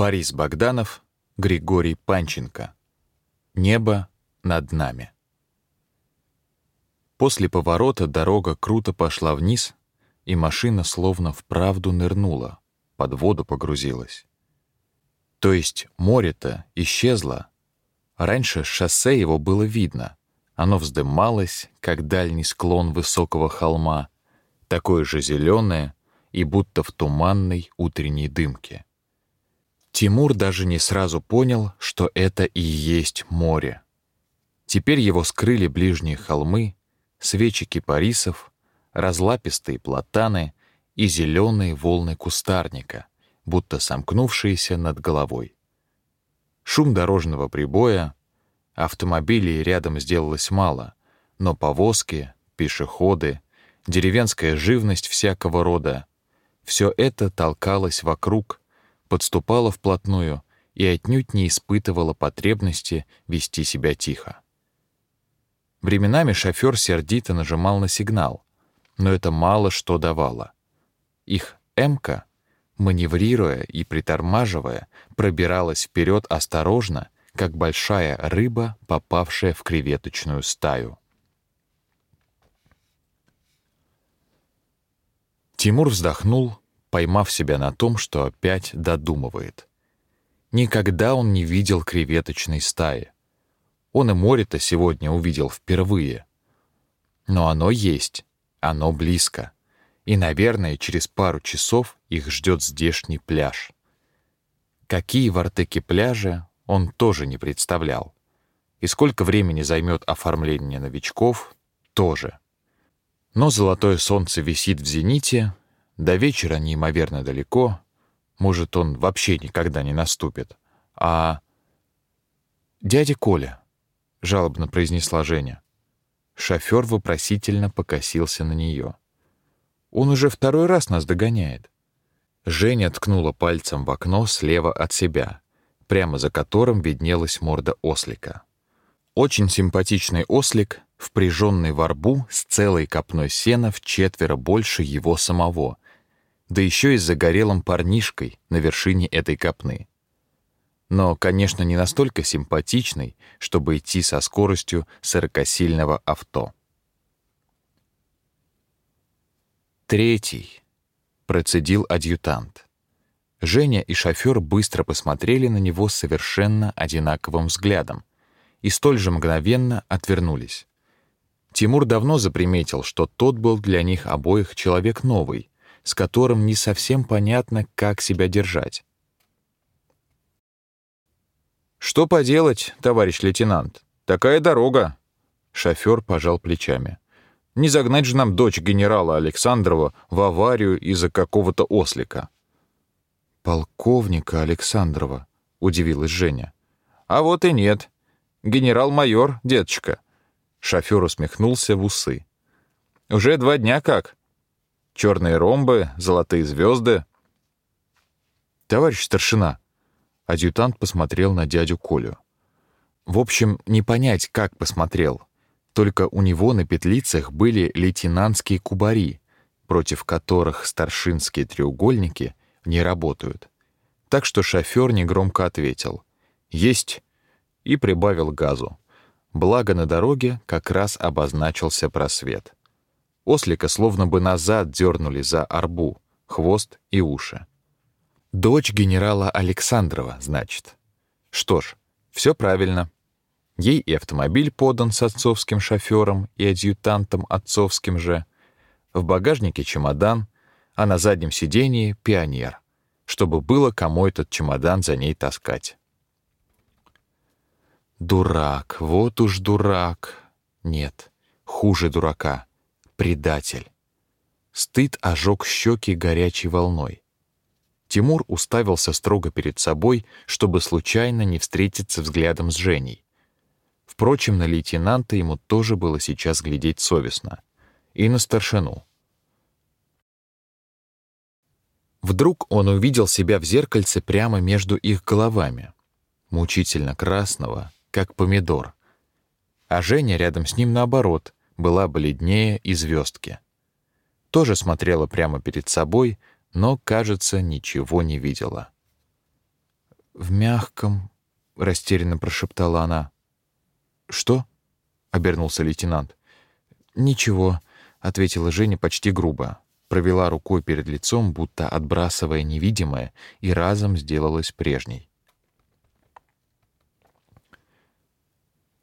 Борис Богданов, Григорий Панченко. Небо над нами. После поворота дорога круто пошла вниз, и машина словно вправду нырнула, под воду погрузилась. То есть море-то исчезло. Раньше шоссе его было видно. Оно вздымалось, как дальний склон высокого холма, такое же зеленое и будто в туманной утренней дымке. Тимур даже не сразу понял, что это и есть море. Теперь его скрыли ближние холмы, свечи кипарисов, разлапистые платаны и зеленые волны кустарника, будто сомкнувшиеся над головой. Шум дорожного прибоя, автомобилей рядом сделалось мало, но повозки, пешеходы, деревенская живность всякого рода — все это толкалось вокруг, подступала вплотную и отнюдь не испытывала потребности вести себя тихо. Временами шофер сердито нажимал на сигнал, но это мало что давало. Их «Эмка», маневрируя и притормаживая, пробиралась вперед осторожно, как большая рыба, попавшая в креветочную стаю. Тимур вздохнул поймав себя на том, что опять додумывает. Никогда он не видел креветочной стаи. Он и море-то сегодня увидел впервые. Но оно есть, оно близко. И, наверное, через пару часов их ждет здешний пляж. Какие в Артеке пляжи, он тоже не представлял. И сколько времени займет оформление новичков, тоже. Но золотое солнце висит в зените, до вечера неимоверно далеко, может, он вообще никогда не наступит. А дядя Коля, жалобно произнесла Женя. Шофер вопросительно покосился на нее. Он уже второй раз нас догоняет. Женя ткнула пальцем в окно слева от себя, прямо за которым виднелась морда ослика. Очень симпатичный ослик, впряженный в арбу с целой копной сена в четверо больше его самого, да еще и с загорелым парнишкой на вершине этой копны. Но, конечно, не настолько симпатичный, чтобы идти со скоростью сорокосильного авто. Третий, процедил адъютант. Женя и шофер быстро посмотрели на него совершенно одинаковым взглядом и столь же мгновенно отвернулись. Тимур давно заприметил, что тот был для них обоих человек новый, с которым не совсем понятно, как себя держать. Что поделать, товарищ лейтенант? Такая дорога. Шофер пожал плечами. Не загнать же нам дочь генерала Александрова в аварию из-за какого-то ослика. Полковника Александрова, удивилась Женя. А вот и нет. Генерал-майор, деточка. Шофер усмехнулся в усы. Уже два дня как. Черные ромбы, золотые звезды. Товарищ старшина, адъютант посмотрел на дядю Колю. В общем, не понять, как посмотрел. Только у него на петлицах были лейтенантские кубари, против которых старшинские треугольники не работают. Так что шофер негромко ответил: "Есть" и прибавил газу. Благо на дороге как раз обозначился просвет. Ослика словно бы назад дернули за арбу, хвост и уши. Дочь генерала Александрова, значит. Что ж, все правильно. Ей и автомобиль подан с отцовским шофером и адъютантом отцовским же. В багажнике чемодан, а на заднем сидении пионер, чтобы было кому этот чемодан за ней таскать. Дурак, вот уж дурак. Нет, хуже дурака предатель. Стыд ожег щеки горячей волной. Тимур уставился строго перед собой, чтобы случайно не встретиться взглядом с Женей. Впрочем, на лейтенанта ему тоже было сейчас глядеть совестно, и на старшину. Вдруг он увидел себя в зеркальце прямо между их головами, мучительно красного, как помидор, а Женя рядом с ним наоборот, была бледнее и звездки. Тоже смотрела прямо перед собой, но, кажется, ничего не видела. в мягком, растерянно прошептала она. Что? обернулся лейтенант. Ничего, ответила Женя почти грубо, провела рукой перед лицом, будто отбрасывая невидимое, и разом сделалась прежней.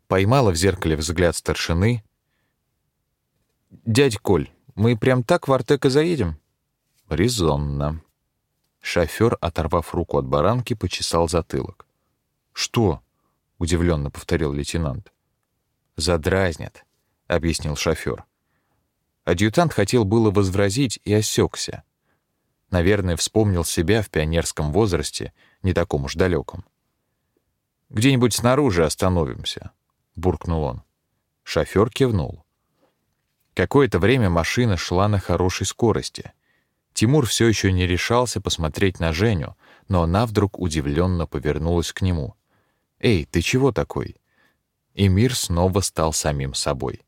Поймала в зеркале взгляд старшины. «Дядь Коль, мы прям так в Артека заедем?» «Резонно». Шофер, оторвав руку от баранки, почесал затылок. «Что?» — удивленно повторил лейтенант. «Задразнят», — объяснил шофер. Адъютант хотел было возразить и осекся. Наверное, вспомнил себя в пионерском возрасте, не таком уж далеком. «Где-нибудь снаружи остановимся», — буркнул он. Шофер кивнул. Какое-то время машина шла на хорошей скорости. Тимур все еще не решался посмотреть на Женю, но она вдруг удивленно повернулась к нему. «Эй, ты чего такой?» И мир снова стал самим собой.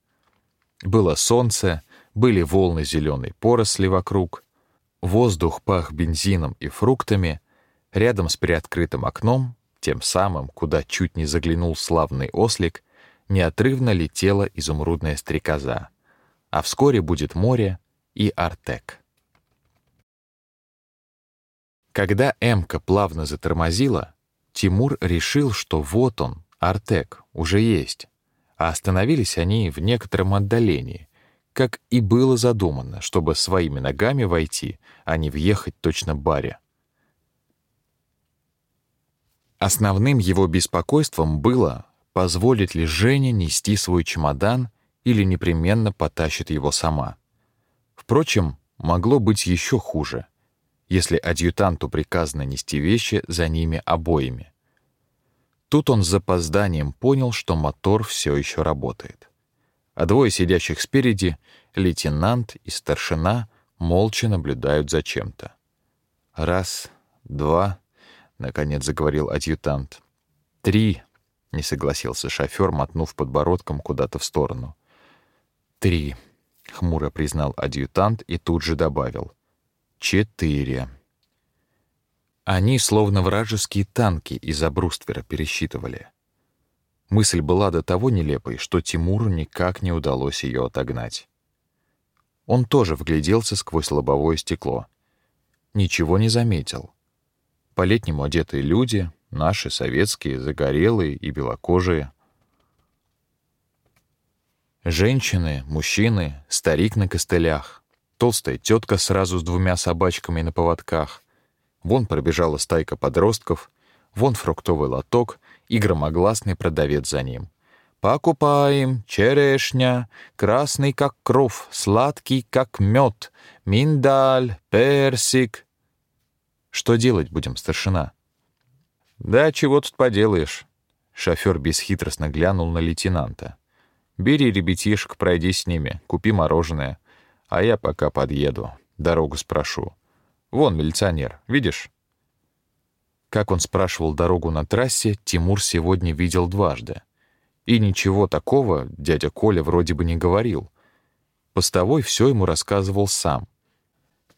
Было солнце, были волны зеленой поросли вокруг, воздух пах бензином и фруктами, рядом с приоткрытым окном, тем самым, куда чуть не заглянул славный ослик, неотрывно летела изумрудная стрекоза. А вскоре будет море и Артек. Когда Эмка плавно затормозила, Тимур решил, что вот он, Артек, уже есть, а остановились они в некотором отдалении, как и было задумано, чтобы своими ногами войти, а не въехать точно баре. Основным его беспокойством было, позволит ли Женя нести свой чемодан или непременно потащит его сама. Впрочем, могло быть еще хуже, если адъютанту приказано нести вещи за ними обоими. Тут он с запозданием понял, что мотор все еще работает а двое сидящих спереди, лейтенант и старшина, молча наблюдают за чем-то. Раз, два, наконец заговорил адъютант. Три, не согласился шофер, мотнув подбородком куда-то в сторону. Три, хмуро признал адъютант и тут же добавил: четыре. Они словно вражеские танки из-за бруствера пересчитывали. Мысль была до того нелепой, что Тимуру никак не удалось ее отогнать. Он тоже вгляделся сквозь лобовое стекло. Ничего не заметил. По-летнему одетые люди, наши советские, загорелые и белокожие. Женщины, мужчины, старик на костылях, толстая тетка сразу с двумя собачками на поводках. Вон пробежала стайка подростков, вон фруктовый лоток и громогласный продавец за ним. «Покупаем черешня, красный как кровь, сладкий как мед, миндаль, персик». «Что делать будем, старшина?» «Да чего тут поделаешь?» Шофер бесхитростно глянул на лейтенанта. «Бери ребятишек, пройди с ними, купи мороженое, а я пока подъеду, дорогу спрошу. Вон милиционер, видишь?» Как он спрашивал дорогу на трассе, Тимур сегодня видел дважды. И ничего такого дядя Коля вроде бы не говорил. Постовой все ему рассказывал сам.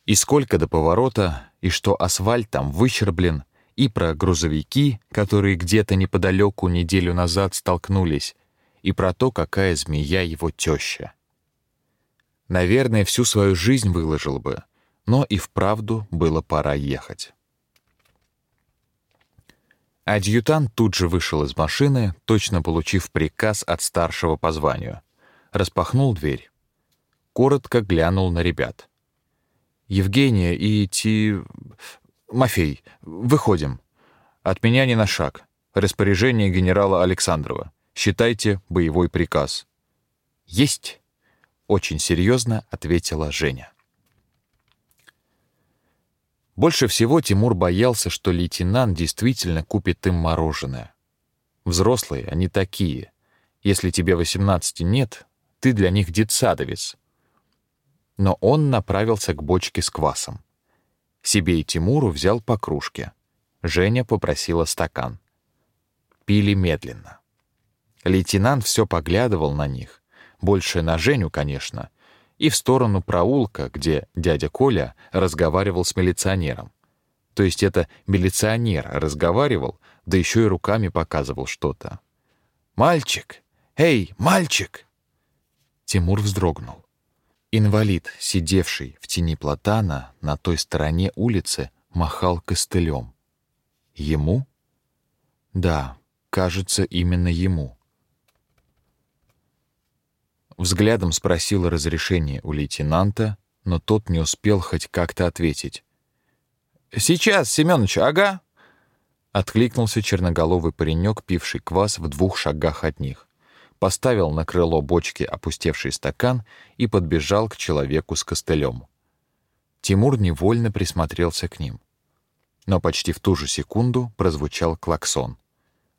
И сколько до поворота, и что асфальт там выщерблен, и про грузовики, которые где-то неподалеку неделю назад столкнулись, и про то, какая змея его теща. Наверное, всю свою жизнь выложил бы, но и вправду было пора ехать. Адъютант тут же вышел из машины, точно получив приказ от старшего по званию. Распахнул дверь. Коротко глянул на ребят. «Евгения и Ти... Мафей, выходим. От меня не на шаг. Распоряжение генерала Александрова. Считайте боевой приказ». «Есть!» — очень серьезно ответила Женя. Больше всего Тимур боялся, что лейтенант действительно купит им мороженое. Взрослые, они такие. Если тебе 18 нет, ты для них детсадовец. Но он направился к бочке с квасом. Себе и Тимуру взял по кружке. Женя попросила стакан. Пили медленно. Лейтенант все поглядывал на них, больше на Женю, конечно, и в сторону проулка, где дядя Коля разговаривал с милиционером. То есть это милиционер разговаривал, да еще и руками показывал что-то. «Мальчик! Эй, мальчик!» Тимур вздрогнул. Инвалид, сидевший в тени платана на той стороне улицы, махал костылем. Ему? Да, кажется, именно ему. Взглядом спросил разрешение у лейтенанта, но тот не успел хоть как-то ответить. «Сейчас, Семёныч, ага!» Откликнулся черноголовый паренек, пивший квас в двух шагах от них. Поставил на крыло бочки опустевший стакан и подбежал к человеку с костылем. Тимур невольно присмотрелся к ним. Но почти в ту же секунду прозвучал клаксон.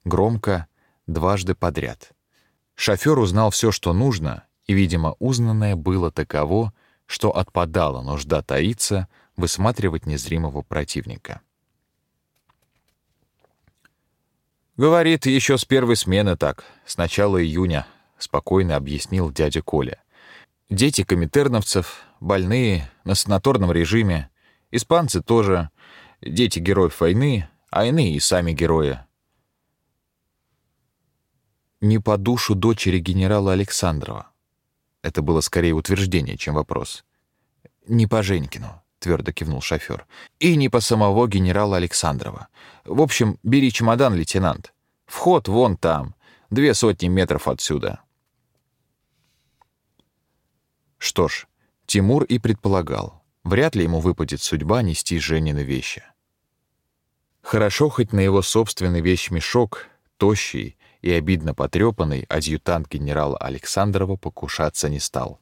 Громко, дважды подряд. Шофер узнал все, что нужно, и, видимо, узнанное было таково, что отпадала нужда таиться, высматривать незримого противника. «Говорит, еще с первой смены так, с начала июня», — спокойно объяснил дядя Коля. «Дети коминтерновцев, больные, на санаторном режиме, испанцы тоже, дети героев войны, а иные и сами герои». «Не по душу дочери генерала Александрова», это было скорее утверждение, чем вопрос. «Не по Женькину», — твердо кивнул шофер. «И не по самого генерала Александрова. В общем, бери чемодан, лейтенант. Вход вон там, две сотни метров отсюда». Что ж, Тимур и предполагал, вряд ли ему выпадет судьба нести Женины вещи. Хорошо хоть на его собственный вещмешок, тощий, и обидно потрепанный адъютант генерала Александрова покушаться не стал.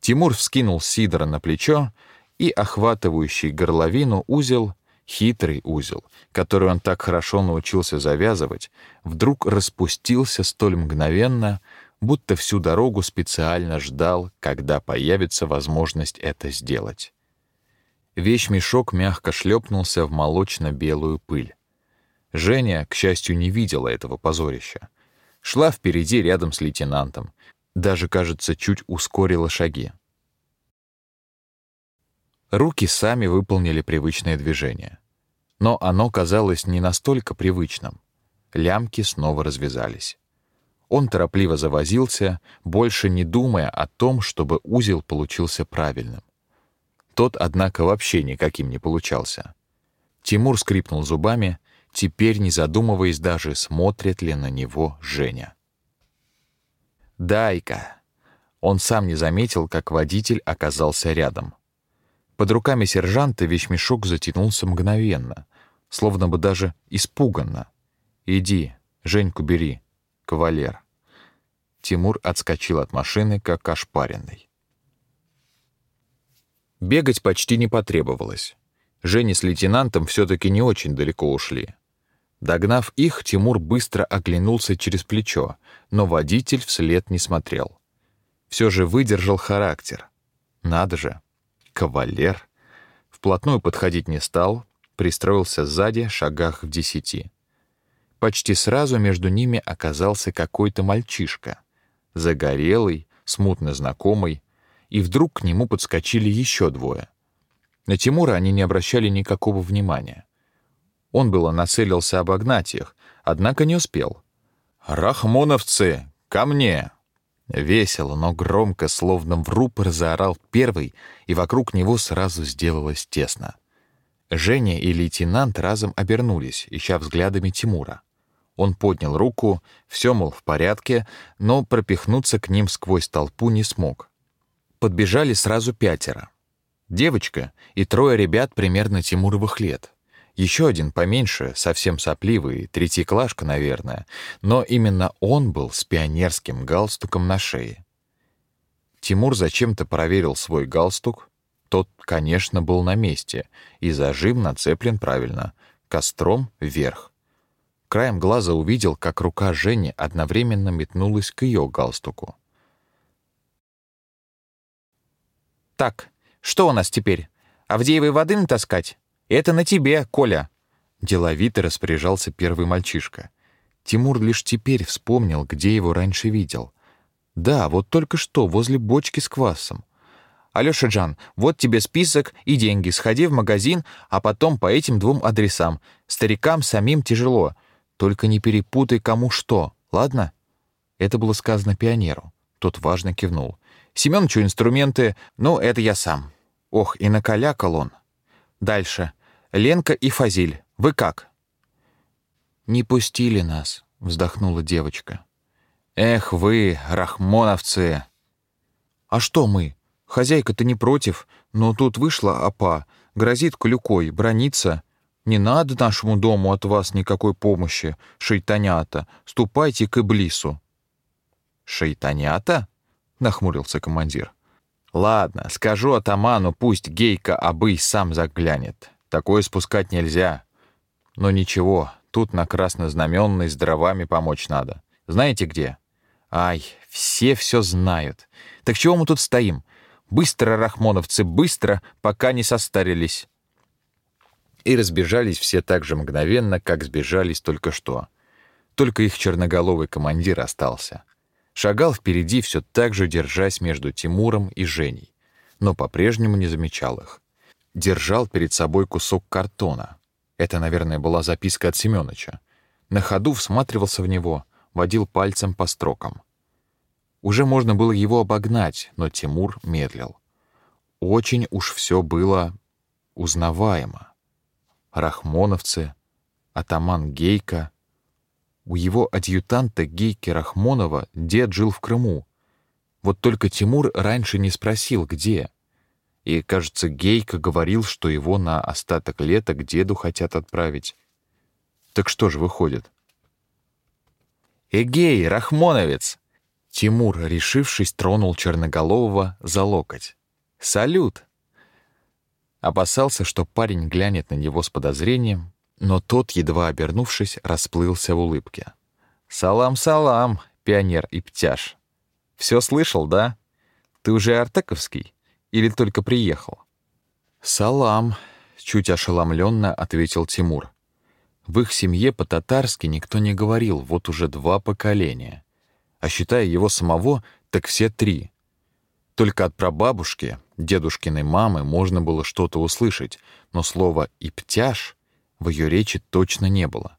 Тимур вскинул Сидора на плечо и охватывающий горловину узел, хитрый узел, который он так хорошо научился завязывать, вдруг распустился столь мгновенно, будто всю дорогу специально ждал, когда появится возможность это сделать. Вещмешок мягко шлепнулся в молочно-белую пыль. Женя, к счастью, не видела этого позорища. Шла впереди рядом с лейтенантом. Даже, кажется, чуть ускорила шаги. Руки сами выполнили привычное движение. Но оно казалось не настолько привычным. Лямки снова развязались. Он торопливо завозился, больше не думая о том, чтобы узел получился правильным. Тот, однако, вообще никаким не получался. Тимур скрипнул зубами теперь не задумываясь даже, смотрит ли на него Женя. «Дай-ка!» Он сам не заметил, как водитель оказался рядом. Под руками сержанта вещмешок затянулся мгновенно, словно бы даже испуганно. «Иди, Женьку бери, кавалер». Тимур отскочил от машины, как ошпаренный. Бегать почти не потребовалось. Женя с лейтенантом все-таки не очень далеко ушли. Догнав их, Тимур быстро оглянулся через плечо, но водитель вслед не смотрел. Все же выдержал характер. Надо же, кавалер. Вплотную подходить не стал, пристроился сзади, шагах в десяти. Почти сразу между ними оказался какой-то мальчишка, загорелый, смутно знакомый, и вдруг к нему подскочили еще двое. На Тимура они не обращали никакого внимания. Он было нацелился обогнать их, однако не успел. «Рахмоновцы, ко мне!» Весело, но громко, словно в рупор, заорал первый, и вокруг него сразу сделалось тесно. Женя и лейтенант разом обернулись, ища взглядами Тимура. Он поднял руку, все, мол, в порядке, но пропихнуться к ним сквозь толпу не смог. Подбежали сразу пятеро. Девочка и трое ребят примерно Тимуровых лет. Еще один поменьше, совсем сопливый, третьеклашка, наверное, но именно он был с пионерским галстуком на шее. Тимур зачем-то проверил свой галстук. Тот, конечно, был на месте, и зажим нацеплен правильно, костром вверх. Краем глаза увидел, как рука Жени одновременно метнулась к ее галстуку. «Так, что у нас теперь? Авдеевой воды натаскать?» «Это на тебе, Коля!» Деловито распоряжался первый мальчишка. Тимур лишь теперь вспомнил, где его раньше видел. Да, вот только что, возле бочки с квасом. Алёша Джан, вот тебе список и деньги. Сходи в магазин, а потом по этим двум адресам. Старикам самим тяжело. Только не перепутай, кому что, ладно?» Это было сказано пионеру. Тот важно кивнул. «Семёнычу инструменты, ну, это я сам». Ох, и накалякал он. Дальше. Ленка и Фазиль. Вы как? «Не пустили нас», — вздохнула девочка. «Эх вы, рахмоновцы!» «А что мы? Хозяйка-то не против, но тут вышла опа, грозит клюкой, бронится. Не надо нашему дому от вас никакой помощи, шейтанята, ступайте к Иблису». «Шейтанята?» — нахмурился командир. «Ладно, скажу атаману, пусть Гейка Абый сам заглянет. Такое спускать нельзя. Но ничего, тут на краснознаменной с дровами помочь надо. Знаете где? Ай, все все знают. Так чего мы тут стоим? Быстро, рахмоновцы, быстро, пока не состарились. И разбежались все так же мгновенно, как сбежались только что. Только их черноголовый командир остался. Шагал впереди, все так же держась между Тимуром и Женей, но по-прежнему не замечал их. Держал перед собой кусок картона. Это, наверное, была записка от Семёныча. На ходу всматривался в него, водил пальцем по строкам. Уже можно было его обогнать, но Тимур медлил. Очень уж все было узнаваемо. Рахмоновцы, атаман Гейка. У его адъютанта Гейки Рахмонова дед жил в Крыму. Вот только Тимур раньше не спросил, где. И, кажется, Гейка говорил, что его на остаток лета к деду хотят отправить. Так что же выходит? «Эгей, Рахмоновец!» Тимур, решившись, тронул Черноголового за локоть. «Салют!» Опасался, что парень глянет на него с подозрением, но тот, едва обернувшись, расплылся в улыбке. «Салам-салам, пионер и птяж! Все слышал, да? Ты уже артековский?» Или только приехал?» «Салам», — чуть ошеломленно ответил Тимур. В их семье по-татарски никто не говорил вот уже два поколения. А считая его самого, так все три. Только от прабабушки, дедушкиной мамы, можно было что-то услышать, но слова «иптяж» в ее речи точно не было.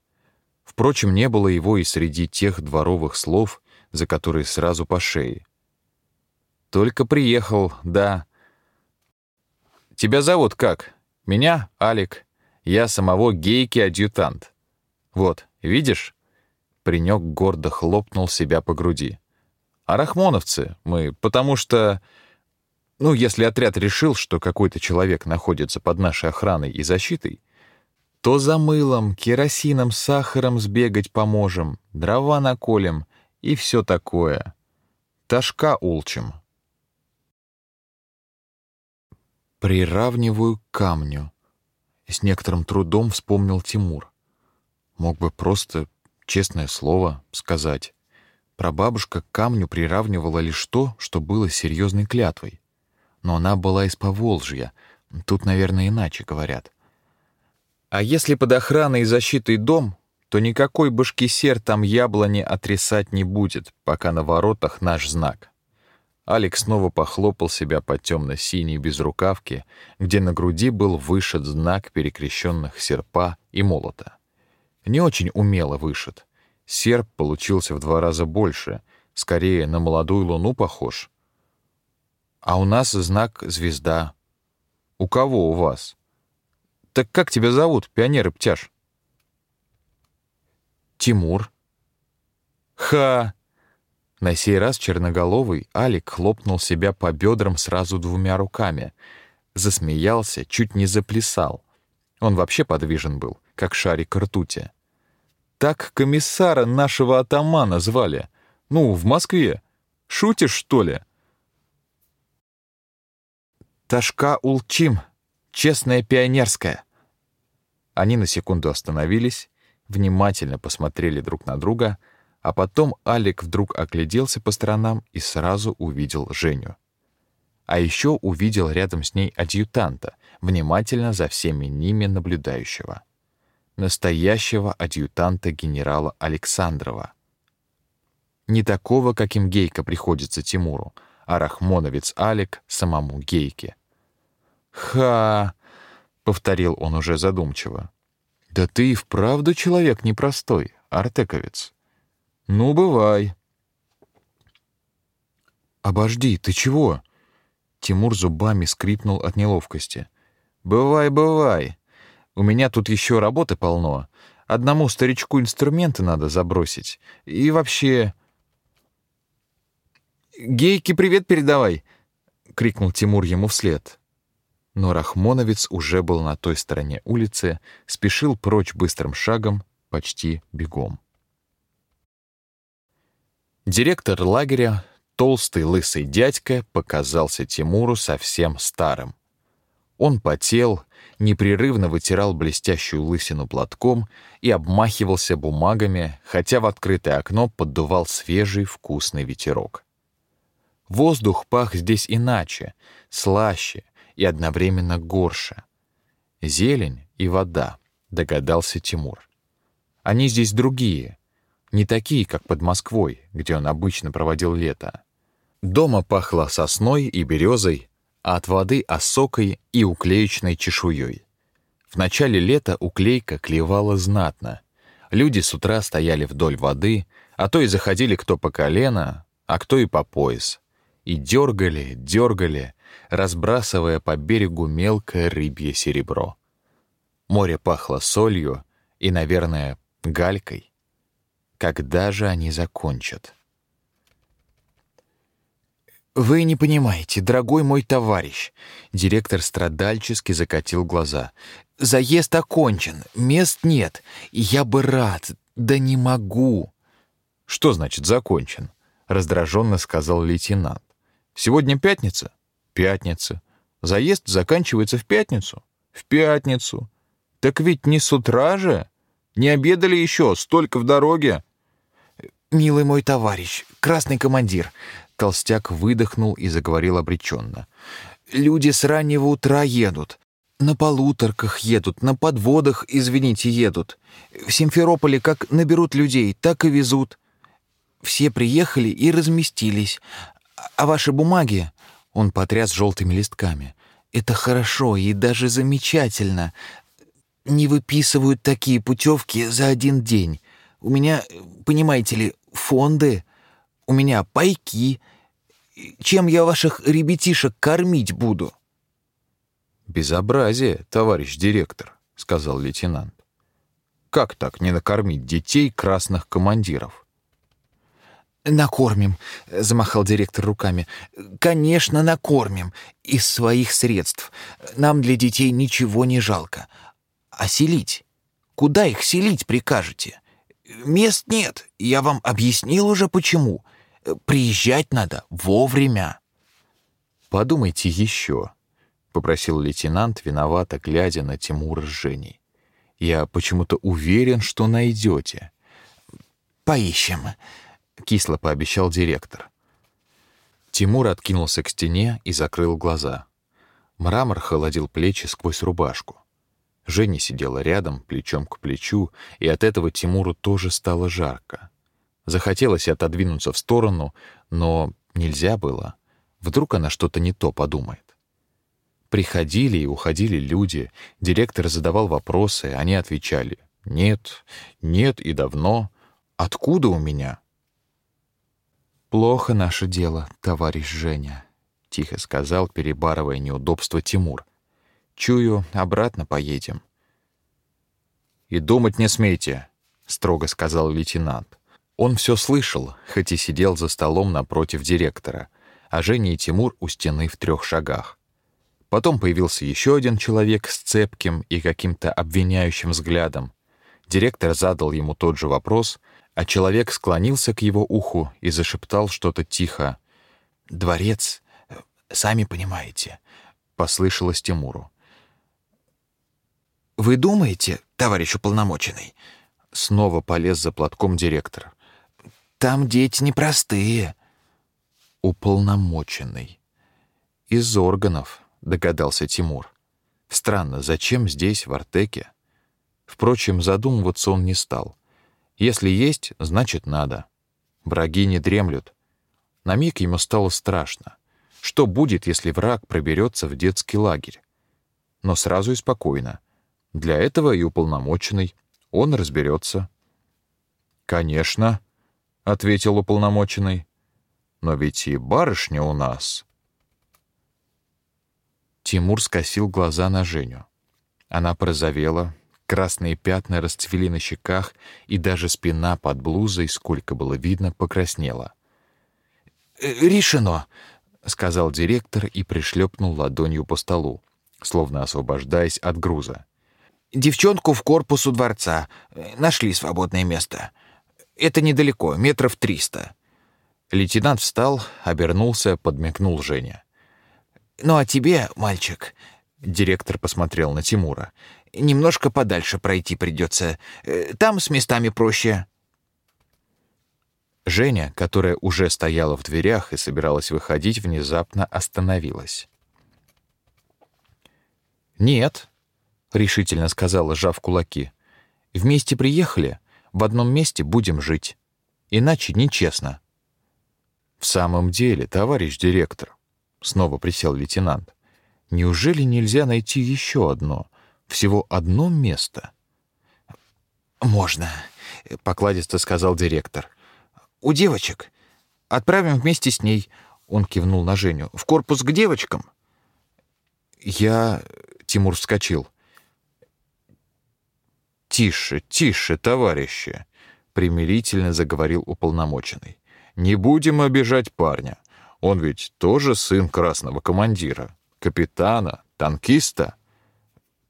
Впрочем, не было его и среди тех дворовых слов, за которые сразу по шее. «Только приехал, да», Тебя зовут как? Меня Алик. Я самого гейки-адъютант. Вот, видишь?» Паренек гордо хлопнул себя по груди. «А рахмоновцы мы, потому что...» Ну, если отряд решил, что какой-то человек находится под нашей охраной и защитой, то за мылом, керосином, сахаром сбегать поможем, дрова наколем и все такое. Ташка улчим. приравниваю камню. С некоторым трудом вспомнил Тимур. Мог бы просто честное слово сказать. Прабабушка к камню приравнивала лишь то, что было серьезной клятвой. Но она была из Поволжья. Тут, наверное, иначе говорят. А если под охраной и защитой дом, то никакой башкисер там яблони отрисать не будет, пока на воротах наш знак. Алекс снова похлопал себя по темно-синей безрукавке, где на груди был вышит знак перекрещенных серпа и молота. Не очень умело вышит. Серп получился в два раза больше, скорее на молодую луну похож. А у нас знак звезда. У кого у вас? Так как тебя зовут, пионер и птяж? Тимур. Ха! На сей раз черноголовый Алик хлопнул себя по бедрам сразу двумя руками. Засмеялся, чуть не заплясал. Он вообще подвижен был, как шарик ртути. «Так комиссара нашего атамана звали. Ну, в Москве. Шутишь, что ли?» «Ташка Улчим, честная пионерская». Они на секунду остановились, внимательно посмотрели друг на друга — а потом Алик вдруг огляделся по сторонам и сразу увидел Женю. А еще увидел рядом с ней адъютанта, внимательно за всеми ними наблюдающего. Настоящего адъютанта генерала Александрова. Не такого, каким Гейка приходится Тимуру, а рахмоновец Алик — самому Гейке. «Ха!» — повторил он уже задумчиво. «Да ты и вправду человек непростой, артековец. Ну, бывай». «Обожди, ты чего?» Тимур зубами скрипнул от неловкости. «Бывай, бывай. У меня тут еще работы полно. Одному старичку инструменты надо забросить. И вообще...» «Гейке привет передавай!» — крикнул Тимур ему вслед. Но Рахмоновец уже был на той стороне улицы, спешил прочь быстрым шагом, почти бегом. Директор лагеря, толстый лысый дядька, показался Тимуру совсем старым. Он потел, непрерывно вытирал блестящую лысину платком и обмахивался бумагами, хотя в открытое окно поддувал свежий вкусный ветерок. Воздух пах здесь иначе, слаще и одновременно горше. Зелень и вода, догадался Тимур. Они здесь другие, не такие, как под Москвой, где он обычно проводил лето. Дома пахло сосной и березой, а от воды осокой и уклеечной чешуей. В начале лета уклейка клевала знатно. Люди с утра стояли вдоль воды, а то и заходили кто по колено, а кто и по пояс и дергали, дергали, разбрасывая по берегу мелкое рыбье серебро. Море пахло солью и, наверное, галькой. Когда же они закончат? «Вы не понимаете, дорогой мой товарищ!» Директор страдальчески закатил глаза. «Заезд окончен, мест нет, я бы рад, да не могу!» «Что значит «закончен»?» — раздраженно сказал лейтенант. Сегодня пятница? Пятница. Заезд заканчивается в пятницу? В пятницу. Так ведь не с утра же. Не обедали еще, столько в дороге. «Милый мой товарищ, красный командир», — толстяк выдохнул и заговорил обреченно. «Люди с раннего утра едут. На полуторках едут, на подводах, извините, едут. В Симферополе как наберут людей, так и везут. Все приехали и разместились, а ваши бумаги...» Он потряс желтыми листками. «Это хорошо и даже замечательно. Не выписывают такие путевки за один день. У меня, понимаете ли, фонды, у меня пайки. Чем я ваших ребятишек кормить буду?» «Безобразие, товарищ директор», — сказал лейтенант. «Как так не накормить детей красных командиров?» «Накормим», — замахал директор руками. «Конечно, накормим. Из своих средств. Нам для детей ничего не жалко. А селить? Куда их селить прикажете? Мест нет. Я вам объяснил уже почему. Приезжать надо вовремя». «Подумайте еще», — попросил лейтенант, виновато глядя на Тимура с Женей. «Я почему-то уверен, что найдете». «Поищем», — кисло пообещал директор. Тимур откинулся к стене и закрыл глаза. Мрамор холодил плечи сквозь рубашку. Женя сидела рядом, плечом к плечу, и от этого Тимуру тоже стало жарко. Захотелось отодвинуться в сторону, но нельзя было. Вдруг она что-то не то подумает. Приходили и уходили люди, директор задавал вопросы, они отвечали «нет», «нет» и «давно». «Откуда у меня?» «Плохо наше дело, товарищ Женя», — тихо сказал, перебарывая неудобство Тимур. «Чую, обратно поедем». «И думать не смейте», — строго сказал лейтенант. Он все слышал, хоть и сидел за столом напротив директора, а Женя и Тимур у стены в трех шагах. Потом появился еще один человек с цепким и каким-то обвиняющим взглядом. Директор задал ему тот же вопрос — а человек склонился к его уху и зашептал что-то тихо. «Дворец, сами понимаете», — послышалось Тимуру. «Вы думаете, товарищ уполномоченный?» Снова полез за платком директор. «Там дети непростые». «Уполномоченный. Из органов», — догадался Тимур. «Странно, зачем здесь, в Артеке?» Впрочем, задумываться он не стал — если есть, значит надо. Враги не дремлют. На миг ему стало страшно. Что будет, если враг проберется в детский лагерь? Но сразу и спокойно. Для этого и уполномоченный. Он разберется. «Конечно», — ответил уполномоченный. «Но ведь и барышня у нас». Тимур скосил глаза на Женю. Она порозовела, красные пятна расцвели на щеках, и даже спина под блузой, сколько было видно, покраснела. «Э, «Решено», — сказал директор и пришлепнул ладонью по столу, словно освобождаясь от груза. «Девчонку в корпус у дворца. Нашли свободное место. Это недалеко, метров триста». Лейтенант встал, обернулся, подмигнул Женя. «Ну а тебе, мальчик...» Директор посмотрел на Тимура. «Немножко подальше пройти придется. Э, там с местами проще». Женя, которая уже стояла в дверях и собиралась выходить, внезапно остановилась. «Нет», — решительно сказала, сжав кулаки. «Вместе приехали, в одном месте будем жить. Иначе нечестно». «В самом деле, товарищ директор», Снова присел лейтенант. Неужели нельзя найти еще одно? Всего одно место? Можно, покладисто сказал директор. У девочек. Отправим вместе с ней. Он кивнул на Женю. В корпус к девочкам. Я... Тимур вскочил. «Тише, тише, товарищи!» — примирительно заговорил уполномоченный. «Не будем обижать парня. Он ведь тоже сын красного командира, капитана, танкиста.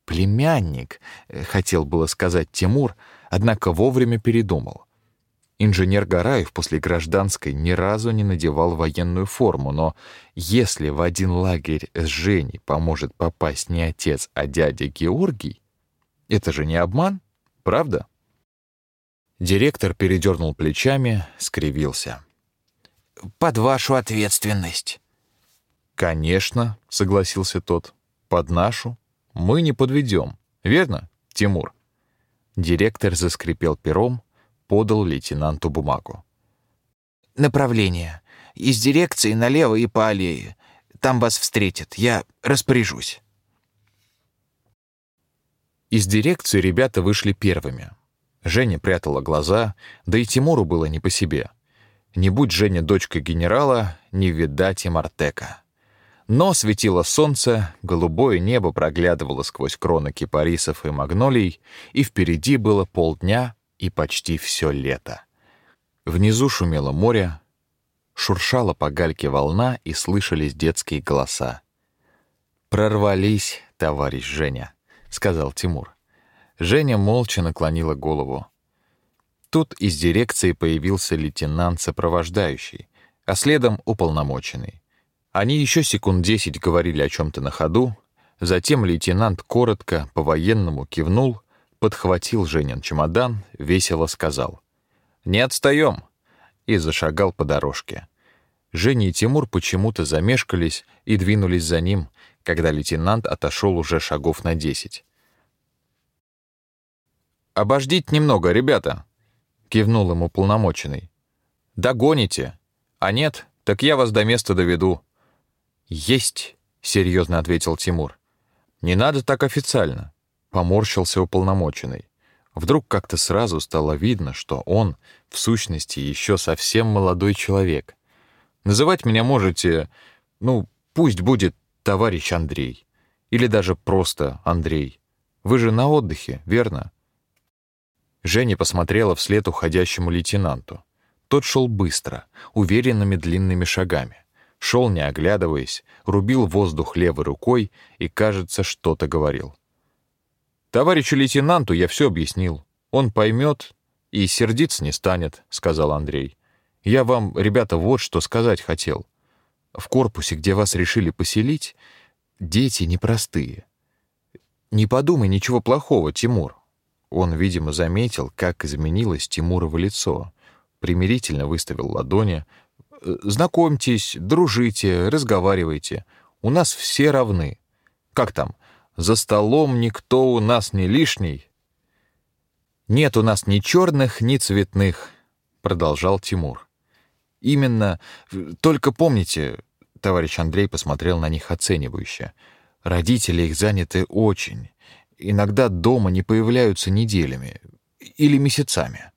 Племянник, э, хотел было сказать Тимур, однако вовремя передумал. Инженер Гараев после гражданской ни разу не надевал военную форму, но если в один лагерь с Женей поможет попасть не отец, а дядя Георгий, это же не обман, правда? Директор передернул плечами, скривился под вашу ответственность». «Конечно», — согласился тот. «Под нашу. Мы не подведем. Верно, Тимур?» Директор заскрипел пером, подал лейтенанту бумагу. «Направление. Из дирекции налево и по аллее. Там вас встретят. Я распоряжусь». Из дирекции ребята вышли первыми. Женя прятала глаза, да и Тимуру было не по себе — не будь Женя дочкой генерала, не видать и Мартека. Но светило солнце, голубое небо проглядывало сквозь кроны кипарисов и магнолий, и впереди было полдня и почти все лето. Внизу шумело море, шуршала по гальке волна и слышались детские голоса. «Прорвались, товарищ Женя», — сказал Тимур. Женя молча наклонила голову. Тут из дирекции появился лейтенант-сопровождающий, а следом уполномоченный. Они еще секунд десять говорили о чем-то на ходу, затем лейтенант коротко, по-военному кивнул, подхватил Женин чемодан, весело сказал «Не отстаем!» и зашагал по дорожке. Женя и Тимур почему-то замешкались и двинулись за ним, когда лейтенант отошел уже шагов на десять. «Обождите немного, ребята!» — кивнул ему полномоченный. «Догоните. А нет, так я вас до места доведу». «Есть», — серьезно ответил Тимур. «Не надо так официально», — поморщился уполномоченный. Вдруг как-то сразу стало видно, что он, в сущности, еще совсем молодой человек. Называть меня можете, ну, пусть будет товарищ Андрей. Или даже просто Андрей. Вы же на отдыхе, верно? Женя посмотрела вслед уходящему лейтенанту. Тот шел быстро, уверенными длинными шагами. Шел, не оглядываясь, рубил воздух левой рукой и, кажется, что-то говорил. «Товарищу лейтенанту я все объяснил. Он поймет и сердиться не станет», — сказал Андрей. «Я вам, ребята, вот что сказать хотел. В корпусе, где вас решили поселить, дети непростые. Не подумай ничего плохого, Тимур. Он, видимо, заметил, как изменилось Тимурово лицо. Примирительно выставил ладони. «Э, «Знакомьтесь, дружите, разговаривайте. У нас все равны. Как там? За столом никто у нас не лишний». «Нет у нас ни черных, ни цветных», — продолжал Тимур. Именно. Только помните, товарищ Андрей посмотрел на них оценивающе. Родители их заняты очень. Иногда дома не появляются неделями или месяцами.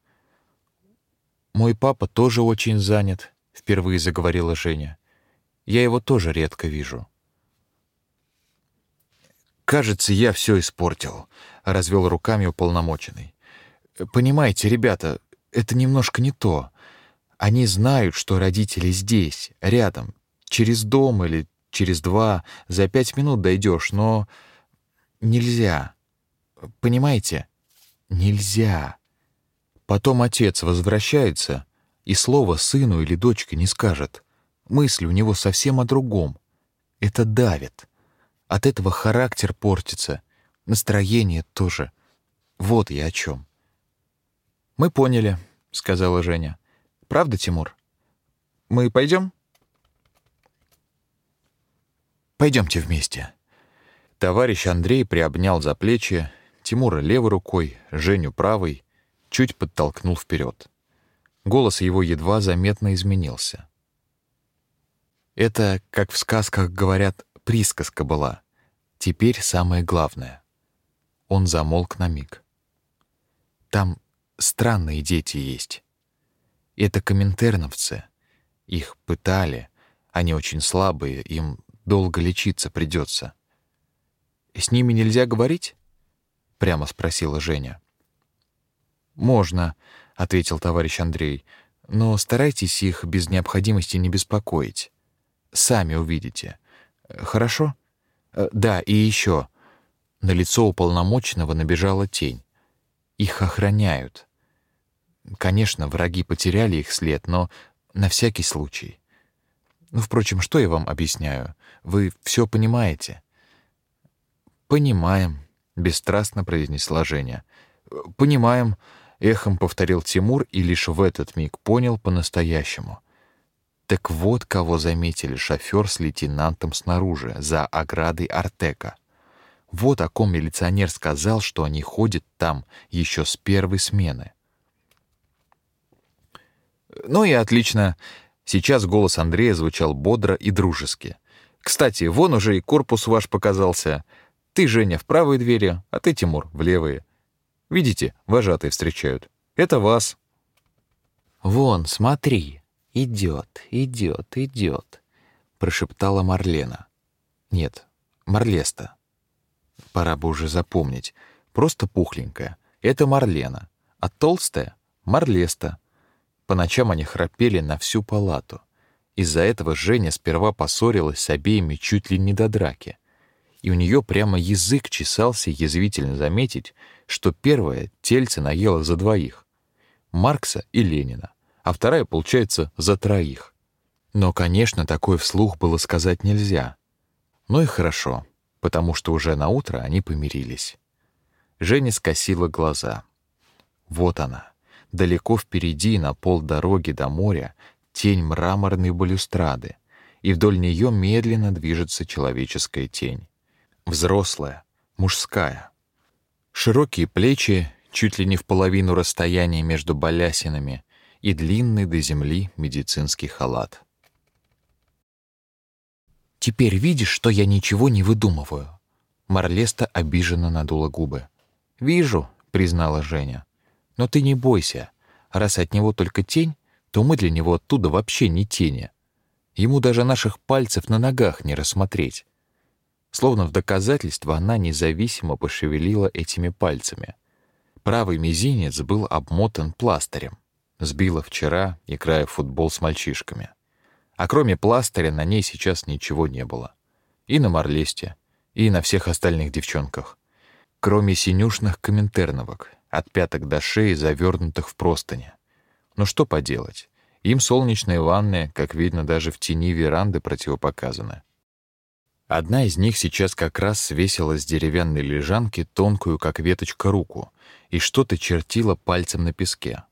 Мой папа тоже очень занят, впервые заговорила Женя. Я его тоже редко вижу. Кажется, я все испортил, развел руками уполномоченный. Понимаете, ребята, это немножко не то. Они знают, что родители здесь, рядом, через дом или через два, за пять минут дойдешь, но нельзя. Понимаете? Нельзя. Потом отец возвращается и слова сыну или дочке не скажет. Мысли у него совсем о другом. Это давит. От этого характер портится, настроение тоже. Вот я о чем. Мы поняли, сказала Женя. Правда, Тимур? Мы пойдем? Пойдемте вместе. Товарищ Андрей приобнял за плечи Тимура левой рукой, Женю правой, чуть подтолкнул вперед. Голос его едва заметно изменился. Это, как в сказках говорят, присказка была. Теперь самое главное. Он замолк на миг. Там странные дети есть. Это коминтерновцы. Их пытали. Они очень слабые, им долго лечиться придется. С ними нельзя говорить? Прямо спросила Женя. Можно, ответил товарищ Андрей, но старайтесь их без необходимости не беспокоить. Сами увидите. Хорошо? Э, да, и еще. На лицо уполномоченного набежала тень. Их охраняют. Конечно, враги потеряли их след, но на всякий случай. Ну, впрочем, что я вам объясняю? Вы все понимаете. Понимаем, бесстрастно произнесла Женя. Понимаем, эхом повторил Тимур и лишь в этот миг понял по-настоящему. Так вот, кого заметили шофер с лейтенантом снаружи, за оградой Артека. Вот о ком милиционер сказал, что они ходят там еще с первой смены. Ну и отлично. Сейчас голос Андрея звучал бодро и дружески. Кстати, вон уже и корпус ваш показался. Ты, Женя, в правой двери, а ты, Тимур, в левые. Видите, вожатые встречают. Это вас. Вон, смотри, идет, идет, идет, прошептала Марлена. Нет, Марлеста. Пора бы уже запомнить. Просто пухленькая. Это Марлена, а толстая — Марлеста. По ночам они храпели на всю палату. Из-за этого Женя сперва поссорилась с обеими чуть ли не до драки. И у нее прямо язык чесался язвительно заметить, что первая тельце наела за двоих. Маркса и Ленина, а вторая, получается, за троих. Но, конечно, такое вслух было сказать нельзя. Ну и хорошо, потому что уже на утро они помирились. Женя скосила глаза. Вот она, Далеко впереди, на полдороги до моря, тень мраморной балюстрады, и вдоль нее медленно движется человеческая тень. Взрослая, мужская. Широкие плечи, чуть ли не в половину расстояния между балясинами, и длинный до земли медицинский халат. «Теперь видишь, что я ничего не выдумываю?» Марлеста обиженно надула губы. «Вижу», — признала Женя. Но ты не бойся. Раз от него только тень, то мы для него оттуда вообще не тени. Ему даже наших пальцев на ногах не рассмотреть. Словно в доказательство она независимо пошевелила этими пальцами. Правый мизинец был обмотан пластырем. Сбила вчера, играя в футбол с мальчишками. А кроме пластыря на ней сейчас ничего не было. И на Марлесте, и на всех остальных девчонках. Кроме синюшных коминтерновок, от пяток до шеи, завернутых в простыни. Но что поделать? Им солнечные ванны, как видно, даже в тени веранды противопоказаны. Одна из них сейчас как раз свесила с деревянной лежанки тонкую, как веточка, руку и что-то чертила пальцем на песке.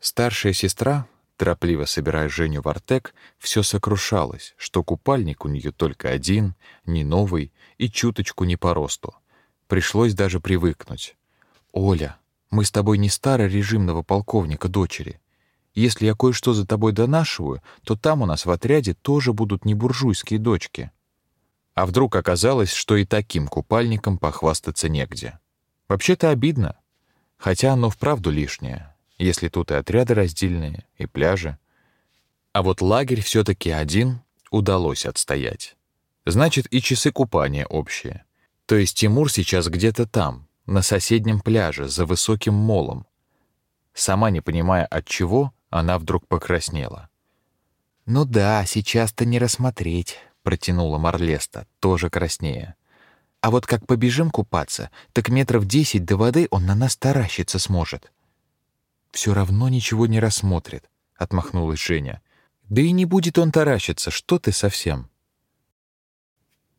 Старшая сестра, торопливо собирая Женю в артек, все сокрушалась, что купальник у нее только один, не новый и чуточку не по росту. Пришлось даже привыкнуть. «Оля, мы с тобой не старорежимного полковника дочери. Если я кое-что за тобой донашиваю, то там у нас в отряде тоже будут не буржуйские дочки». А вдруг оказалось, что и таким купальником похвастаться негде. Вообще-то обидно, хотя оно вправду лишнее, если тут и отряды раздельные, и пляжи. А вот лагерь все-таки один удалось отстоять. Значит, и часы купания общие. То есть Тимур сейчас где-то там, на соседнем пляже, за высоким молом. Сама не понимая от чего, она вдруг покраснела. «Ну да, сейчас-то не рассмотреть», — протянула Марлеста, тоже краснее. «А вот как побежим купаться, так метров десять до воды он на нас таращиться сможет». «Все равно ничего не рассмотрит», — отмахнулась Женя. «Да и не будет он таращиться, что ты совсем?»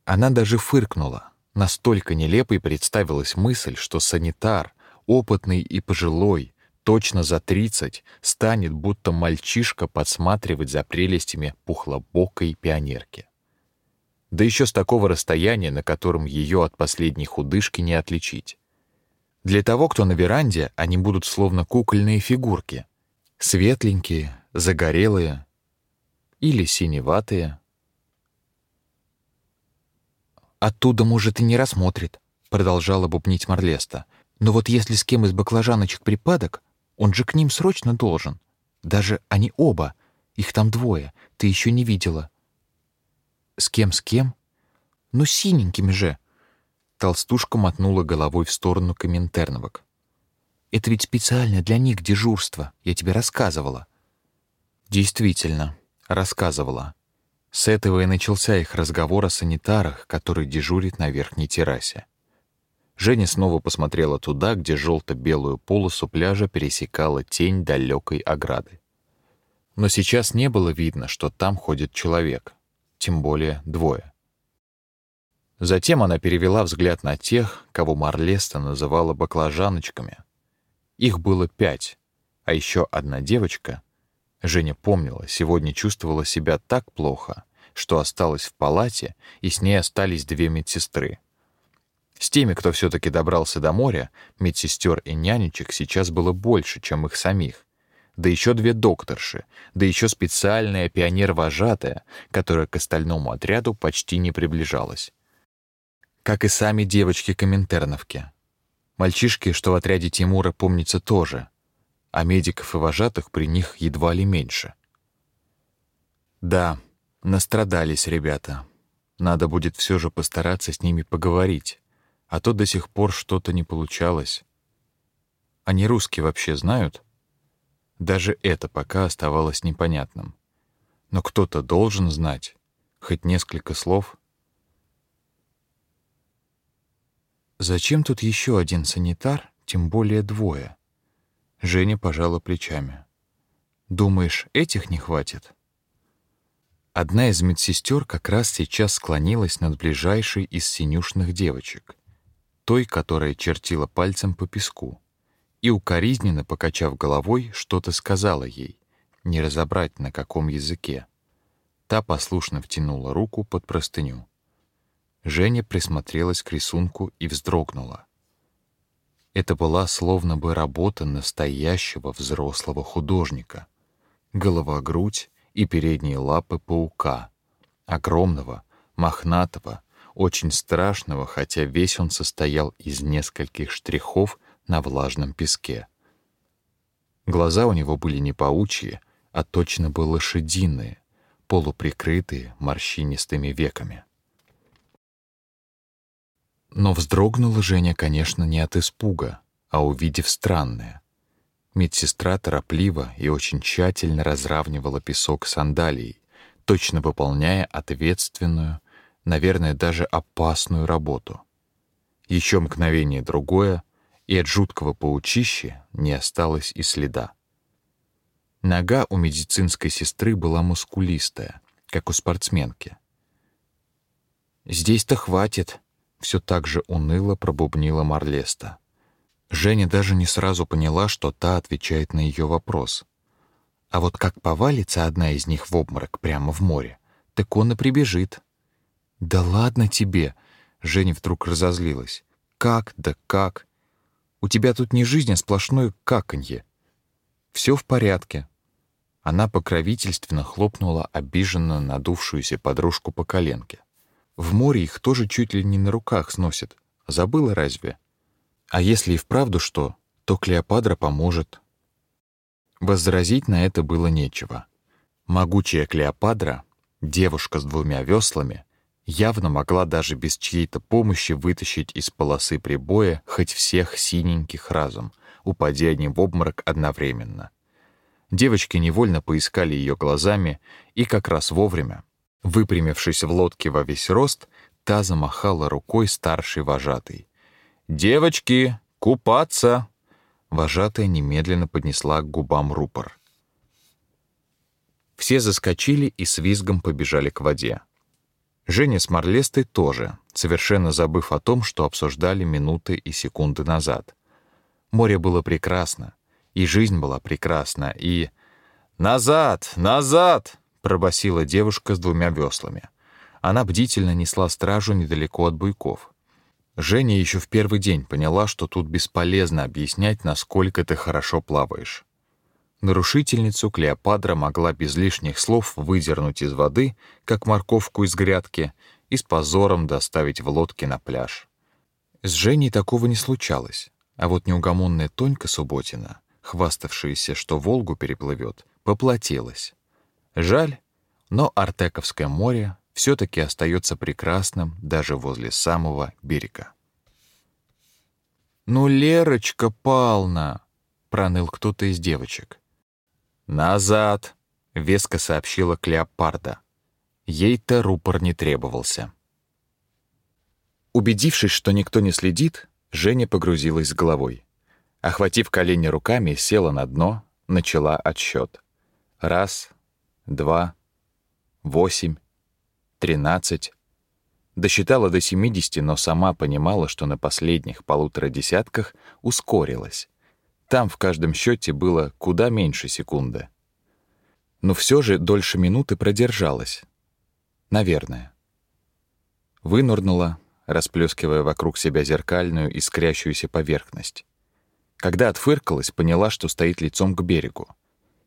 Она даже фыркнула. Настолько нелепой представилась мысль, что санитар, опытный и пожилой, точно за тридцать, станет будто мальчишка подсматривать за прелестями пухлобокой пионерки. Да еще с такого расстояния, на котором ее от последней худышки не отличить. Для того, кто на веранде, они будут словно кукольные фигурки. Светленькие, загорелые или синеватые. «Оттуда, может, и не рассмотрит», — продолжала бубнить Марлеста. «Но вот если с кем из баклажаночек припадок, он же к ним срочно должен. Даже они оба. Их там двое. Ты еще не видела». «С кем, с кем?» «Ну, синенькими же». Толстушка мотнула головой в сторону коминтерновок. «Это ведь специально для них дежурство. Я тебе рассказывала». «Действительно, рассказывала». С этого и начался их разговор о санитарах, который дежурит на верхней террасе. Женя снова посмотрела туда, где желто-белую полосу пляжа пересекала тень далекой ограды. Но сейчас не было видно, что там ходит человек, тем более двое. Затем она перевела взгляд на тех, кого Марлеста называла баклажаночками. Их было пять, а еще одна девочка, Женя помнила, сегодня чувствовала себя так плохо, что осталась в палате, и с ней остались две медсестры. С теми, кто все-таки добрался до моря, медсестер и нянечек сейчас было больше, чем их самих. Да еще две докторши, да еще специальная пионер-вожатая, которая к остальному отряду почти не приближалась. Как и сами девочки-коминтерновки. Мальчишки, что в отряде Тимура, помнится тоже — а медиков и вожатых при них едва ли меньше. Да, настрадались ребята. Надо будет все же постараться с ними поговорить, а то до сих пор что-то не получалось. Они русские вообще знают? Даже это пока оставалось непонятным. Но кто-то должен знать, хоть несколько слов. Зачем тут еще один санитар, тем более двое? Женя пожала плечами. «Думаешь, этих не хватит?» Одна из медсестер как раз сейчас склонилась над ближайшей из синюшных девочек, той, которая чертила пальцем по песку, и укоризненно, покачав головой, что-то сказала ей, не разобрать на каком языке. Та послушно втянула руку под простыню. Женя присмотрелась к рисунку и вздрогнула. Это была словно бы работа настоящего взрослого художника. Голова-грудь и передние лапы паука. Огромного, мохнатого, очень страшного, хотя весь он состоял из нескольких штрихов на влажном песке. Глаза у него были не паучьи, а точно бы лошадиные, полуприкрытые морщинистыми веками. Но вздрогнула Женя, конечно, не от испуга, а увидев странное. Медсестра торопливо и очень тщательно разравнивала песок сандалией, точно выполняя ответственную, наверное, даже опасную работу. Еще мгновение другое, и от жуткого паучища не осталось и следа. Нога у медицинской сестры была мускулистая, как у спортсменки. «Здесь-то хватит», все так же уныло пробубнила Марлеста. Женя даже не сразу поняла, что та отвечает на ее вопрос. А вот как повалится одна из них в обморок прямо в море, так он и прибежит. «Да ладно тебе!» — Женя вдруг разозлилась. «Как, да как? У тебя тут не жизнь, а сплошное каканье. Все в порядке. Она покровительственно хлопнула обиженно надувшуюся подружку по коленке. В море их тоже чуть ли не на руках сносят. Забыла разве? А если и вправду что, то Клеопатра поможет. Возразить на это было нечего. Могучая Клеопатра, девушка с двумя веслами, явно могла даже без чьей-то помощи вытащить из полосы прибоя хоть всех синеньких разум, упадя они в обморок одновременно. Девочки невольно поискали ее глазами, и как раз вовремя, выпрямившись в лодке во весь рост, та замахала рукой старшей вожатой. «Девочки, купаться!» Вожатая немедленно поднесла к губам рупор. Все заскочили и с визгом побежали к воде. Женя с Марлестой тоже, совершенно забыв о том, что обсуждали минуты и секунды назад. Море было прекрасно, и жизнь была прекрасна, и... «Назад! Назад!» — пробасила девушка с двумя веслами. Она бдительно несла стражу недалеко от буйков. Женя еще в первый день поняла, что тут бесполезно объяснять, насколько ты хорошо плаваешь. Нарушительницу Клеопатра могла без лишних слов выдернуть из воды, как морковку из грядки, и с позором доставить в лодке на пляж. С Женей такого не случалось, а вот неугомонная Тонька Субботина, хваставшаяся, что Волгу переплывет, поплатилась. Жаль, но Артековское море все-таки остается прекрасным даже возле самого берега. «Ну, Лерочка Пална!» — проныл кто-то из девочек. «Назад!» — веско сообщила Клеопарда. Ей-то рупор не требовался. Убедившись, что никто не следит, Женя погрузилась головой. Охватив колени руками, села на дно, начала отсчет. Раз, два, восемь, тринадцать. Досчитала до семидесяти, но сама понимала, что на последних полутора десятках ускорилась. Там в каждом счете было куда меньше секунды. Но все же дольше минуты продержалась. Наверное. Вынурнула, расплескивая вокруг себя зеркальную искрящуюся поверхность. Когда отфыркалась, поняла, что стоит лицом к берегу.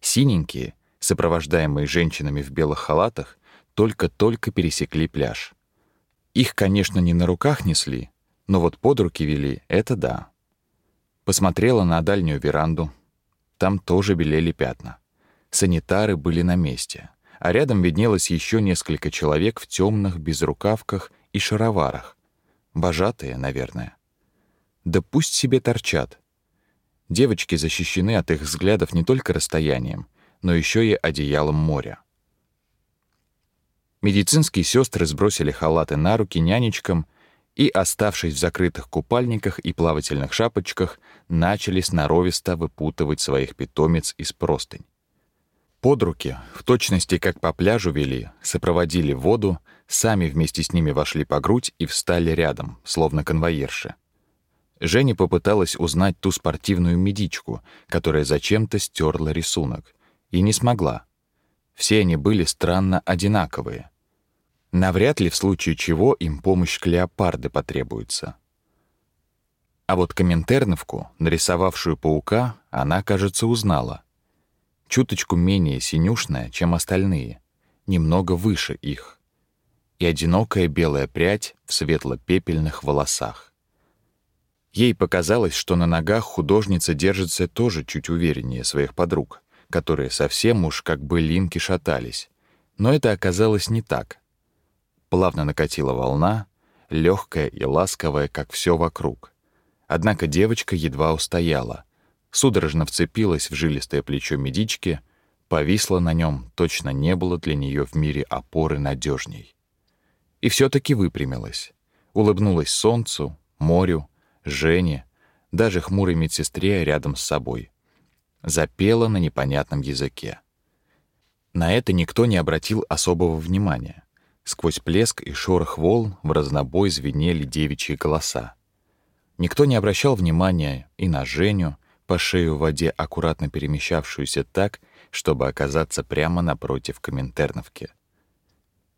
Синенькие, сопровождаемые женщинами в белых халатах, только-только пересекли пляж. Их, конечно, не на руках несли, но вот под руки вели — это да. Посмотрела на дальнюю веранду. Там тоже белели пятна. Санитары были на месте, а рядом виднелось еще несколько человек в темных безрукавках и шароварах. Божатые, наверное. Да пусть себе торчат. Девочки защищены от их взглядов не только расстоянием, но еще и одеялом моря. Медицинские сестры сбросили халаты на руки нянечкам — и, оставшись в закрытых купальниках и плавательных шапочках, начали сноровисто выпутывать своих питомец из простынь. Под руки, в точности как по пляжу вели, сопроводили воду, сами вместе с ними вошли по грудь и встали рядом, словно конвоирши. Женя попыталась узнать ту спортивную медичку, которая зачем-то стерла рисунок, и не смогла. Все они были странно одинаковые — Навряд ли в случае чего им помощь Клеопарды потребуется. А вот Коминтерновку, нарисовавшую паука, она, кажется, узнала. Чуточку менее синюшная, чем остальные, немного выше их. И одинокая белая прядь в светло-пепельных волосах. Ей показалось, что на ногах художница держится тоже чуть увереннее своих подруг, которые совсем уж как бы линки шатались. Но это оказалось не так — Плавно накатила волна, легкая и ласковая, как все вокруг. Однако девочка едва устояла, судорожно вцепилась в жилистое плечо медички, повисла на нем, точно не было для нее в мире опоры надежней. И все-таки выпрямилась, улыбнулась солнцу, морю, Жене, даже хмурой медсестре рядом с собой. Запела на непонятном языке. На это никто не обратил особого внимания. Сквозь плеск и шорох волн в разнобой звенели девичьи голоса. Никто не обращал внимания и на Женю, по шею в воде аккуратно перемещавшуюся так, чтобы оказаться прямо напротив Коминтерновки.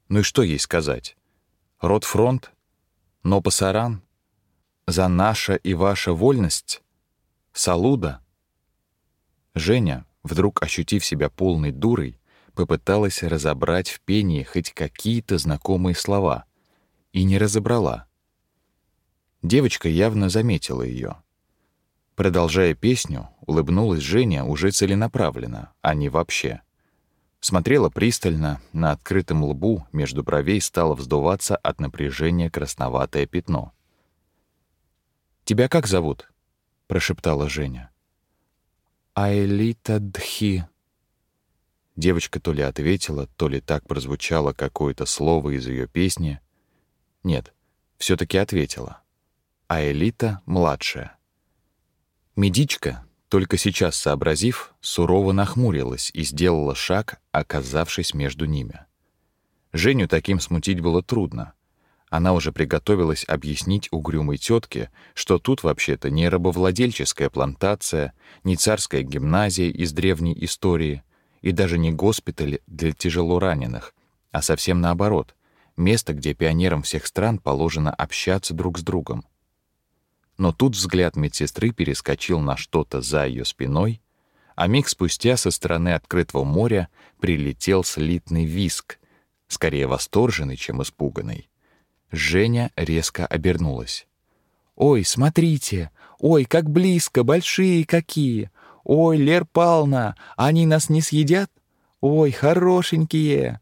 Ну и что ей сказать? Ротфронт? Но пасаран? За наша и ваша вольность? Салуда? Женя, вдруг ощутив себя полной дурой, попыталась разобрать в пении хоть какие-то знакомые слова и не разобрала. Девочка явно заметила ее. Продолжая песню, улыбнулась Женя уже целенаправленно, а не вообще. Смотрела пристально, на открытом лбу между бровей стало вздуваться от напряжения красноватое пятно. «Тебя как зовут?» — прошептала Женя. «Айлита Дхи». Девочка то ли ответила, то ли так прозвучало какое-то слово из ее песни. Нет, все таки ответила. Айлита младшая. Медичка, только сейчас сообразив, сурово нахмурилась и сделала шаг, оказавшись между ними. Женю таким смутить было трудно. Она уже приготовилась объяснить угрюмой тетке, что тут вообще-то не рабовладельческая плантация, не царская гимназия из древней истории и даже не госпиталь для тяжелораненых, а совсем наоборот, место, где пионерам всех стран положено общаться друг с другом. Но тут взгляд медсестры перескочил на что-то за ее спиной, а миг спустя со стороны открытого моря прилетел слитный виск, скорее восторженный, чем испуганный. Женя резко обернулась. «Ой, смотрите! Ой, как близко, большие какие! Ой, Лер Пална, они нас не съедят? Ой, хорошенькие!»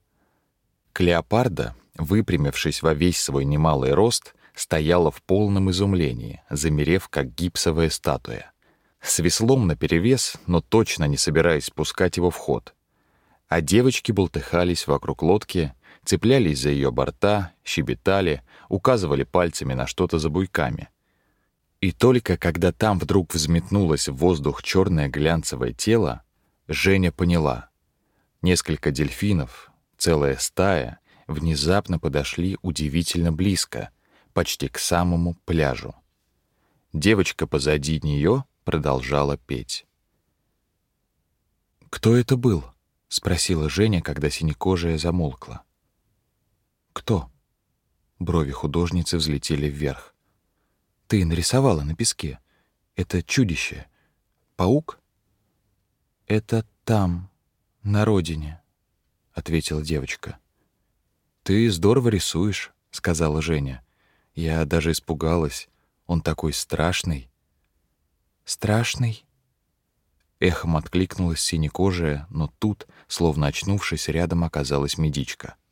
Клеопарда, выпрямившись во весь свой немалый рост, стояла в полном изумлении, замерев как гипсовая статуя. С веслом наперевес, но точно не собираясь пускать его в ход. А девочки болтыхались вокруг лодки, цеплялись за ее борта, щебетали, указывали пальцами на что-то за буйками. И только когда там вдруг взметнулось в воздух черное глянцевое тело, Женя поняла. Несколько дельфинов, целая стая, внезапно подошли удивительно близко, почти к самому пляжу. Девочка позади нее продолжала петь. «Кто это был?» — спросила Женя, когда синекожая замолкла. «Кто?» Брови художницы взлетели вверх. «Ты нарисовала на песке. Это чудище. Паук?» «Это там, на родине», — ответила девочка. «Ты здорово рисуешь», — сказала Женя. «Я даже испугалась. Он такой страшный». «Страшный?» Эхом откликнулась синекожая, но тут, словно очнувшись, рядом оказалась медичка —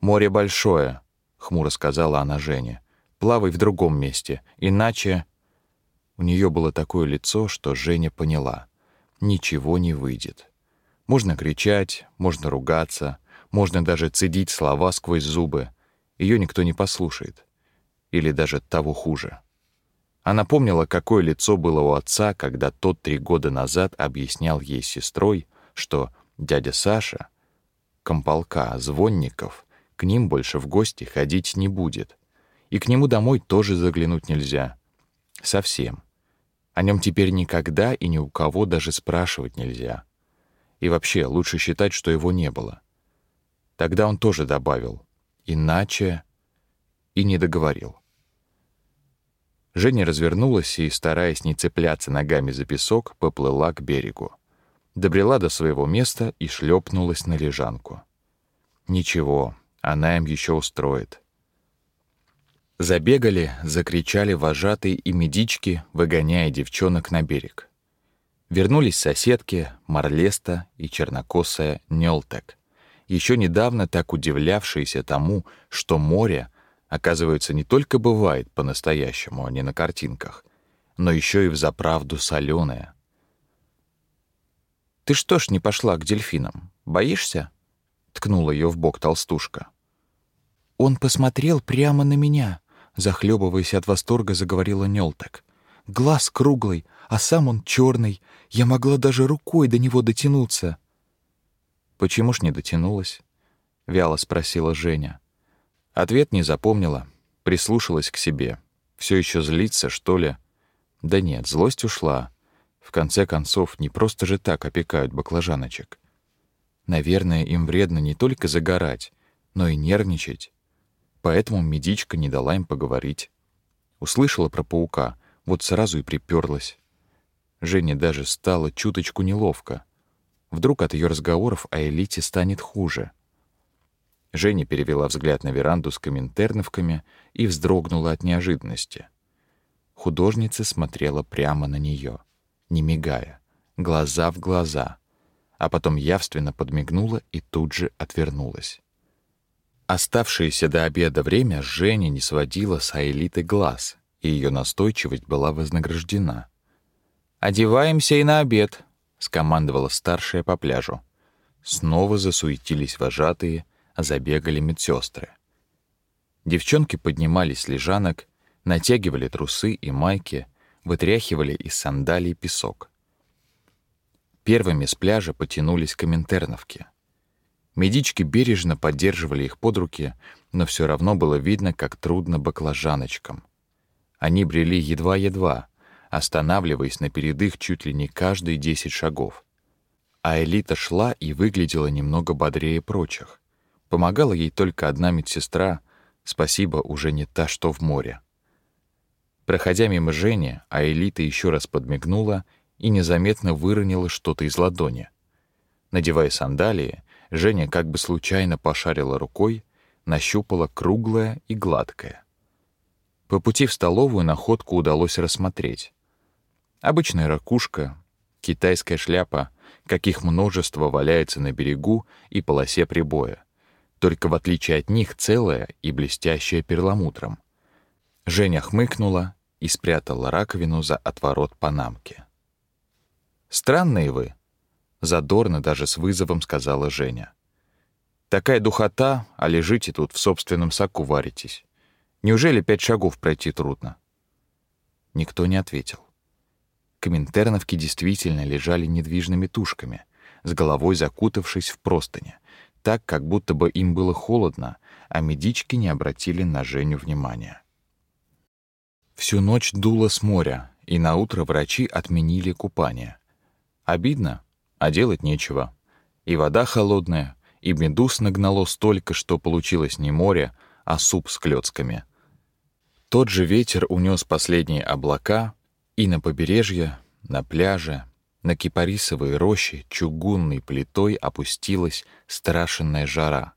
«Море большое», — хмуро сказала она Жене. «Плавай в другом месте, иначе...» У нее было такое лицо, что Женя поняла. Ничего не выйдет. Можно кричать, можно ругаться, можно даже цедить слова сквозь зубы. Ее никто не послушает. Или даже того хуже. Она помнила, какое лицо было у отца, когда тот три года назад объяснял ей сестрой, что дядя Саша, комполка Звонников, к ним больше в гости ходить не будет. И к нему домой тоже заглянуть нельзя. Совсем. О нем теперь никогда и ни у кого даже спрашивать нельзя. И вообще, лучше считать, что его не было. Тогда он тоже добавил «иначе» и не договорил. Женя развернулась и, стараясь не цепляться ногами за песок, поплыла к берегу. Добрела до своего места и шлепнулась на лежанку. Ничего, она им еще устроит. Забегали, закричали вожатые и медички, выгоняя девчонок на берег. Вернулись соседки Марлеста и чернокосая Нёлтек, еще недавно так удивлявшиеся тому, что море, оказывается, не только бывает по-настоящему, а не на картинках, но еще и взаправду соленое. «Ты что ж не пошла к дельфинам? Боишься?» — ткнула ее в бок толстушка. Он посмотрел прямо на меня, захлебываясь от восторга, заговорила Нёлтек. Глаз круглый, а сам он черный. Я могла даже рукой до него дотянуться. Почему ж не дотянулась? вяло спросила Женя. Ответ не запомнила, прислушалась к себе. Все еще злится, что ли? Да нет, злость ушла. В конце концов, не просто же так опекают баклажаночек. Наверное, им вредно не только загорать, но и нервничать. Поэтому медичка не дала им поговорить. Услышала про паука, вот сразу и приперлась. Жене даже стало чуточку неловко. Вдруг от ее разговоров о элите станет хуже. Женя перевела взгляд на веранду с коминтерновками и вздрогнула от неожиданности. Художница смотрела прямо на нее, не мигая, глаза в глаза, а потом явственно подмигнула и тут же отвернулась. Оставшееся до обеда время Женя не сводила с Аэлиты глаз, и ее настойчивость была вознаграждена. «Одеваемся и на обед», — скомандовала старшая по пляжу. Снова засуетились вожатые, забегали медсестры. Девчонки поднимались с лежанок, натягивали трусы и майки, вытряхивали из сандалий песок. Первыми с пляжа потянулись коминтерновки. Медички бережно поддерживали их под руки, но все равно было видно, как трудно баклажаночкам. Они брели едва-едва, останавливаясь на передых чуть ли не каждые десять шагов. А Элита шла и выглядела немного бодрее прочих. Помогала ей только одна медсестра, спасибо, уже не та, что в море. Проходя мимо Жени, а Элита еще раз подмигнула и незаметно выронила что-то из ладони. Надевая сандалии, Женя как бы случайно пошарила рукой, нащупала круглое и гладкое. По пути в столовую находку удалось рассмотреть. Обычная ракушка, китайская шляпа, каких множество валяется на берегу и полосе прибоя только в отличие от них целая и блестящая перламутром. Женя хмыкнула и спрятала раковину за отворот панамки. «Странные вы», — задорно даже с вызовом сказала Женя. «Такая духота, а лежите тут в собственном соку варитесь. Неужели пять шагов пройти трудно?» Никто не ответил. Коминтерновки действительно лежали недвижными тушками, с головой закутавшись в простыни, так, как будто бы им было холодно, а медички не обратили на Женю внимания. Всю ночь дуло с моря, и на утро врачи отменили купание. Обидно, а делать нечего. И вода холодная, и медуз нагнало столько, что получилось не море, а суп с клёцками. Тот же ветер унес последние облака, и на побережье, на пляже, на кипарисовые рощи чугунной плитой опустилась страшенная жара.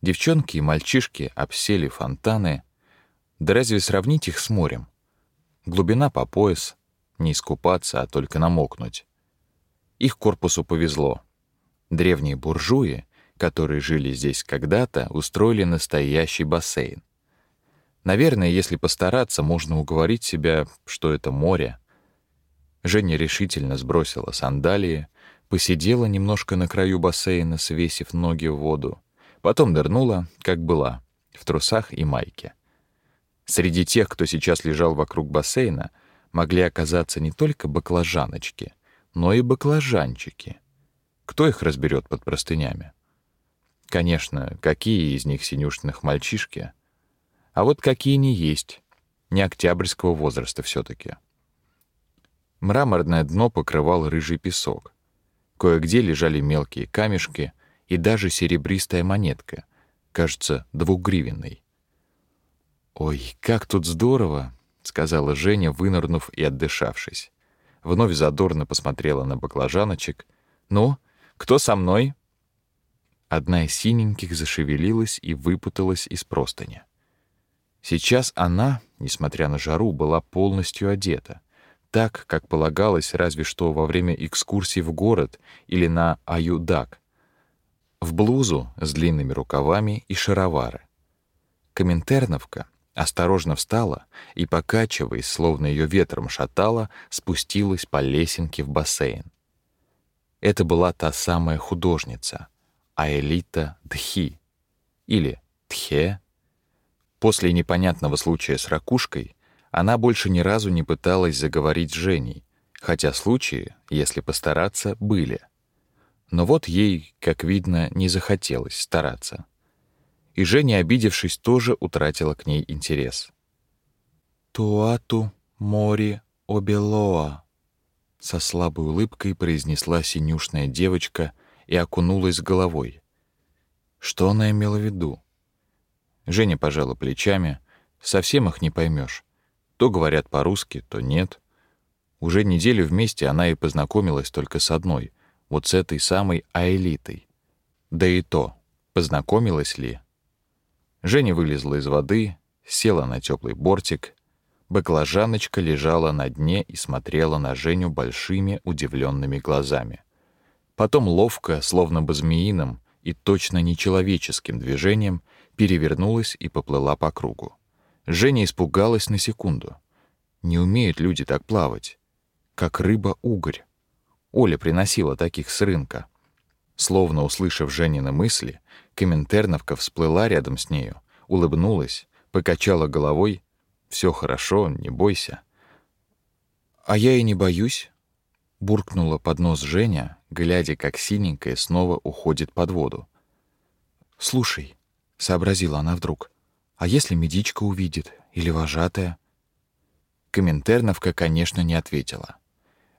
Девчонки и мальчишки обсели фонтаны. Да разве сравнить их с морем? Глубина по пояс, не искупаться, а только намокнуть. Их корпусу повезло. Древние буржуи, которые жили здесь когда-то, устроили настоящий бассейн. Наверное, если постараться, можно уговорить себя, что это море, Женя решительно сбросила сандалии, посидела немножко на краю бассейна, свесив ноги в воду, потом нырнула, как была, в трусах и майке. Среди тех, кто сейчас лежал вокруг бассейна, могли оказаться не только баклажаночки, но и баклажанчики. Кто их разберет под простынями? Конечно, какие из них синюшных мальчишки, а вот какие не есть, не октябрьского возраста все таки Мраморное дно покрывал рыжий песок. Кое-где лежали мелкие камешки и даже серебристая монетка, кажется, двухгривенной. «Ой, как тут здорово!» — сказала Женя, вынырнув и отдышавшись. Вновь задорно посмотрела на баклажаночек. «Ну, кто со мной?» Одна из синеньких зашевелилась и выпуталась из простыни. Сейчас она, несмотря на жару, была полностью одета — так, как полагалось разве что во время экскурсии в город или на Аюдак, в блузу с длинными рукавами и шаровары. Коминтерновка осторожно встала и, покачиваясь, словно ее ветром шатала, спустилась по лесенке в бассейн. Это была та самая художница, Аэлита Дхи, или Тхе. После непонятного случая с ракушкой она больше ни разу не пыталась заговорить с Женей, хотя случаи, если постараться, были. Но вот ей, как видно, не захотелось стараться. И Женя, обидевшись, тоже утратила к ней интерес. «Туату мори обелоа», — со слабой улыбкой произнесла синюшная девочка и окунулась головой. Что она имела в виду? Женя пожала плечами, совсем их не поймешь. То говорят по-русски, то нет. Уже неделю вместе она и познакомилась только с одной, вот с этой самой Аэлитой. Да и то, познакомилась ли? Женя вылезла из воды, села на теплый бортик. Баклажаночка лежала на дне и смотрела на Женю большими удивленными глазами. Потом ловко, словно бы змеиным и точно нечеловеческим движением, перевернулась и поплыла по кругу. Женя испугалась на секунду. Не умеют люди так плавать. Как рыба-угорь. Оля приносила таких с рынка. Словно услышав Женины мысли, Коминтерновка всплыла рядом с нею, улыбнулась, покачала головой. Все хорошо, не бойся. А я и не боюсь, буркнула под нос Женя, глядя, как синенькая снова уходит под воду. Слушай, сообразила она вдруг. А если медичка увидит или вожатая? Коминтерновка, конечно, не ответила.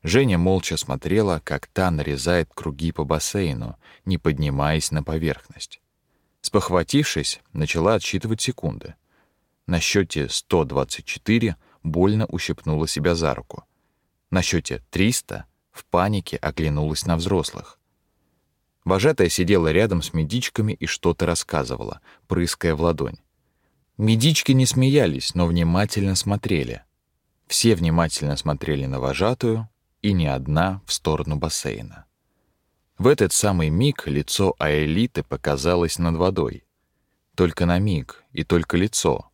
Женя молча смотрела, как та нарезает круги по бассейну, не поднимаясь на поверхность. Спохватившись, начала отсчитывать секунды. На счете 124 больно ущипнула себя за руку. На счете 300 в панике оглянулась на взрослых. Вожатая сидела рядом с медичками и что-то рассказывала, прыская в ладонь. Медички не смеялись, но внимательно смотрели. Все внимательно смотрели на вожатую, и ни одна в сторону бассейна. В этот самый миг лицо Аэлиты показалось над водой. Только на миг и только лицо.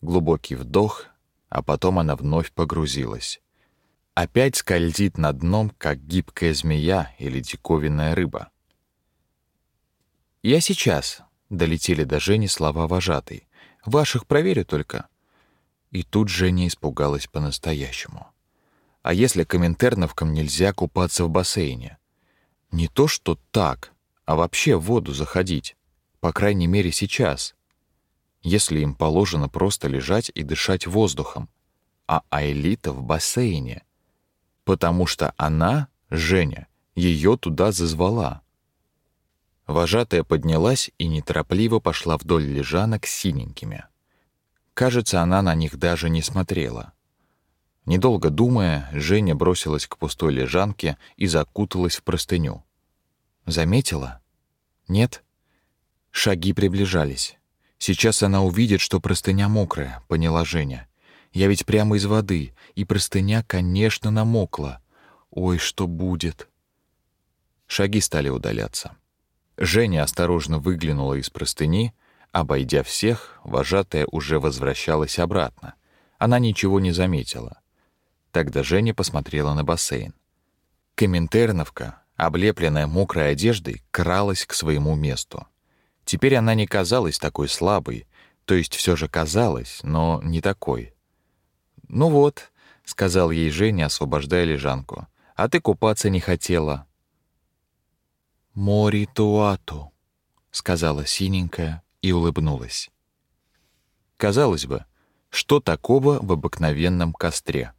Глубокий вдох, а потом она вновь погрузилась. Опять скользит над дном, как гибкая змея или диковинная рыба. «Я сейчас», — долетели до Жени слова вожатой. «Ваших проверю только». И тут Женя испугалась по-настоящему. А если коминтерновкам нельзя купаться в бассейне? Не то что так, а вообще в воду заходить, по крайней мере сейчас. Если им положено просто лежать и дышать воздухом, а Аэлита в бассейне, потому что она, Женя, ее туда зазвала. Вожатая поднялась и неторопливо пошла вдоль лежанок синенькими. Кажется, она на них даже не смотрела. Недолго думая, Женя бросилась к пустой лежанке и закуталась в простыню. Заметила? Нет? Шаги приближались. Сейчас она увидит, что простыня мокрая, поняла Женя. Я ведь прямо из воды, и простыня, конечно, намокла. Ой, что будет? Шаги стали удаляться. Женя осторожно выглянула из простыни, обойдя всех, вожатая уже возвращалась обратно. Она ничего не заметила. Тогда Женя посмотрела на бассейн. Коминтерновка, облепленная мокрой одеждой, кралась к своему месту. Теперь она не казалась такой слабой, то есть все же казалась, но не такой. Ну вот, сказал ей Женя, освобождая лежанку. А ты купаться не хотела. Мори туату, сказала синенькая и улыбнулась. Казалось бы, что такого в обыкновенном костре?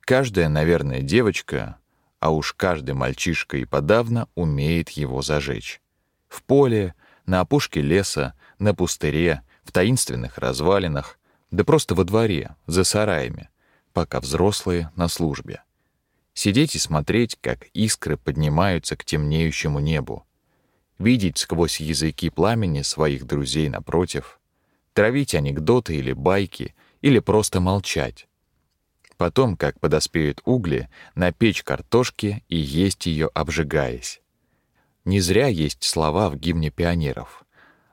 Каждая, наверное, девочка, а уж каждый мальчишка и подавно умеет его зажечь. В поле, на опушке леса, на пустыре, в таинственных развалинах, да просто во дворе, за сараями, пока взрослые на службе. Сидеть и смотреть, как искры поднимаются к темнеющему небу, видеть сквозь языки пламени своих друзей напротив, травить анекдоты или байки, или просто молчать, Потом, как подоспеют угли, напечь картошки и есть ее, обжигаясь. Не зря есть слова в гимне пионеров.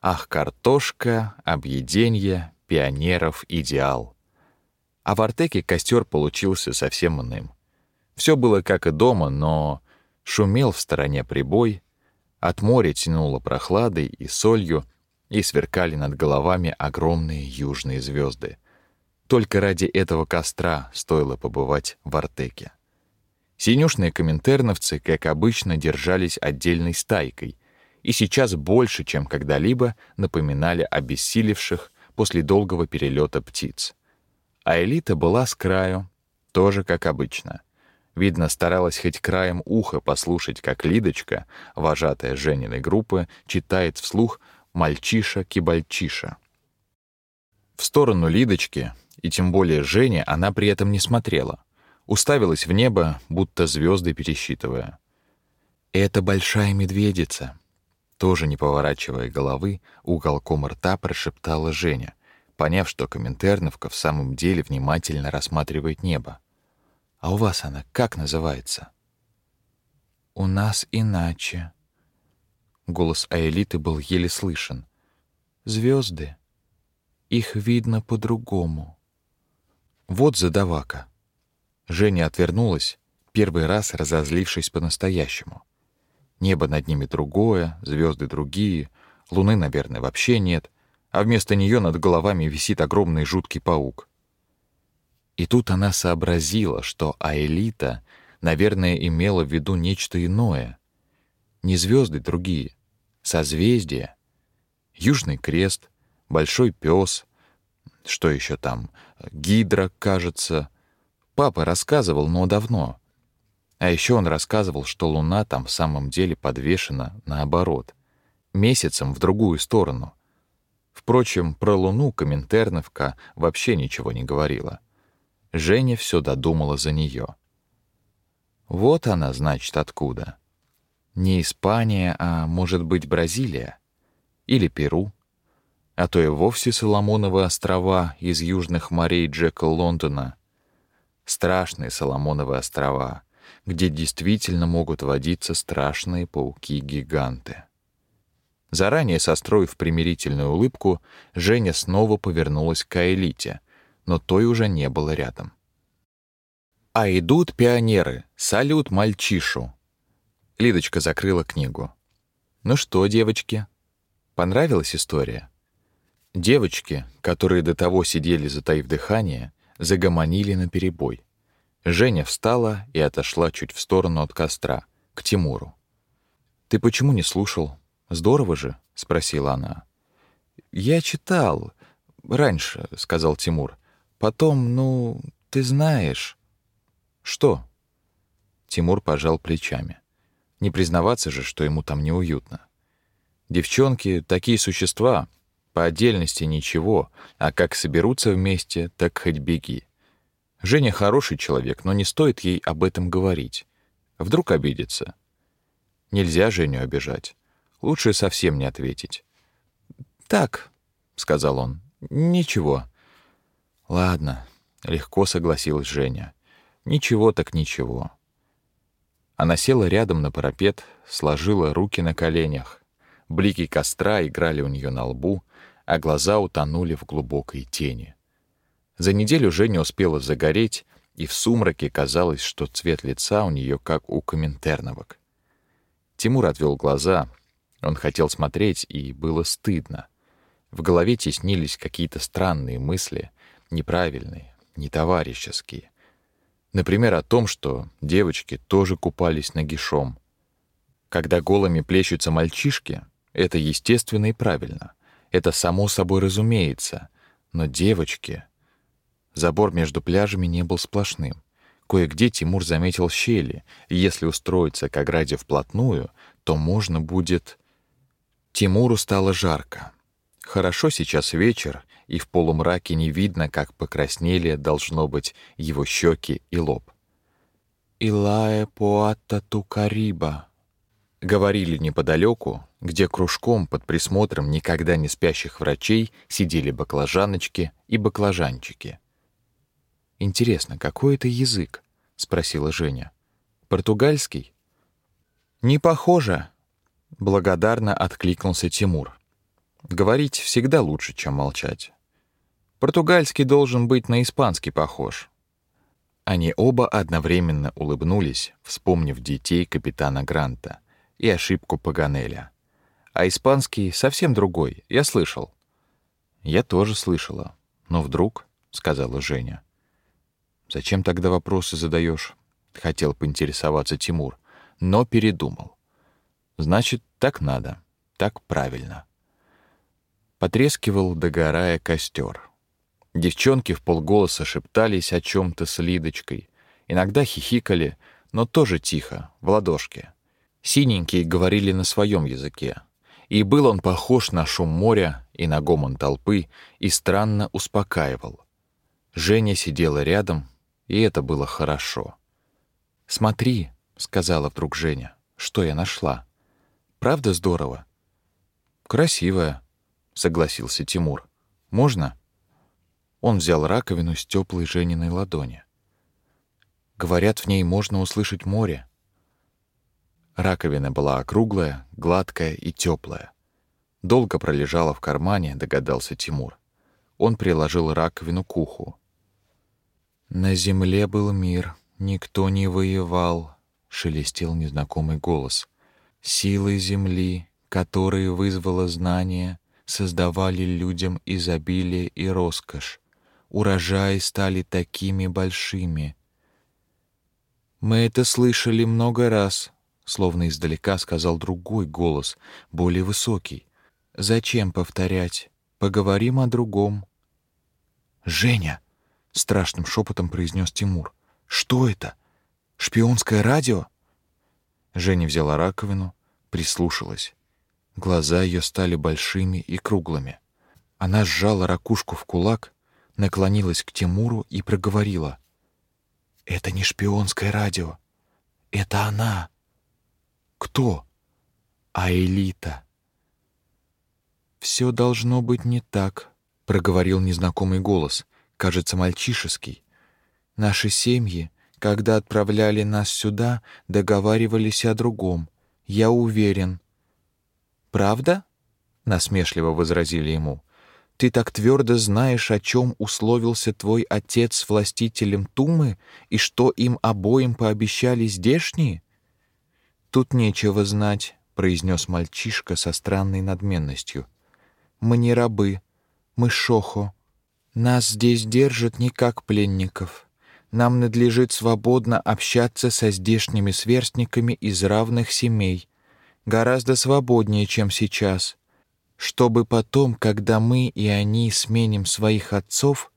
Ах, картошка, объеденье, пионеров идеал. А в Артеке костер получился совсем иным. Все было как и дома, но шумел в стороне прибой, от моря тянуло прохладой и солью, и сверкали над головами огромные южные звезды. Только ради этого костра стоило побывать в Артеке. Синюшные коминтерновцы, как обычно, держались отдельной стайкой и сейчас больше, чем когда-либо, напоминали обессилевших после долгого перелета птиц. А элита была с краю, тоже как обычно. Видно, старалась хоть краем уха послушать, как Лидочка, вожатая Жениной группы, читает вслух «Мальчиша-кибальчиша». В сторону Лидочки и тем более Жене она при этом не смотрела. уставилась в небо, будто звезды пересчитывая. «Это большая медведица», тоже не поворачивая головы, уголком рта прошептала Женя, поняв, что Коминтерновка в самом деле внимательно рассматривает небо. «А у вас она как называется?» «У нас иначе». Голос Аэлиты был еле слышен. «Звезды. Их видно по-другому». «Вот задавака». Женя отвернулась, первый раз разозлившись по-настоящему. Небо над ними другое, звезды другие, луны, наверное, вообще нет, а вместо нее над головами висит огромный жуткий паук. И тут она сообразила, что Аэлита, наверное, имела в виду нечто иное. Не звезды другие, созвездия. Южный крест, большой пес, что еще там, гидра, кажется. Папа рассказывал, но давно — а еще он рассказывал, что Луна там в самом деле подвешена наоборот, месяцем в другую сторону. Впрочем, про Луну Коминтерновка вообще ничего не говорила. Женя все додумала за нее. Вот она, значит, откуда. Не Испания, а, может быть, Бразилия? Или Перу? А то и вовсе Соломоновы острова из южных морей Джека Лондона. Страшные Соломоновы острова — где действительно могут водиться страшные пауки-гиганты. Заранее состроив примирительную улыбку, Женя снова повернулась к Аэлите, но той уже не было рядом. «А идут пионеры! Салют мальчишу!» Лидочка закрыла книгу. «Ну что, девочки, понравилась история?» Девочки, которые до того сидели, затаив дыхание, загомонили наперебой. Женя встала и отошла чуть в сторону от костра, к Тимуру. «Ты почему не слушал? Здорово же?» — спросила она. «Я читал. Раньше», — сказал Тимур. «Потом, ну, ты знаешь...» «Что?» Тимур пожал плечами. Не признаваться же, что ему там неуютно. Девчонки — такие существа, по отдельности ничего, а как соберутся вместе, так хоть беги. Женя хороший человек, но не стоит ей об этом говорить. Вдруг обидится. Нельзя Женю обижать. Лучше совсем не ответить. «Так», — сказал он, — «ничего». «Ладно», — легко согласилась Женя. «Ничего так ничего». Она села рядом на парапет, сложила руки на коленях. Блики костра играли у нее на лбу, а глаза утонули в глубокой тени. За неделю Женя успела загореть, и в сумраке казалось, что цвет лица у нее как у коминтерновок. Тимур отвел глаза. Он хотел смотреть, и было стыдно. В голове теснились какие-то странные мысли, неправильные, нетоварищеские. Например, о том, что девочки тоже купались нагишом. Когда голыми плещутся мальчишки, это естественно и правильно. Это само собой разумеется. Но девочки... Забор между пляжами не был сплошным. Кое-где Тимур заметил щели, и если устроиться к ограде вплотную, то можно будет... Тимуру стало жарко. Хорошо сейчас вечер, и в полумраке не видно, как покраснели, должно быть, его щеки и лоб. «Илае поатта тукариба», — говорили неподалеку, где кружком под присмотром никогда не спящих врачей сидели баклажаночки и баклажанчики — Интересно, какой это язык? спросила Женя. Португальский? Не похоже, благодарно откликнулся Тимур. Говорить всегда лучше, чем молчать. Португальский должен быть на испанский похож. Они оба одновременно улыбнулись, вспомнив детей капитана Гранта и ошибку Паганеля. А испанский совсем другой, я слышал. Я тоже слышала. Но вдруг, сказала Женя. Зачем тогда вопросы задаешь? Хотел поинтересоваться Тимур, но передумал. Значит, так надо, так правильно. Потрескивал, догорая костер. Девчонки в полголоса шептались о чем-то с Лидочкой. Иногда хихикали, но тоже тихо, в ладошке. Синенькие говорили на своем языке. И был он похож на шум моря и на гомон толпы, и странно успокаивал. Женя сидела рядом, И это было хорошо. «Смотри», — сказала вдруг Женя, — «что я нашла. Правда здорово?» «Красивая», — согласился Тимур. «Можно?» Он взял раковину с теплой Жениной ладони. Говорят, в ней можно услышать море. Раковина была округлая, гладкая и теплая. Долго пролежала в кармане, догадался Тимур. Он приложил раковину к уху. На земле был мир, никто не воевал, шелестел незнакомый голос. Силы земли, которые вызвало знание, создавали людям изобилие и роскошь. Урожаи стали такими большими. Мы это слышали много раз, словно издалека сказал другой голос, более высокий. Зачем повторять? Поговорим о другом. Женя, страшным шепотом произнес Тимур. Что это? Шпионское радио? Женя взяла раковину, прислушалась. Глаза ее стали большими и круглыми. Она сжала ракушку в кулак, наклонилась к Тимуру и проговорила: "Это не шпионское радио. Это она. Кто? А элита. Все должно быть не так, проговорил незнакомый голос, кажется, мальчишеский. Наши семьи, когда отправляли нас сюда, договаривались о другом. Я уверен. Правда? насмешливо возразили ему. Ты так твердо знаешь, о чем условился твой отец с властителем Тумы и что им обоим пообещали здешние? Тут нечего знать, произнес мальчишка со странной надменностью. Мы не рабы, мы шохо. Нас здесь держат не как пленников. Нам надлежит свободно общаться со здешними сверстниками из равных семей, гораздо свободнее, чем сейчас, чтобы потом, когда мы и они сменим своих отцов,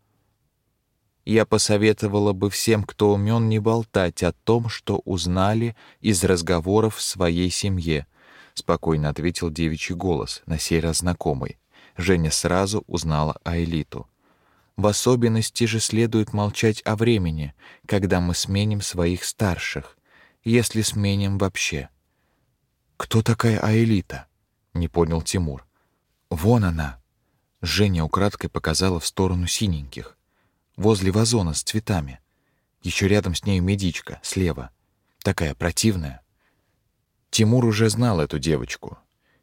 я посоветовала бы всем, кто умен, не болтать о том, что узнали из разговоров в своей семье. Спокойно ответил девичий голос, на сей раз знакомый. Женя сразу узнала Аэлиту. В особенности же следует молчать о времени, когда мы сменим своих старших, если сменим вообще. Кто такая Аэлита? Не понял Тимур. Вон она. Женя украдкой показала в сторону синеньких возле вазона с цветами. Еще рядом с ней медичка, слева. Такая противная. Тимур уже знал эту девочку.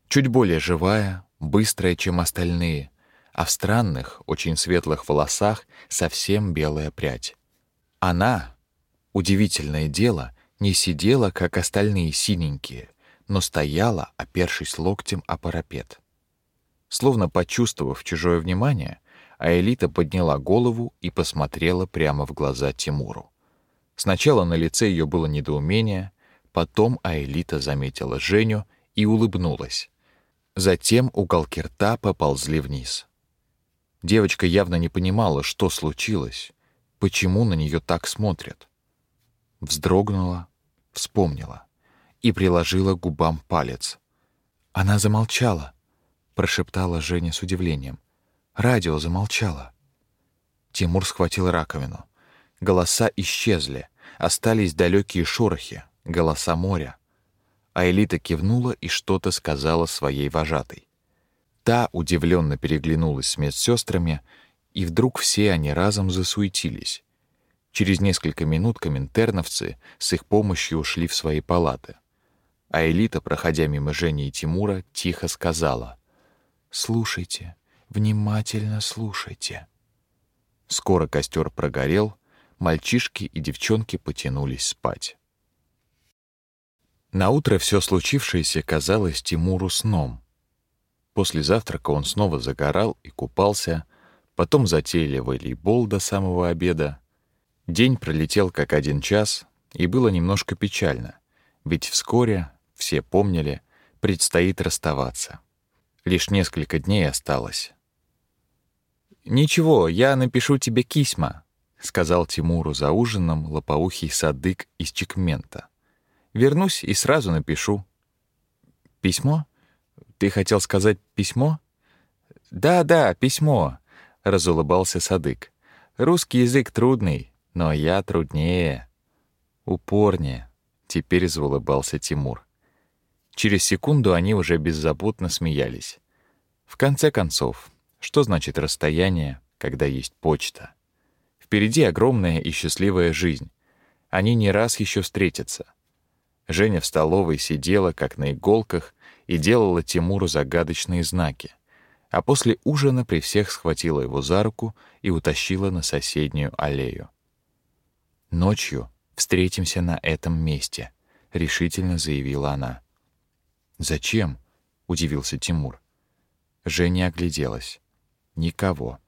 Чуть более живая, быстрая, чем остальные, а в странных, очень светлых волосах совсем белая прядь. Она, удивительное дело, не сидела, как остальные синенькие, но стояла, опершись локтем о парапет. Словно почувствовав чужое внимание, а Элита подняла голову и посмотрела прямо в глаза Тимуру. Сначала на лице ее было недоумение, потом Аэлита заметила Женю и улыбнулась. Затем уголки рта поползли вниз. Девочка явно не понимала, что случилось, почему на нее так смотрят. Вздрогнула, вспомнила и приложила губам палец. Она замолчала, прошептала Женя с удивлением. Радио замолчало. Тимур схватил раковину. Голоса исчезли, остались далекие шорохи, голоса моря. А Элита кивнула и что-то сказала своей вожатой. Та удивленно переглянулась с медсестрами, и вдруг все они разом засуетились. Через несколько минут коминтерновцы с их помощью ушли в свои палаты. А Элита, проходя мимо Жени и Тимура, тихо сказала: "Слушайте, Внимательно слушайте. Скоро костер прогорел, мальчишки и девчонки потянулись спать. На утро все случившееся казалось Тимуру сном. После завтрака он снова загорал и купался, потом затеяли волейбол до самого обеда. День пролетел как один час, и было немножко печально, ведь вскоре, все помнили, предстоит расставаться. Лишь несколько дней осталось. «Ничего, я напишу тебе кисьма», — сказал Тимуру за ужином лопоухий садык из Чекмента. «Вернусь и сразу напишу». «Письмо? Ты хотел сказать письмо?» «Да, да, письмо», — разулыбался садык. «Русский язык трудный, Но я труднее, упорнее. Теперь заулыбался Тимур. Через секунду они уже беззаботно смеялись. В конце концов, что значит расстояние, когда есть почта? Впереди огромная и счастливая жизнь. Они не раз еще встретятся. Женя в столовой сидела, как на иголках, и делала Тимуру загадочные знаки. А после ужина при всех схватила его за руку и утащила на соседнюю аллею. «Ночью встретимся на этом месте», — решительно заявила она. «Зачем?» — удивился Тимур. Женя огляделась. Никого.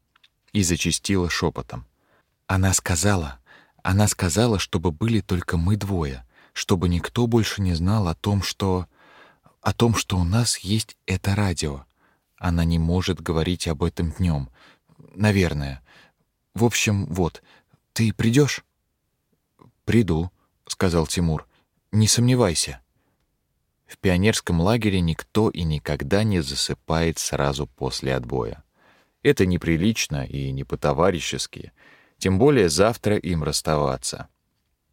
И зачастила шепотом. Она сказала, она сказала, чтобы были только мы двое, чтобы никто больше не знал о том, что... о том, что у нас есть это радио. Она не может говорить об этом днем. Наверное. В общем, вот. Ты придешь? Приду, сказал Тимур. Не сомневайся. В пионерском лагере никто и никогда не засыпает сразу после отбоя. Это неприлично и не по-товарищески, тем более завтра им расставаться.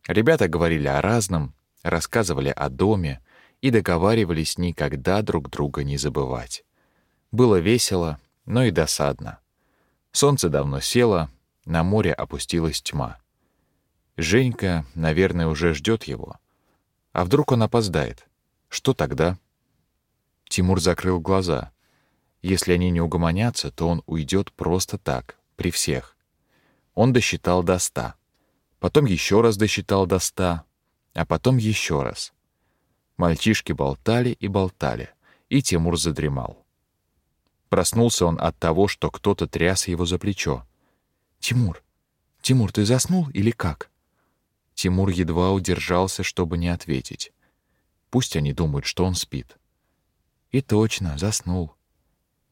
Ребята говорили о разном, рассказывали о доме и договаривались никогда друг друга не забывать. Было весело, но и досадно. Солнце давно село, на море опустилась тьма. Женька, наверное, уже ждет его. А вдруг он опоздает? Что тогда? Тимур закрыл глаза. Если они не угомонятся, то он уйдет просто так, при всех. Он досчитал до ста. Потом еще раз досчитал до ста, а потом еще раз. Мальчишки болтали и болтали, и Тимур задремал. Проснулся он от того, что кто-то тряс его за плечо. «Тимур! Тимур, ты заснул или как?» Тимур едва удержался, чтобы не ответить. Пусть они думают, что он спит. И точно, заснул.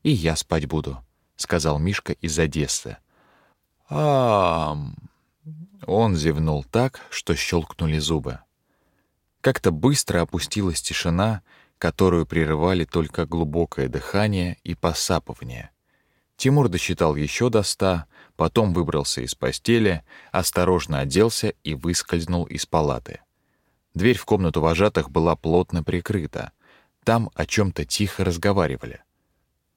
И я спать буду, сказал Мишка из Одессы. А, он зевнул так, что щелкнули зубы. Как-то быстро опустилась тишина, которую прерывали только глубокое дыхание и посапывание. Тимур досчитал еще до ста, потом выбрался из постели, осторожно оделся и выскользнул из палаты. Дверь в комнату вожатых была плотно прикрыта. Там о чем-то тихо разговаривали.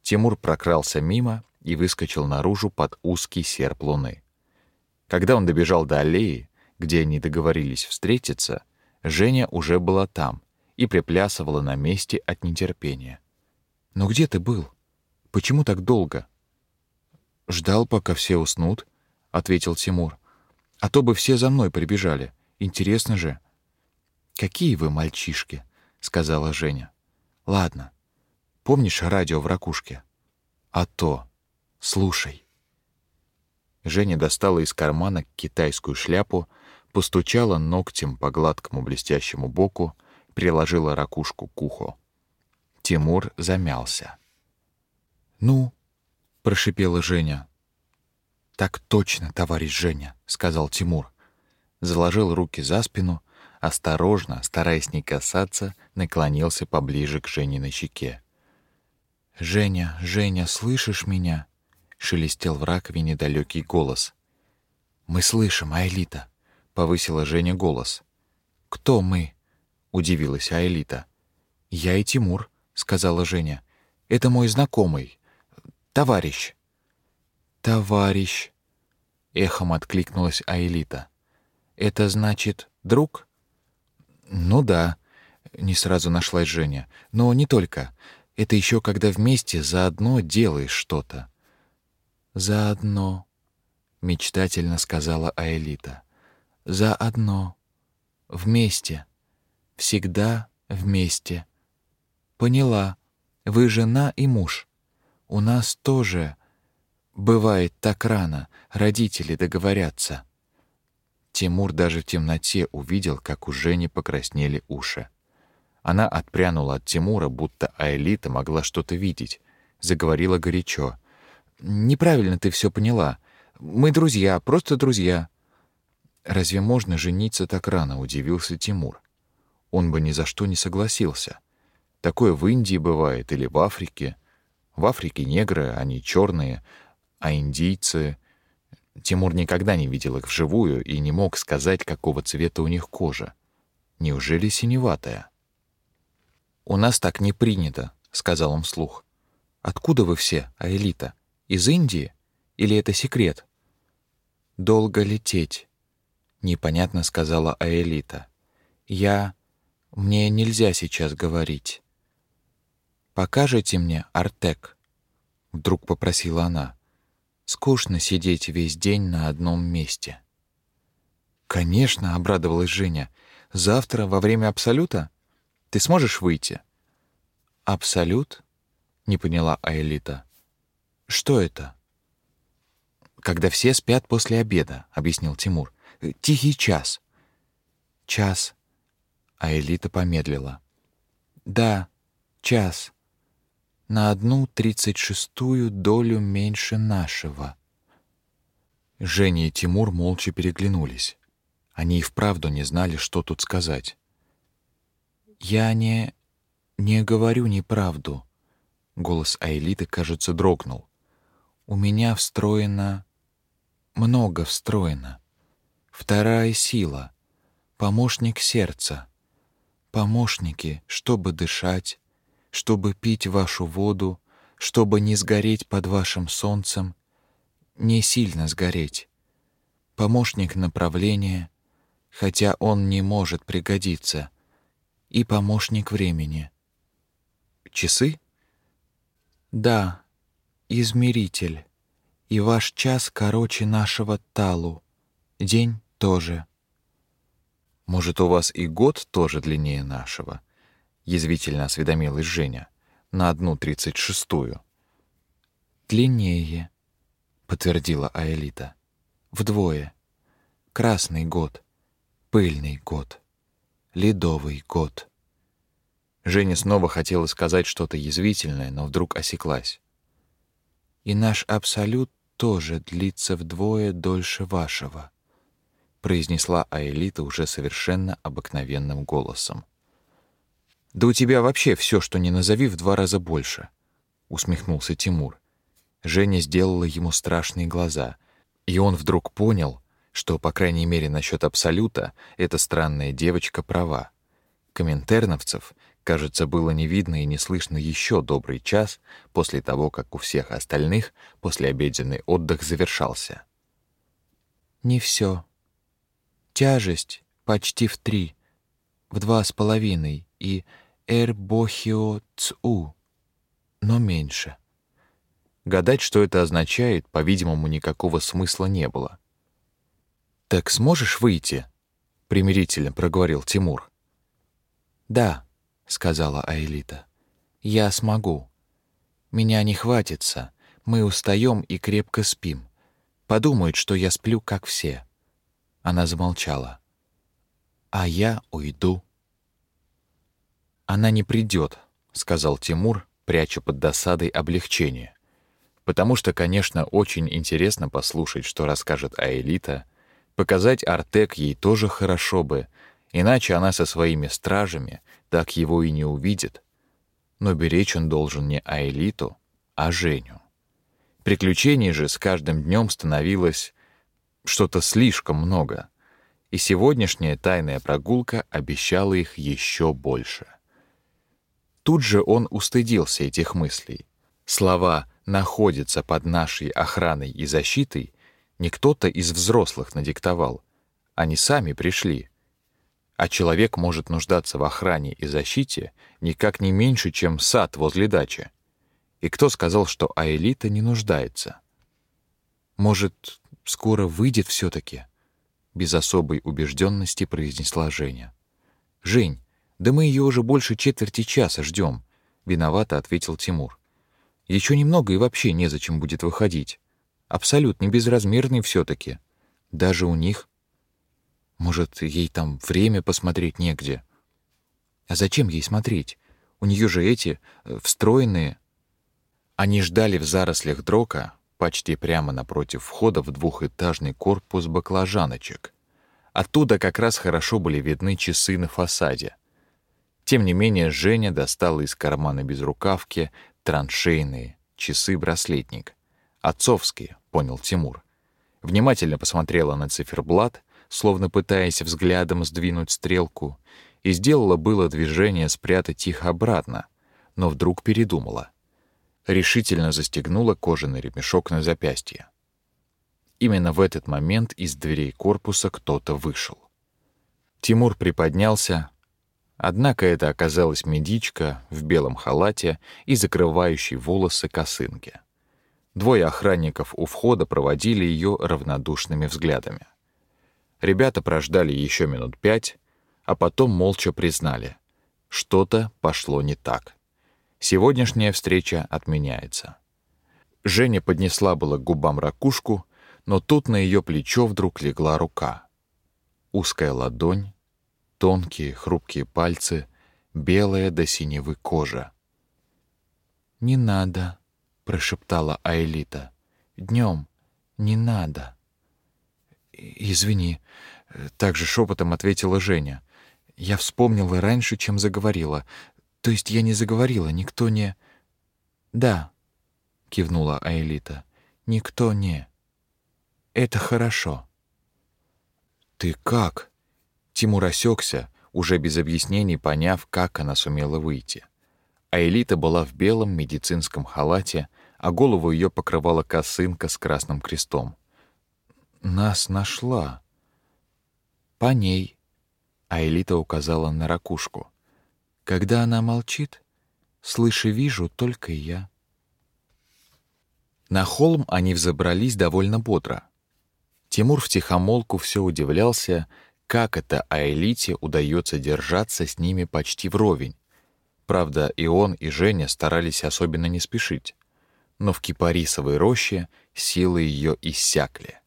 Тимур прокрался мимо и выскочил наружу под узкий серп луны. Когда он добежал до аллеи, где они договорились встретиться, Женя уже была там и приплясывала на месте от нетерпения. «Но где ты был? Почему так долго?» «Ждал, пока все уснут», — ответил Тимур. «А то бы все за мной прибежали. Интересно же». «Какие вы мальчишки», — сказала Женя. «Ладно. Помнишь радио в ракушке?» «А то. Слушай». Женя достала из кармана китайскую шляпу, постучала ногтем по гладкому блестящему боку, приложила ракушку к уху. Тимур замялся. «Ну?» — прошипела Женя. «Так точно, товарищ Женя», — сказал Тимур. Заложил руки за спину, осторожно, стараясь не касаться, наклонился поближе к Жениной щеке. «Женя, Женя, слышишь меня?» — шелестел в раковине далекий голос. «Мы слышим, Айлита», — повысила Женя голос. «Кто мы?» удивилась Аэлита. Я и Тимур, сказала Женя. Это мой знакомый, товарищ. Товарищ, эхом откликнулась Аэлита. Это значит друг? Ну да, не сразу нашлась Женя. Но не только. Это еще когда вместе заодно делаешь что-то. Заодно, мечтательно сказала Аэлита. Заодно, вместе всегда вместе. Поняла, вы жена и муж. У нас тоже бывает так рано, родители договорятся. Тимур даже в темноте увидел, как у Жени покраснели уши. Она отпрянула от Тимура, будто Аэлита могла что-то видеть. Заговорила горячо. «Неправильно ты все поняла. Мы друзья, просто друзья». «Разве можно жениться так рано?» — удивился Тимур он бы ни за что не согласился. Такое в Индии бывает или в Африке. В Африке негры, они черные, а индийцы... Тимур никогда не видел их вживую и не мог сказать, какого цвета у них кожа. Неужели синеватая? «У нас так не принято», — сказал он вслух. «Откуда вы все, Аэлита? Из Индии? Или это секрет?» «Долго лететь», — непонятно сказала Аэлита. «Я... Мне нельзя сейчас говорить». «Покажете мне Артек?» — вдруг попросила она. «Скучно сидеть весь день на одном месте». «Конечно», — обрадовалась Женя. «Завтра, во время Абсолюта, ты сможешь выйти?» «Абсолют?» — не поняла Аэлита. «Что это?» «Когда все спят после обеда», — объяснил Тимур. «Тихий час». «Час». Аэлита помедлила. «Да, час. На одну тридцать шестую долю меньше нашего». Женя и Тимур молча переглянулись. Они и вправду не знали, что тут сказать. «Я не... не говорю неправду». Голос Аэлиты, кажется, дрогнул. «У меня встроено... много встроено. Вторая сила. Помощник сердца. Помощники, чтобы дышать, чтобы пить вашу воду, чтобы не сгореть под вашим солнцем, не сильно сгореть. Помощник направления — хотя он не может пригодиться, и помощник времени. Часы? Да, измеритель. И ваш час короче нашего талу. День тоже. Может, у вас и год тоже длиннее нашего? Язвительно осведомилась Женя. На одну тридцать шестую. Длиннее, подтвердила Аэлита. Вдвое. Красный год — Пыльный год. Ледовый год. Женя снова хотела сказать что-то язвительное, но вдруг осеклась. И наш абсолют тоже длится вдвое дольше вашего, произнесла Аэлита уже совершенно обыкновенным голосом. Да у тебя вообще все, что не назови, в два раза больше, усмехнулся Тимур. Женя сделала ему страшные глаза, и он вдруг понял, что, по крайней мере, насчет абсолюта эта странная девочка права. Коминтерновцев, кажется, было не видно и не слышно еще добрый час после того, как у всех остальных послеобеденный отдых завершался. Не все. Тяжесть почти в три, в два с половиной и эрбохио цу, но меньше. Гадать, что это означает, по-видимому, никакого смысла не было. «Так сможешь выйти?» — примирительно проговорил Тимур. «Да», — сказала Аэлита. «Я смогу. Меня не хватится. Мы устаем и крепко спим. Подумают, что я сплю, как все». Она замолчала. «А я уйду». «Она не придет», — сказал Тимур, пряча под досадой облегчение. «Потому что, конечно, очень интересно послушать, что расскажет Аэлита — Показать Артек ей тоже хорошо бы, иначе она со своими стражами так его и не увидит. Но беречь он должен не Аэлиту, а Женю. Приключений же с каждым днем становилось что-то слишком много, и сегодняшняя тайная прогулка обещала их еще больше. Тут же он устыдился этих мыслей. Слова «находится под нашей охраной и защитой» Не кто-то из взрослых надиктовал. Они сами пришли. А человек может нуждаться в охране и защите никак не меньше, чем сад возле дачи. И кто сказал, что Аэлита не нуждается? Может, скоро выйдет все таки без особой убежденности произнесла Женя. Жень, да мы ее уже больше четверти часа ждем, виновато ответил Тимур. Еще немного и вообще незачем будет выходить абсолютно безразмерный все-таки. Даже у них. Может, ей там время посмотреть негде. А зачем ей смотреть? У нее же эти э, встроенные. Они ждали в зарослях дрока, почти прямо напротив входа в двухэтажный корпус баклажаночек. Оттуда как раз хорошо были видны часы на фасаде. Тем не менее, Женя достала из кармана безрукавки траншейные часы-браслетник. Отцовские, понял Тимур. внимательно посмотрела на циферблат, словно пытаясь взглядом сдвинуть стрелку, и сделала было движение спрятать их обратно, но вдруг передумала. Решительно застегнула кожаный ремешок на запястье. Именно в этот момент из дверей корпуса кто-то вышел. Тимур приподнялся, однако это оказалась медичка в белом халате и закрывающей волосы косынке. Двое охранников у входа проводили ее равнодушными взглядами. Ребята прождали еще минут пять, а потом молча признали, что-то пошло не так. Сегодняшняя встреча отменяется. Женя поднесла было к губам ракушку, но тут на ее плечо вдруг легла рука. Узкая ладонь, тонкие хрупкие пальцы, белая до синевы кожа. «Не надо», — прошептала Аэлита. «Днем не надо». «Извини», — также шепотом ответила Женя. «Я вспомнила раньше, чем заговорила. То есть я не заговорила, никто не...» «Да», — кивнула Аэлита. «Никто не...» «Это хорошо». «Ты как?» Тимур осекся, уже без объяснений поняв, как она сумела выйти. А Элита была в белом медицинском халате, а голову ее покрывала косынка с красным крестом. «Нас нашла». «По ней», — а Элита указала на ракушку. «Когда она молчит, слышу, вижу только я». На холм они взобрались довольно бодро. Тимур втихомолку все удивлялся, как это Аэлите удается держаться с ними почти вровень. Правда, и он, и Женя старались особенно не спешить. Но в кипарисовой роще силы ее иссякли.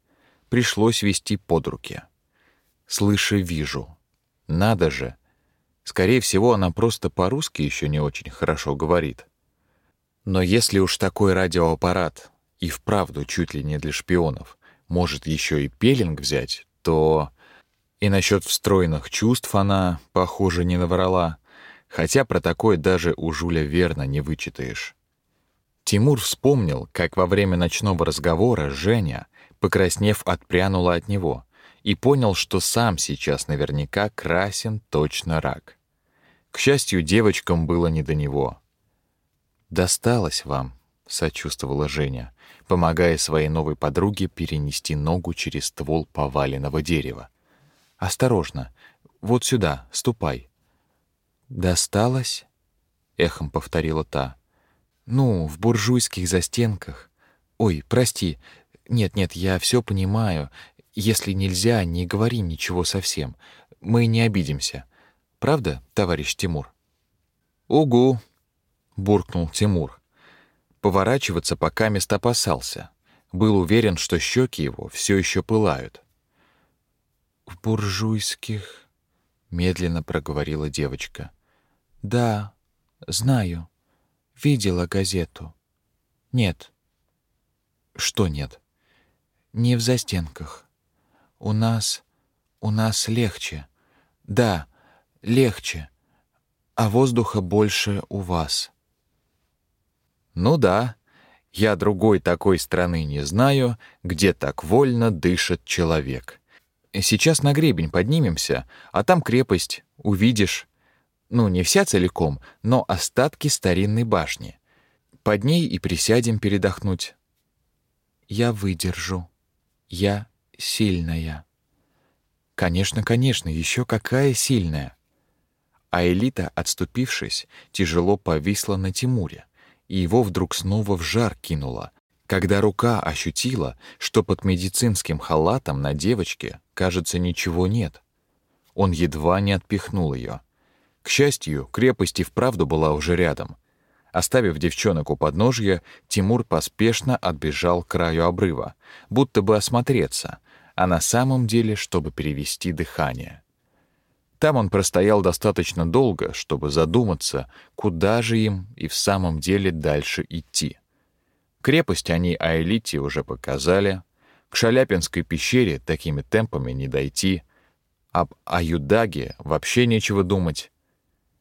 Пришлось вести под руки. Слышу, вижу. Надо же. Скорее всего, она просто по-русски еще не очень хорошо говорит. Но если уж такой радиоаппарат и вправду чуть ли не для шпионов может еще и пелинг взять, то и насчет встроенных чувств она, похоже, не наврала, хотя про такое даже у Жуля верно не вычитаешь. Тимур вспомнил, как во время ночного разговора Женя, покраснев, отпрянула от него и понял, что сам сейчас наверняка красен точно рак. К счастью, девочкам было не до него. «Досталось вам», — сочувствовала Женя, помогая своей новой подруге перенести ногу через ствол поваленного дерева. Осторожно. Вот сюда, ступай. Досталось? Эхом повторила та. Ну, в буржуйских застенках. Ой, прости. Нет, нет, я все понимаю. Если нельзя, не говори ничего совсем. Мы не обидимся. Правда, товарищ Тимур? Угу, буркнул Тимур. Поворачиваться пока мест опасался. Был уверен, что щеки его все еще пылают в буржуйских, медленно проговорила девочка. Да, знаю. Видела газету. Нет. Что нет? Не в застенках. У нас у нас легче. Да, легче. А воздуха больше у вас. Ну да, я другой такой страны не знаю, где так вольно дышит человек. Сейчас на гребень поднимемся, а там крепость, увидишь. Ну, не вся целиком, но остатки старинной башни. Под ней и присядем передохнуть. Я выдержу. Я сильная. Конечно, конечно, еще какая сильная. А Элита, отступившись, тяжело повисла на Тимуре, и его вдруг снова в жар кинула, когда рука ощутила, что под медицинским халатом на девочке, кажется, ничего нет. Он едва не отпихнул ее. Счастью, крепость и вправду была уже рядом. Оставив девчонок у подножья, Тимур поспешно отбежал к краю обрыва, будто бы осмотреться, а на самом деле, чтобы перевести дыхание. Там он простоял достаточно долго, чтобы задуматься, куда же им и в самом деле дальше идти. Крепость они Аэлите уже показали. К Шаляпинской пещере такими темпами не дойти. Об Аюдаге вообще нечего думать.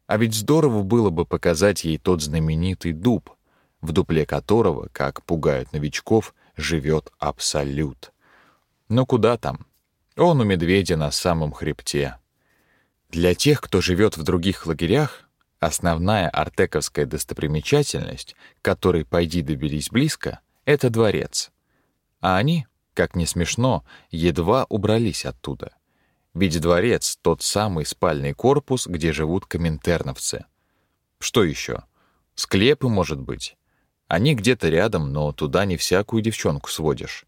А ведь здорово было бы показать ей тот знаменитый дуб, в дупле которого, как пугают новичков, живет Абсолют. Но куда там? Он у медведя на самом хребте. Для тех, кто живет в других лагерях, основная артековская достопримечательность, которой пойди доберись близко, это дворец. А они, как ни смешно, едва убрались оттуда. Ведь дворец — тот самый спальный корпус, где живут коминтерновцы. Что еще? Склепы, может быть. Они где-то рядом, но туда не всякую девчонку сводишь.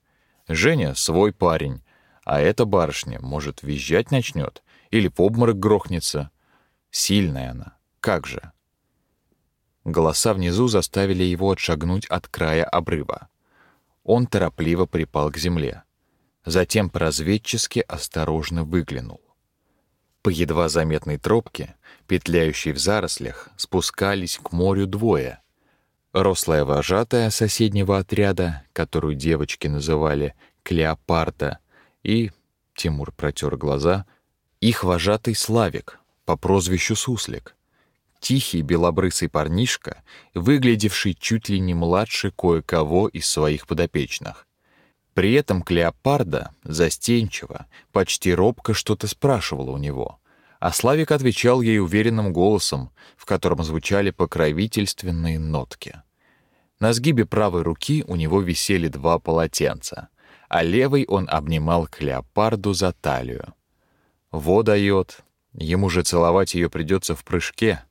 Женя — свой парень, а эта барышня, может, визжать начнет или в обморок грохнется. Сильная она, как же. Голоса внизу заставили его отшагнуть от края обрыва. Он торопливо припал к земле. Затем по-разведчески осторожно выглянул. По едва заметной тропке, петляющей в зарослях, спускались к морю двое. Рослая вожатая соседнего отряда, которую девочки называли Клеопарда, и, Тимур протер глаза, их вожатый Славик по прозвищу Суслик. Тихий белобрысый парнишка, выглядевший чуть ли не младше кое-кого из своих подопечных. При этом Клеопарда застенчиво, почти робко что-то спрашивала у него, а Славик отвечал ей уверенным голосом, в котором звучали покровительственные нотки. На сгибе правой руки у него висели два полотенца, а левой он обнимал Клеопарду за талию. Во дает, ему же целовать ее придется в прыжке.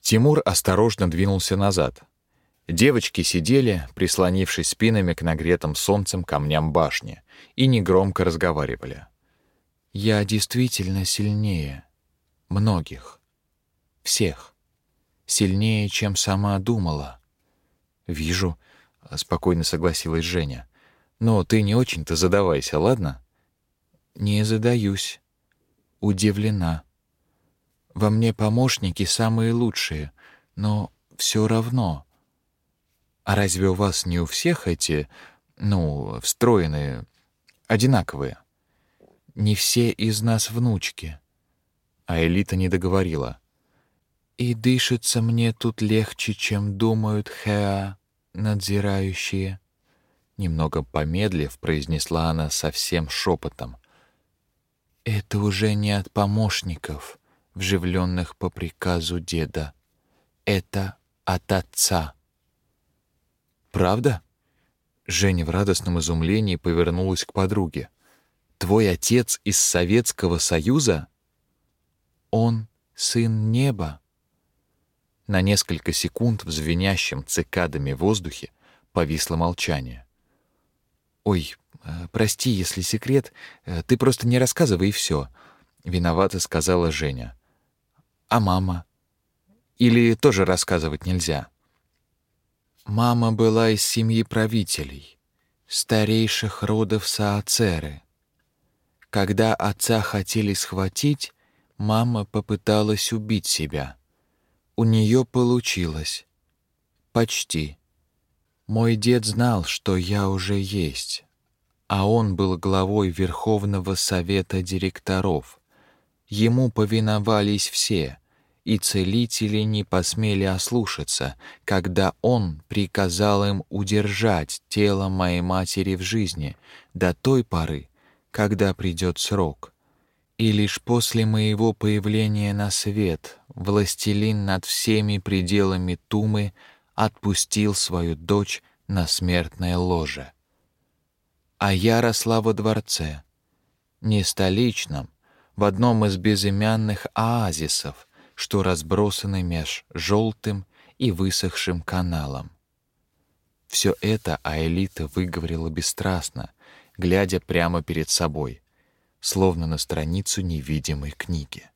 Тимур осторожно двинулся назад — Девочки сидели, прислонившись спинами к нагретым солнцем камням башни, и негромко разговаривали. «Я действительно сильнее. Многих. Всех. Сильнее, чем сама думала». «Вижу», — спокойно согласилась Женя. «Но ты не очень-то задавайся, ладно?» «Не задаюсь. Удивлена. Во мне помощники самые лучшие, но все равно...» А разве у вас не у всех эти, ну, встроенные, одинаковые? Не все из нас внучки. А Элита не договорила. И дышится мне тут легче, чем думают Хеа, надзирающие. Немного помедлив, произнесла она совсем шепотом. Это уже не от помощников, вживленных по приказу деда. Это от отца. «Правда?» Женя в радостном изумлении повернулась к подруге. «Твой отец из Советского Союза?» «Он сын неба». На несколько секунд в звенящем цикадами воздухе повисло молчание. «Ой, э, прости, если секрет, э, ты просто не рассказывай и все», — виновато сказала Женя. «А мама? Или тоже рассказывать нельзя?» Мама была из семьи правителей, старейших родов Саацеры. Когда отца хотели схватить, мама попыталась убить себя. У нее получилось. Почти. Мой дед знал, что я уже есть, а он был главой Верховного Совета директоров. Ему повиновались все — и целители не посмели ослушаться, когда он приказал им удержать тело моей матери в жизни до той поры, когда придет срок. И лишь после моего появления на свет властелин над всеми пределами Тумы отпустил свою дочь на смертное ложе. А я росла во дворце, не столичном, в одном из безымянных оазисов, что разбросаны меж желтым и высохшим каналом. Все это Аэлита выговорила бесстрастно, глядя прямо перед собой, словно на страницу невидимой книги.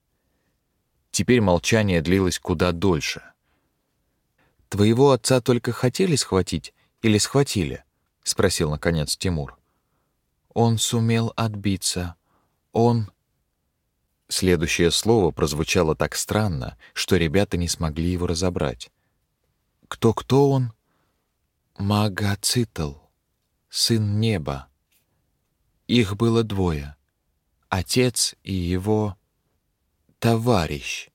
Теперь молчание длилось куда дольше. «Твоего отца только хотели схватить или схватили?» — спросил, наконец, Тимур. «Он сумел отбиться. Он...» Следующее слово прозвучало так странно, что ребята не смогли его разобрать. Кто-кто он? Магацитл, сын неба. Их было двое. Отец и его товарищ.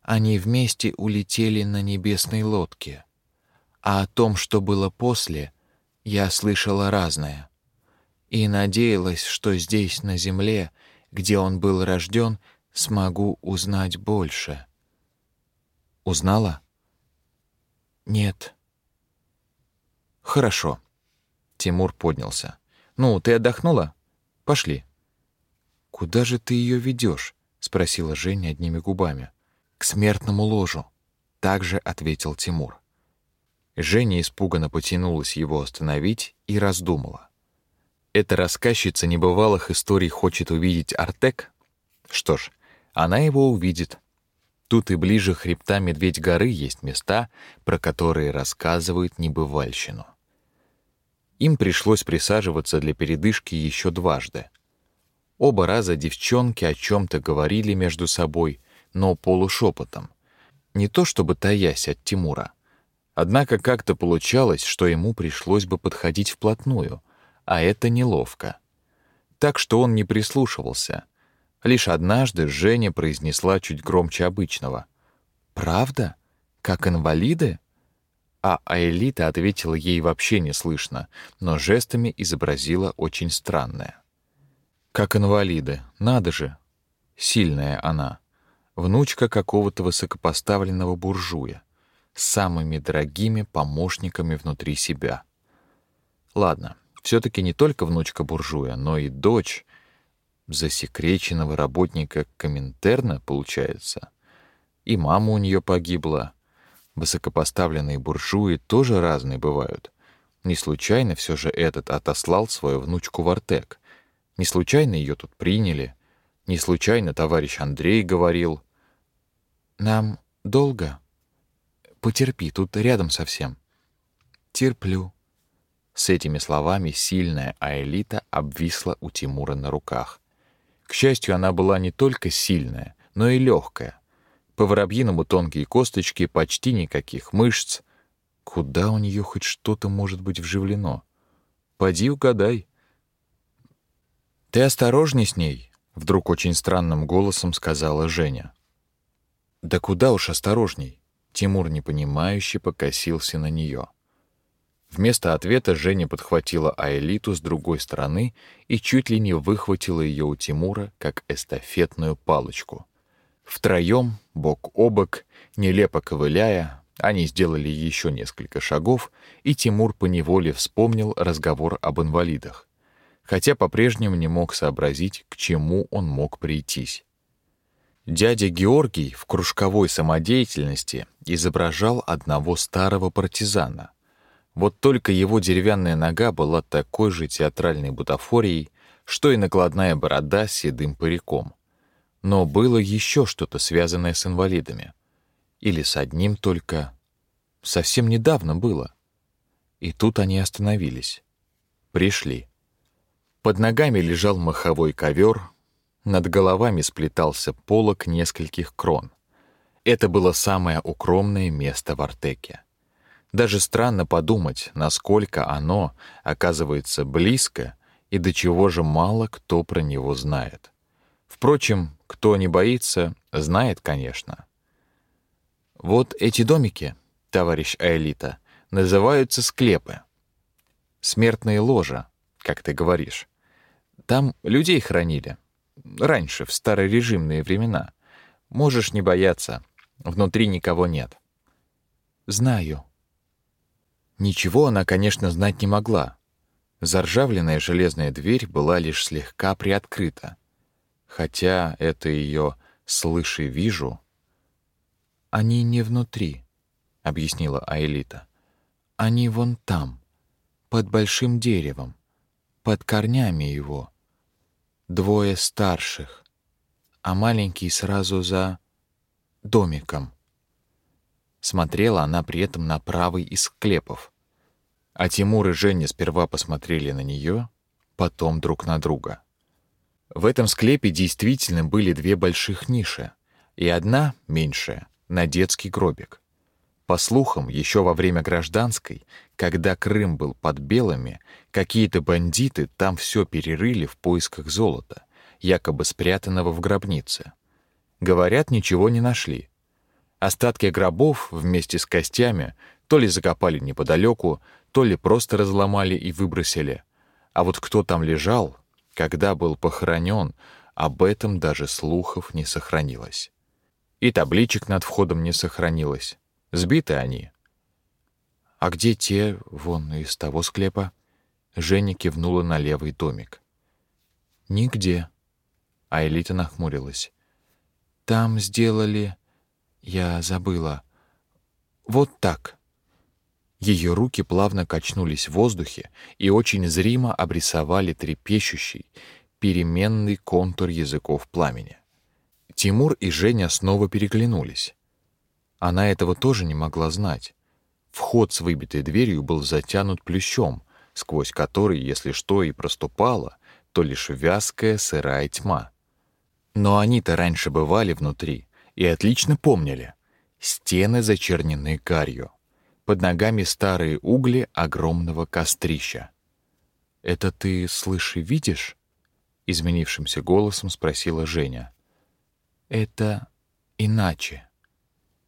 Они вместе улетели на небесной лодке. А о том, что было после, я слышала разное. и надеялась, что здесь, на земле, где он был рожден, смогу узнать больше. Узнала? Нет. Хорошо. Тимур поднялся. Ну, ты отдохнула? Пошли. Куда же ты ее ведешь? спросила Женя одними губами. К смертному ложу. Также ответил Тимур. Женя испуганно потянулась его остановить и раздумала. Эта рассказчица небывалых историй хочет увидеть Артек? Что ж, она его увидит. Тут и ближе хребта Медведь горы есть места, про которые рассказывают небывальщину. Им пришлось присаживаться для передышки еще дважды. Оба раза девчонки о чем-то говорили между собой, но полушепотом. Не то чтобы таясь от Тимура. Однако как-то получалось, что ему пришлось бы подходить вплотную, а это неловко. Так что он не прислушивался. Лишь однажды Женя произнесла чуть громче обычного. «Правда? Как инвалиды?» А Аэлита ответила ей вообще не слышно, но жестами изобразила очень странное. «Как инвалиды, надо же!» Сильная она. Внучка какого-то высокопоставленного буржуя с самыми дорогими помощниками внутри себя. Ладно, все-таки не только внучка буржуя, но и дочь засекреченного работника Коминтерна, получается. И мама у нее погибла. Высокопоставленные буржуи тоже разные бывают. Не случайно все же этот отослал свою внучку в Артек. Не случайно ее тут приняли. Не случайно товарищ Андрей говорил: "Нам долго. Потерпи, тут рядом совсем". Терплю. С этими словами сильная Аэлита обвисла у Тимура на руках. К счастью, она была не только сильная, но и легкая. По воробьиному тонкие косточки, почти никаких мышц. Куда у нее хоть что-то может быть вживлено? Поди угадай. Ты осторожней с ней, вдруг очень странным голосом сказала Женя. Да куда уж осторожней? Тимур непонимающе покосился на нее. Вместо ответа Женя подхватила Аэлиту с другой стороны и чуть ли не выхватила ее у Тимура, как эстафетную палочку. Втроем, бок о бок, нелепо ковыляя, они сделали еще несколько шагов, и Тимур поневоле вспомнил разговор об инвалидах, хотя по-прежнему не мог сообразить, к чему он мог прийтись. Дядя Георгий в кружковой самодеятельности изображал одного старого партизана — вот только его деревянная нога была такой же театральной бутафорией, что и накладная борода с седым париком. Но было еще что-то связанное с инвалидами. Или с одним только. Совсем недавно было. И тут они остановились. Пришли. Под ногами лежал маховой ковер, над головами сплетался полог нескольких крон. Это было самое укромное место в Артеке. Даже странно подумать, насколько оно оказывается близко и до чего же мало кто про него знает. Впрочем, кто не боится, знает, конечно. Вот эти домики, товарищ Аэлита, называются склепы. Смертные ложа, как ты говоришь. Там людей хранили. Раньше, в старорежимные времена. Можешь не бояться, внутри никого нет. Знаю, Ничего она, конечно, знать не могла. Заржавленная железная дверь была лишь слегка приоткрыта. Хотя это ее «слыши, вижу». «Они не внутри», — объяснила Аэлита. «Они вон там, под большим деревом, под корнями его. Двое старших, а маленький сразу за домиком». Смотрела она при этом на правый из склепов. А Тимур и Женя сперва посмотрели на нее, потом друг на друга. В этом склепе действительно были две больших ниши, и одна, меньшая, на детский гробик. По слухам, еще во время гражданской, когда Крым был под белыми, какие-то бандиты там все перерыли в поисках золота, якобы спрятанного в гробнице. Говорят, ничего не нашли. Остатки гробов вместе с костями то ли закопали неподалеку, то ли просто разломали и выбросили. А вот кто там лежал, когда был похоронен, об этом даже слухов не сохранилось. И табличек над входом не сохранилось. Сбиты они. А где те, вон из того склепа? Женя кивнула на левый домик. Нигде. А Элита нахмурилась. Там сделали... Я забыла. Вот так. Ее руки плавно качнулись в воздухе и очень зримо обрисовали трепещущий, переменный контур языков пламени. Тимур и Женя снова переглянулись. Она этого тоже не могла знать. Вход с выбитой дверью был затянут плющом, сквозь который, если что и проступало, то лишь вязкая сырая тьма. Но они-то раньше бывали внутри и отлично помнили. Стены зачернены гарью. Под ногами старые угли огромного кострища. «Это ты, слышь, видишь?» — изменившимся голосом спросила Женя. «Это иначе».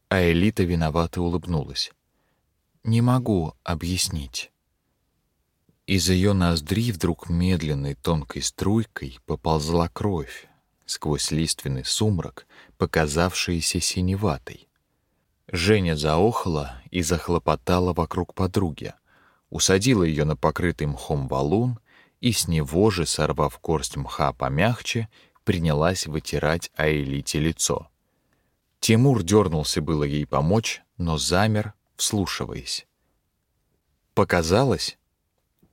А Элита виновато улыбнулась. «Не могу объяснить». Из ее ноздрей вдруг медленной тонкой струйкой поползла кровь, сквозь лиственный сумрак, показавшийся синеватой. Женя заохала и захлопотала вокруг подруги, усадила ее на покрытый мхом валун и с него же, сорвав горсть мха помягче, принялась вытирать Аэлите лицо. Тимур дернулся было ей помочь, но замер, вслушиваясь. Показалось?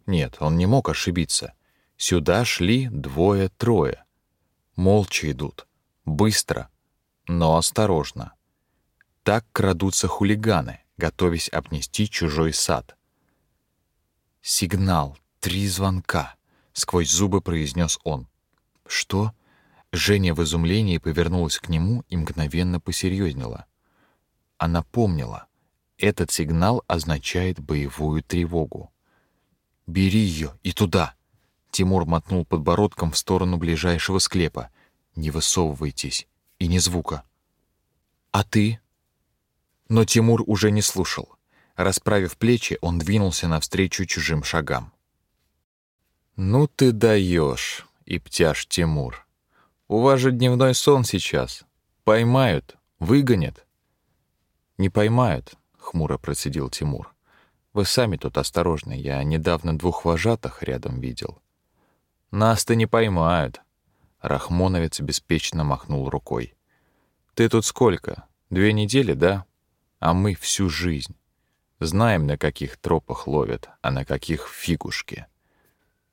Нет, он не мог ошибиться. Сюда шли двое-трое, молча идут, быстро, но осторожно. Так крадутся хулиганы, готовясь обнести чужой сад. Сигнал, три звонка, сквозь зубы произнес он. Что? Женя в изумлении повернулась к нему и мгновенно посерьезнела. Она помнила, этот сигнал означает боевую тревогу. Бери ее и туда. Тимур мотнул подбородком в сторону ближайшего склепа. «Не высовывайтесь. И ни звука». «А ты?» Но Тимур уже не слушал. Расправив плечи, он двинулся навстречу чужим шагам. «Ну ты даешь, Иптяш Тимур. У вас же дневной сон сейчас. Поймают, выгонят». «Не поймают», — хмуро процедил Тимур. «Вы сами тут осторожны. Я недавно двух вожатых рядом видел. Нас-то не поймают. Рахмоновец беспечно махнул рукой. Ты тут сколько? Две недели, да? А мы всю жизнь. Знаем, на каких тропах ловят, а на каких фигушки.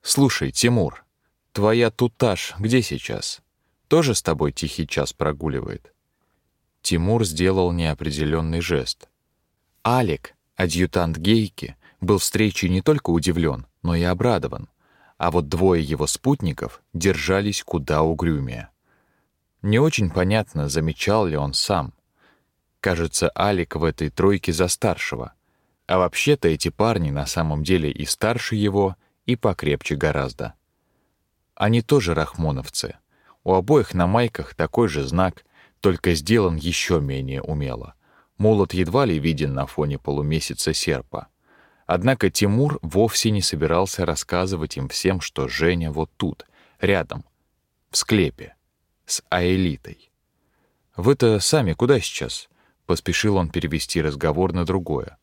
Слушай, Тимур, твоя туташ где сейчас? Тоже с тобой тихий час прогуливает? Тимур сделал неопределенный жест. Алик, адъютант Гейки, был встрече не только удивлен, но и обрадован а вот двое его спутников держались куда угрюмее. Не очень понятно, замечал ли он сам. Кажется, Алик в этой тройке за старшего. А вообще-то эти парни на самом деле и старше его, и покрепче гораздо. Они тоже рахмоновцы. У обоих на майках такой же знак, только сделан еще менее умело. Молот едва ли виден на фоне полумесяца серпа. Однако Тимур вовсе не собирался рассказывать им всем, что Женя вот тут, рядом, в склепе, с Аэлитой. «Вы-то сами куда сейчас?» — поспешил он перевести разговор на другое.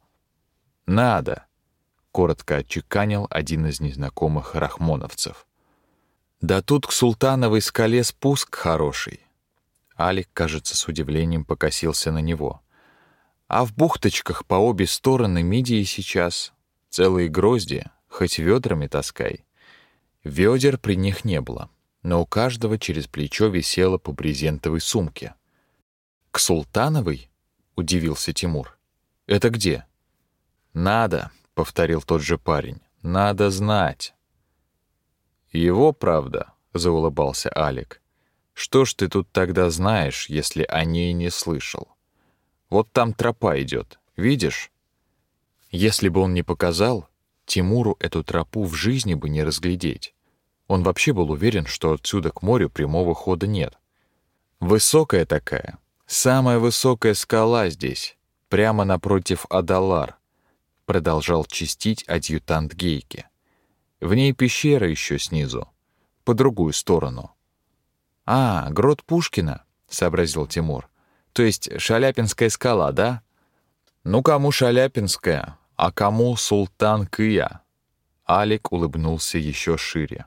«Надо», — коротко отчеканил один из незнакомых рахмоновцев. «Да тут к Султановой скале спуск хороший». Алик, кажется, с удивлением покосился на него — а в бухточках по обе стороны мидии сейчас целые грозди, хоть ведрами таскай. Ведер при них не было, но у каждого через плечо висело по брезентовой сумке. «К Султановой?» — удивился Тимур. «Это где?» «Надо», — повторил тот же парень, — «надо знать». «Его правда», — заулыбался Алик. «Что ж ты тут тогда знаешь, если о ней не слышал?» Вот там тропа идет, видишь? Если бы он не показал, Тимуру эту тропу в жизни бы не разглядеть. Он вообще был уверен, что отсюда к морю прямого хода нет. Высокая такая, самая высокая скала здесь, прямо напротив Адалар, продолжал чистить адъютант Гейки. В ней пещера еще снизу, по другую сторону. «А, грот Пушкина», — сообразил Тимур. «То есть Шаляпинская скала, да?» «Ну, кому Шаляпинская, а кому Султан Кыя?» Алик улыбнулся еще шире.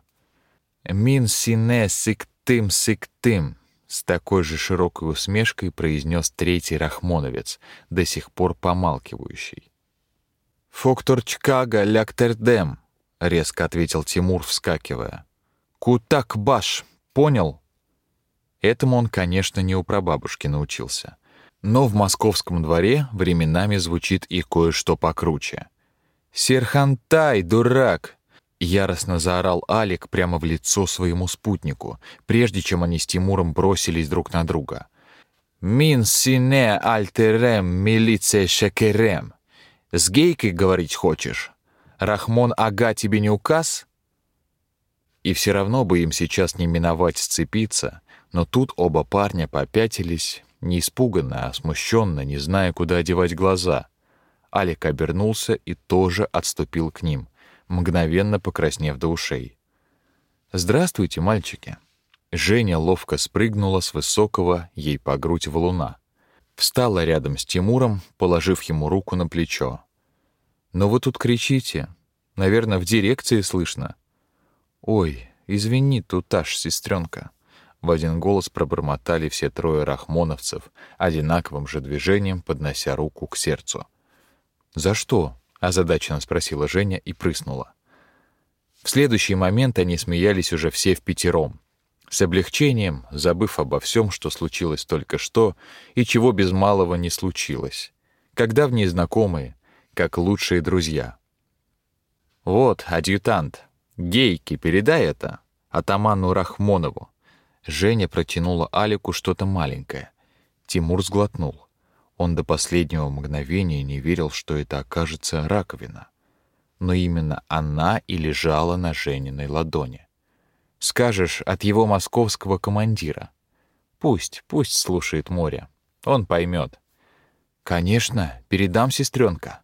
«Мин сине сиктым сиктым», с такой же широкой усмешкой произнес третий рахмоновец, до сих пор помалкивающий. «Фоктор Чкага ляктердем», — резко ответил Тимур, вскакивая. «Кутак баш, понял?» Этому он, конечно, не у прабабушки научился. Но в московском дворе временами звучит и кое-что покруче. «Серхантай, дурак!» — яростно заорал Алик прямо в лицо своему спутнику, прежде чем они с Тимуром бросились друг на друга. «Мин сине альтерем милиция шекерем!» «С гейкой говорить хочешь? Рахмон Ага тебе не указ?» И все равно бы им сейчас не миновать сцепиться, но тут оба парня попятились, не испуганно, а смущенно, не зная, куда одевать глаза. Алик обернулся и тоже отступил к ним, мгновенно покраснев до ушей. «Здравствуйте, мальчики!» Женя ловко спрыгнула с высокого ей по грудь валуна. Встала рядом с Тимуром, положив ему руку на плечо. «Но вы тут кричите. Наверное, в дирекции слышно». «Ой, извини, тут аж сестренка. В один голос пробормотали все трое рахмоновцев, одинаковым же движением поднося руку к сердцу. «За что?» — озадаченно спросила Женя и прыснула. В следующий момент они смеялись уже все в пятером. С облегчением, забыв обо всем, что случилось только что и чего без малого не случилось. Когда в ней знакомые, как лучшие друзья. «Вот, адъютант, гейки, передай это, атаману Рахмонову. Женя протянула Алику что-то маленькое. Тимур сглотнул. Он до последнего мгновения не верил, что это окажется раковина. Но именно она и лежала на Жениной ладони. Скажешь, от его московского командира. Пусть, пусть слушает море. Он поймет. Конечно, передам сестренка.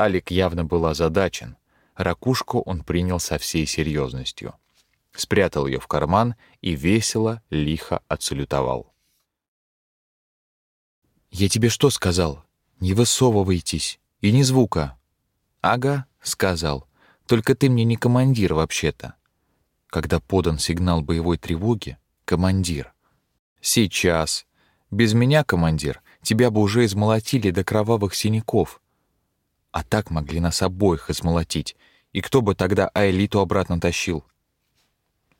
Алик явно был озадачен. Ракушку он принял со всей серьезностью спрятал ее в карман и весело, лихо отсалютовал. «Я тебе что сказал? Не высовывайтесь. И ни звука». «Ага», — сказал. «Только ты мне не командир вообще-то». Когда подан сигнал боевой тревоги, командир. «Сейчас. Без меня, командир, тебя бы уже измолотили до кровавых синяков. А так могли нас обоих измолотить. И кто бы тогда Аэлиту обратно тащил?»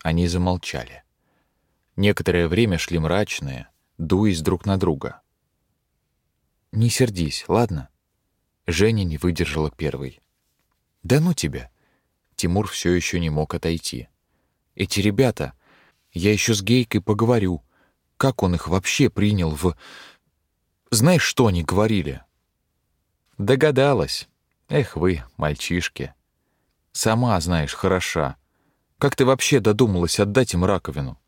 Они замолчали. Некоторое время шли мрачные, дуясь друг на друга. «Не сердись, ладно?» Женя не выдержала первой. «Да ну тебя!» Тимур все еще не мог отойти. «Эти ребята, я еще с Гейкой поговорю. Как он их вообще принял в... Знаешь, что они говорили?» «Догадалась. Эх вы, мальчишки. Сама знаешь, хороша. Как ты вообще додумалась отдать им раковину?»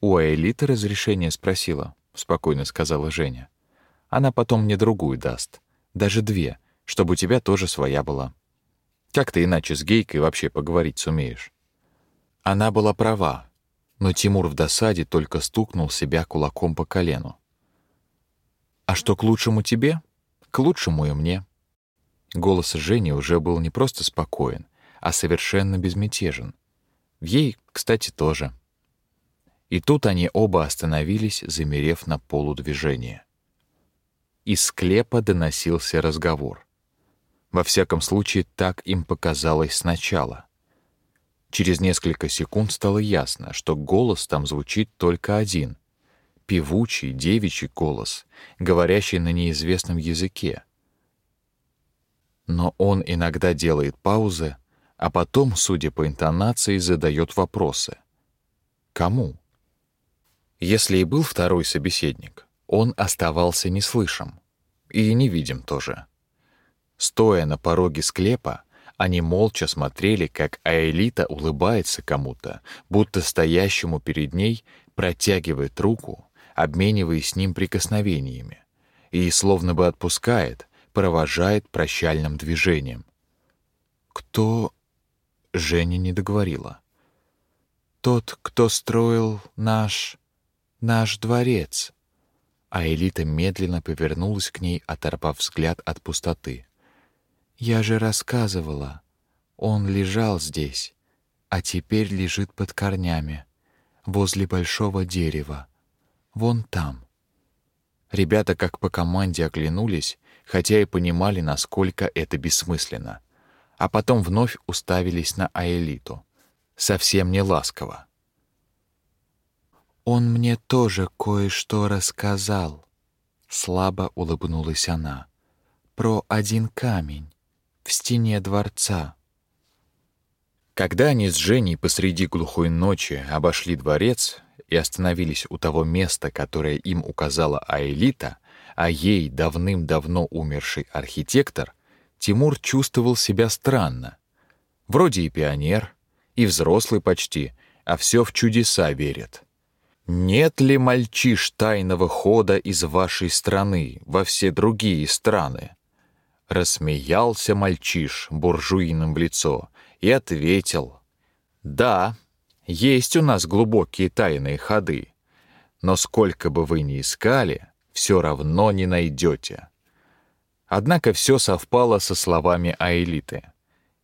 «У Аэлиты разрешение спросила», — спокойно сказала Женя. «Она потом мне другую даст. Даже две, чтобы у тебя тоже своя была. Как ты иначе с гейкой вообще поговорить сумеешь?» Она была права, но Тимур в досаде только стукнул себя кулаком по колену. «А что к лучшему тебе? К лучшему и мне». Голос Жени уже был не просто спокоен, а совершенно безмятежен. В ей, кстати, тоже. И тут они оба остановились, замерев на полудвижении. Из склепа доносился разговор. Во всяком случае, так им показалось сначала. Через несколько секунд стало ясно, что голос там звучит только один — певучий девичий голос, говорящий на неизвестном языке. Но он иногда делает паузы, а потом, судя по интонации, задает вопросы. Кому? Если и был второй собеседник, он оставался неслышим и невидим тоже. Стоя на пороге склепа, они молча смотрели, как Аэлита улыбается кому-то, будто стоящему перед ней протягивает руку, обмениваясь с ним прикосновениями, и словно бы отпускает, провожает прощальным движением. «Кто Женя не договорила. «Тот, кто строил наш... наш дворец». А Элита медленно повернулась к ней, оторвав взгляд от пустоты. «Я же рассказывала. Он лежал здесь, а теперь лежит под корнями, возле большого дерева, вон там». Ребята как по команде оглянулись, хотя и понимали, насколько это бессмысленно. А потом вновь уставились на Аэлиту. Совсем не ласково. «Он мне тоже кое-что рассказал», — слабо улыбнулась она, «про один камень в стене дворца». Когда они с Женей посреди глухой ночи обошли дворец и остановились у того места, которое им указала Аэлита, а ей давным-давно умерший архитектор, Тимур чувствовал себя странно. Вроде и пионер, и взрослый почти, а все в чудеса верит. Нет ли мальчиш тайного хода из вашей страны во все другие страны? Рассмеялся мальчиш буржуином в лицо и ответил: "Да, есть у нас глубокие тайные ходы, но сколько бы вы ни искали, все равно не найдете. Однако все совпало со словами Аэлиты.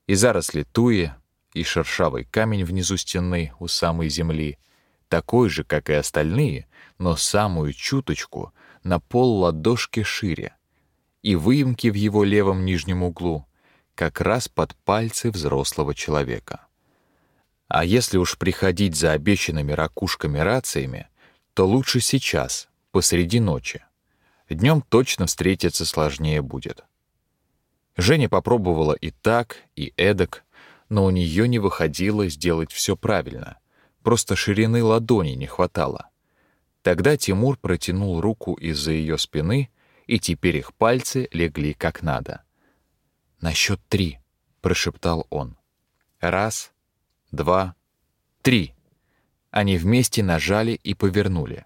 И заросли туи, и шершавый камень внизу стены у самой земли, такой же, как и остальные, но самую чуточку на пол ладошки шире, и выемки в его левом нижнем углу, как раз под пальцы взрослого человека. А если уж приходить за обещанными ракушками-рациями, то лучше сейчас, посреди ночи. Днем точно встретиться сложнее будет. Женя попробовала и так, и эдак, но у нее не выходило сделать все правильно. Просто ширины ладони не хватало. Тогда Тимур протянул руку из-за ее спины, и теперь их пальцы легли как надо. «На счет три», — прошептал он. «Раз, два, три». Они вместе нажали и повернули.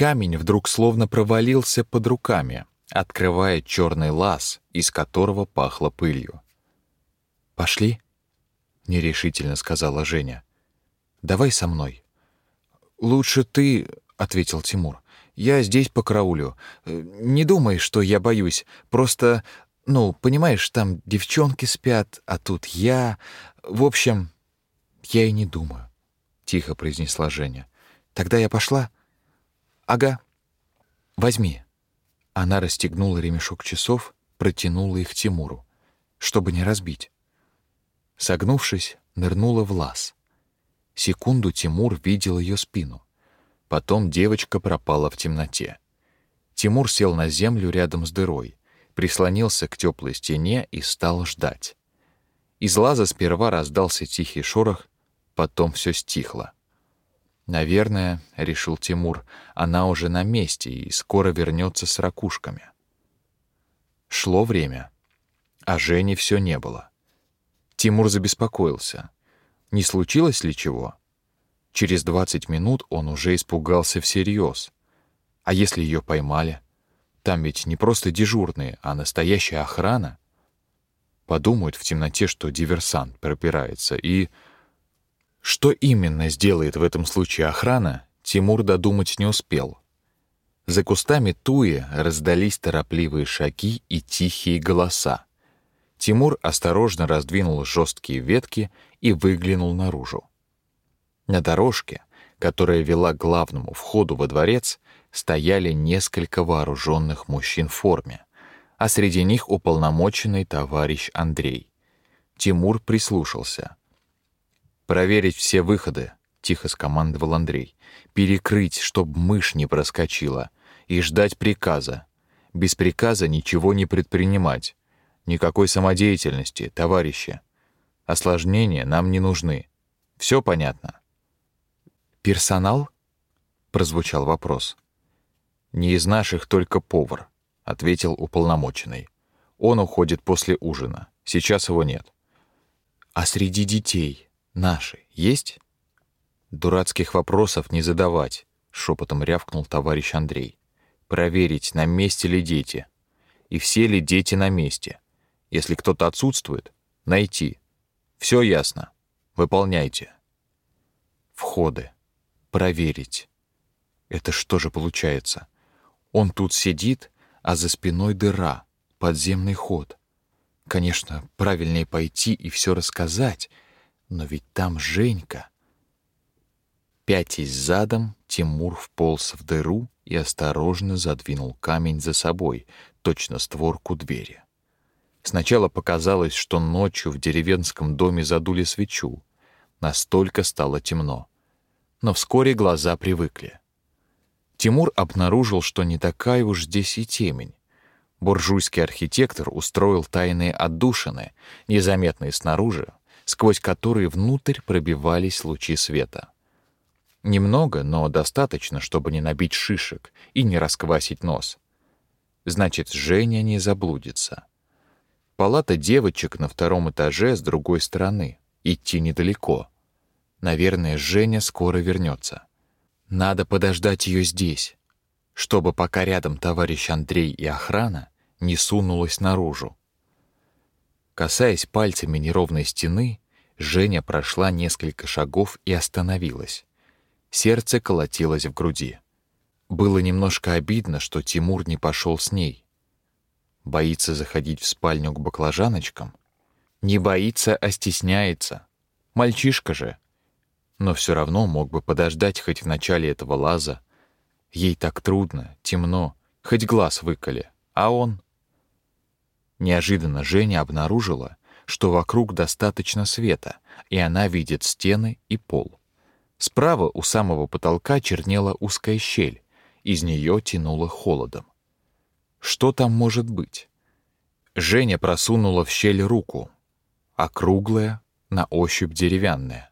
Камень вдруг словно провалился под руками, открывая черный лаз, из которого пахло пылью. «Пошли?» — нерешительно сказала Женя. «Давай со мной». «Лучше ты», — ответил Тимур. «Я здесь по караулю. Не думай, что я боюсь. Просто, ну, понимаешь, там девчонки спят, а тут я. В общем, я и не думаю», — тихо произнесла Женя. «Тогда я пошла?» «Ага. Возьми». Она расстегнула ремешок часов, протянула их Тимуру, чтобы не разбить. Согнувшись, нырнула в лаз. Секунду Тимур видел ее спину. Потом девочка пропала в темноте. Тимур сел на землю рядом с дырой, прислонился к теплой стене и стал ждать. Из лаза сперва раздался тихий шорох, потом все стихло. Наверное, решил Тимур, она уже на месте и скоро вернется с ракушками. Шло время, а Жени все не было. Тимур забеспокоился. Не случилось ли чего? Через двадцать минут он уже испугался всерьез. А если ее поймали? Там ведь не просто дежурные, а настоящая охрана. Подумают в темноте, что диверсант пропирается, и что именно сделает в этом случае охрана, Тимур додумать не успел. За кустами туи раздались торопливые шаги и тихие голоса. Тимур осторожно раздвинул жесткие ветки и выглянул наружу. На дорожке, которая вела к главному входу во дворец, стояли несколько вооруженных мужчин в форме, а среди них уполномоченный товарищ Андрей. Тимур прислушался. «Проверить все выходы», — тихо скомандовал Андрей. «Перекрыть, чтоб мышь не проскочила. И ждать приказа. Без приказа ничего не предпринимать. Никакой самодеятельности, товарищи. Осложнения нам не нужны. Все понятно?» «Персонал?» — прозвучал вопрос. «Не из наших только повар», — ответил уполномоченный. «Он уходит после ужина. Сейчас его нет». «А среди детей?» Наши есть? Дурацких вопросов не задавать, шепотом рявкнул товарищ Андрей. Проверить, на месте ли дети. И все ли дети на месте. Если кто-то отсутствует, найти. Все ясно. Выполняйте. Входы. Проверить. Это что же получается? Он тут сидит, а за спиной дыра, подземный ход. Конечно, правильнее пойти и все рассказать, но ведь там Женька. Пятясь задом, Тимур вполз в дыру и осторожно задвинул камень за собой, точно створку двери. Сначала показалось, что ночью в деревенском доме задули свечу. Настолько стало темно. Но вскоре глаза привыкли. Тимур обнаружил, что не такая уж здесь и темень. Буржуйский архитектор устроил тайные отдушины, незаметные снаружи, сквозь которые внутрь пробивались лучи света. Немного, но достаточно, чтобы не набить шишек и не расквасить нос. Значит, Женя не заблудится. Палата девочек на втором этаже с другой стороны. Идти недалеко. Наверное, Женя скоро вернется. Надо подождать ее здесь, чтобы пока рядом товарищ Андрей и охрана не сунулась наружу. Касаясь пальцами неровной стены, Женя прошла несколько шагов и остановилась. Сердце колотилось в груди. Было немножко обидно, что Тимур не пошел с ней. Боится заходить в спальню к баклажаночкам? Не боится, а стесняется. Мальчишка же. Но все равно мог бы подождать хоть в начале этого лаза. Ей так трудно, темно, хоть глаз выколи, а он... Неожиданно Женя обнаружила, что вокруг достаточно света, и она видит стены и пол. Справа у самого потолка чернела узкая щель, из нее тянуло холодом. Что там может быть? Женя просунула в щель руку, округлая, на ощупь деревянная.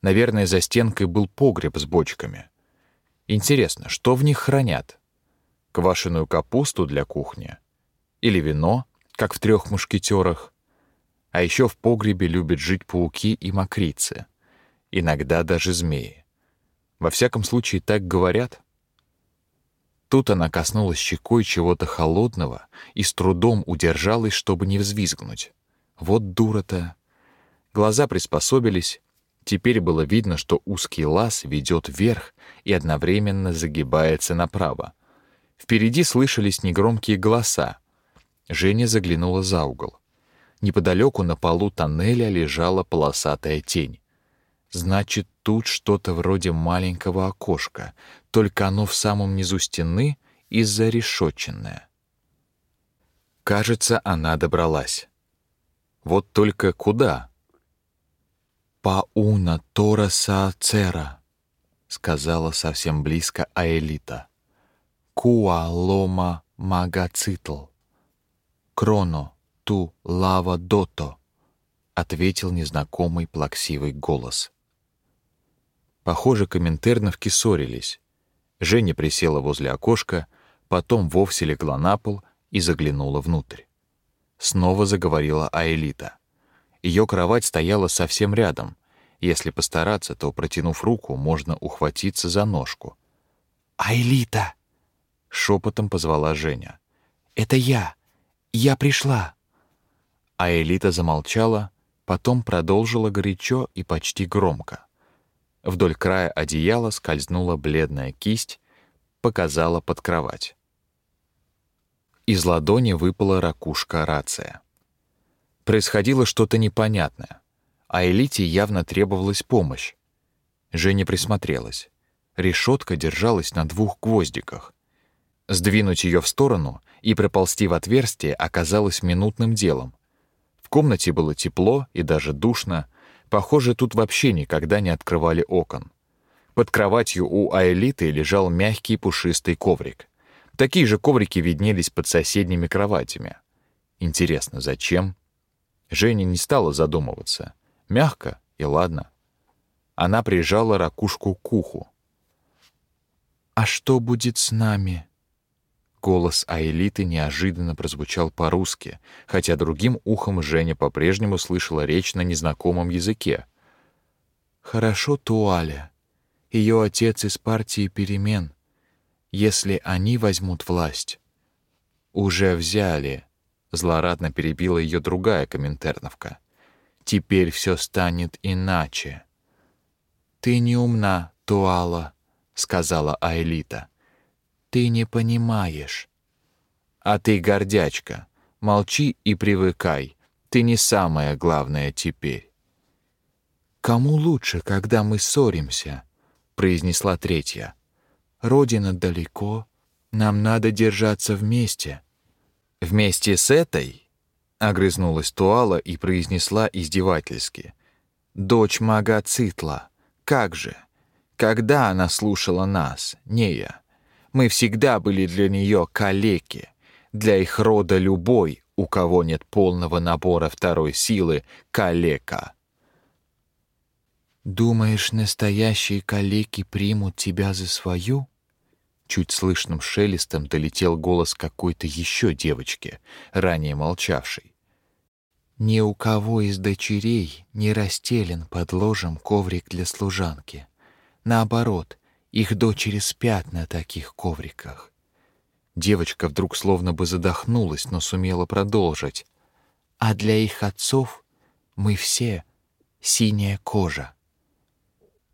Наверное, за стенкой был погреб с бочками. Интересно, что в них хранят? Квашеную капусту для кухни? Или вино, как в трех мушкетерах? А еще в погребе любят жить пауки и мокрицы. Иногда даже змеи. Во всяком случае, так говорят. Тут она коснулась щекой чего-то холодного и с трудом удержалась, чтобы не взвизгнуть. Вот дура-то. Глаза приспособились. Теперь было видно, что узкий лаз ведет вверх и одновременно загибается направо. Впереди слышались негромкие голоса. Женя заглянула за угол. Неподалеку на полу тоннеля лежала полосатая тень. Значит, тут что-то вроде маленького окошка, только оно в самом низу стены и зарешоченное. Кажется, она добралась. Вот только куда? «Пауна Тора Саацера», — сказала совсем близко Аэлита. «Куа лома магацитл. Кроно ту лава дото», — ответил незнакомый плаксивый голос. Похоже, коминтерновки ссорились. Женя присела возле окошка, потом вовсе легла на пол и заглянула внутрь. Снова заговорила Аэлита. Ее кровать стояла совсем рядом. Если постараться, то, протянув руку, можно ухватиться за ножку. «Аэлита!» — шепотом позвала Женя. «Это я! Я пришла!» Аэлита замолчала, потом продолжила горячо и почти громко. Вдоль края одеяла скользнула бледная кисть, показала под кровать. Из ладони выпала ракушка рация. Происходило что-то непонятное, а Элите явно требовалась помощь. Женя присмотрелась. Решетка держалась на двух гвоздиках. Сдвинуть ее в сторону и проползти в отверстие оказалось минутным делом. Комнате было тепло и даже душно, Похоже, тут вообще никогда не открывали окон. Под кроватью у Аэлиты лежал мягкий пушистый коврик. Такие же коврики виднелись под соседними кроватями. Интересно, зачем? Женя не стала задумываться. Мягко и ладно. Она прижала ракушку к уху. «А что будет с нами?» Голос Аэлиты неожиданно прозвучал по-русски, хотя другим ухом Женя по-прежнему слышала речь на незнакомом языке. «Хорошо Туаля. Ее отец из партии перемен. Если они возьмут власть...» «Уже взяли», — злорадно перебила ее другая коминтерновка. теперь все станет иначе. Ты не умна, Туала, сказала Айлита. Ты не понимаешь. А ты гордячка. Молчи и привыкай. Ты не самое главное теперь. Кому лучше, когда мы ссоримся? произнесла третья. Родина далеко, нам надо держаться вместе. Вместе с этой, огрызнулась Туала и произнесла издевательски: "Дочь мага Цитла, как же? Когда она слушала нас, не я? Мы всегда были для нее калеки, для их рода любой, у кого нет полного набора второй силы, калека. Думаешь, настоящие калеки примут тебя за свою? Чуть слышным шелестом долетел голос какой-то еще девочки, ранее молчавшей. Ни у кого из дочерей не расстелен под ложем коврик для служанки. Наоборот, их дочери спят на таких ковриках. Девочка вдруг словно бы задохнулась, но сумела продолжить. А для их отцов мы все синяя кожа.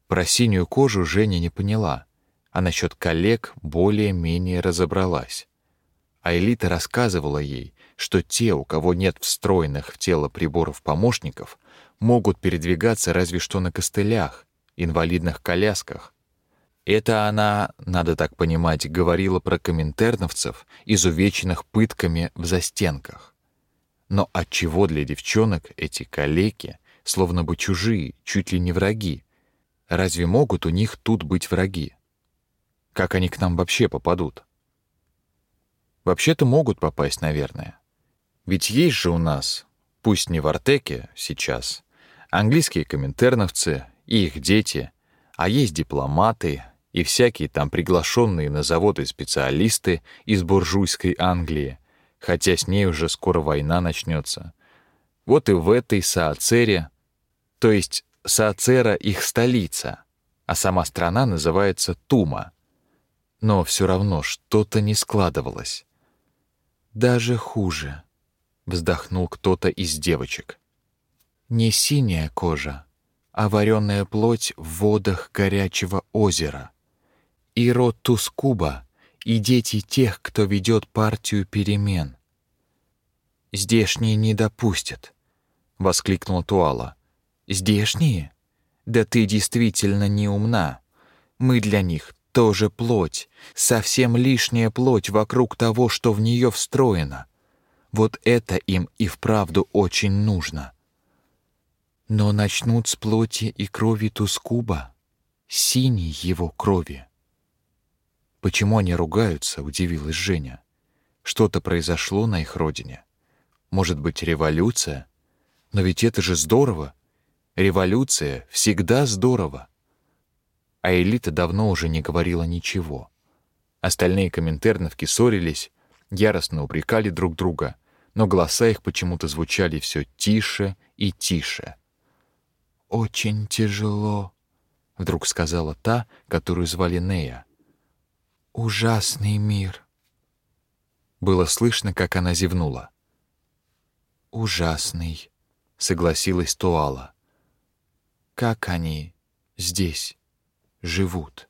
Про синюю кожу Женя не поняла, а насчет коллег более-менее разобралась. А Элита рассказывала ей, что те, у кого нет встроенных в тело приборов помощников, могут передвигаться разве что на костылях, инвалидных колясках. Это она, надо так понимать, говорила про коминтерновцев, изувеченных пытками в застенках. Но от чего для девчонок эти калеки, словно бы чужие, чуть ли не враги? Разве могут у них тут быть враги? Как они к нам вообще попадут? Вообще-то могут попасть, наверное. Ведь есть же у нас, пусть не в Артеке сейчас, английские коминтерновцы и их дети, а есть дипломаты и всякие там приглашенные на заводы специалисты из буржуйской Англии, хотя с ней уже скоро война начнется. Вот и в этой Саацере, то есть Саацера их столица, а сама страна называется Тума. Но все равно что-то не складывалось. Даже хуже, вздохнул кто-то из девочек. Не синяя кожа, а вареная плоть в водах горячего озера. И род Тускуба, и дети тех, кто ведет партию перемен. Здешние не допустят, воскликнул Туала. Здешние? Да ты действительно не умна. Мы для них тоже плоть, совсем лишняя плоть вокруг того, что в нее встроено. Вот это им и вправду очень нужно. Но начнут с плоти и крови Тускуба, синей его крови. Почему они ругаются? Удивилась Женя. Что-то произошло на их родине. Может быть, революция? Но ведь это же здорово. Революция всегда здорово. А элита давно уже не говорила ничего. Остальные коминтерновки ссорились, яростно упрекали друг друга, но голоса их почему-то звучали все тише и тише. Очень тяжело, вдруг сказала та, которую звали Нея. Ужасный мир. Было слышно, как она зевнула. Ужасный, согласилась Туала как они здесь живут.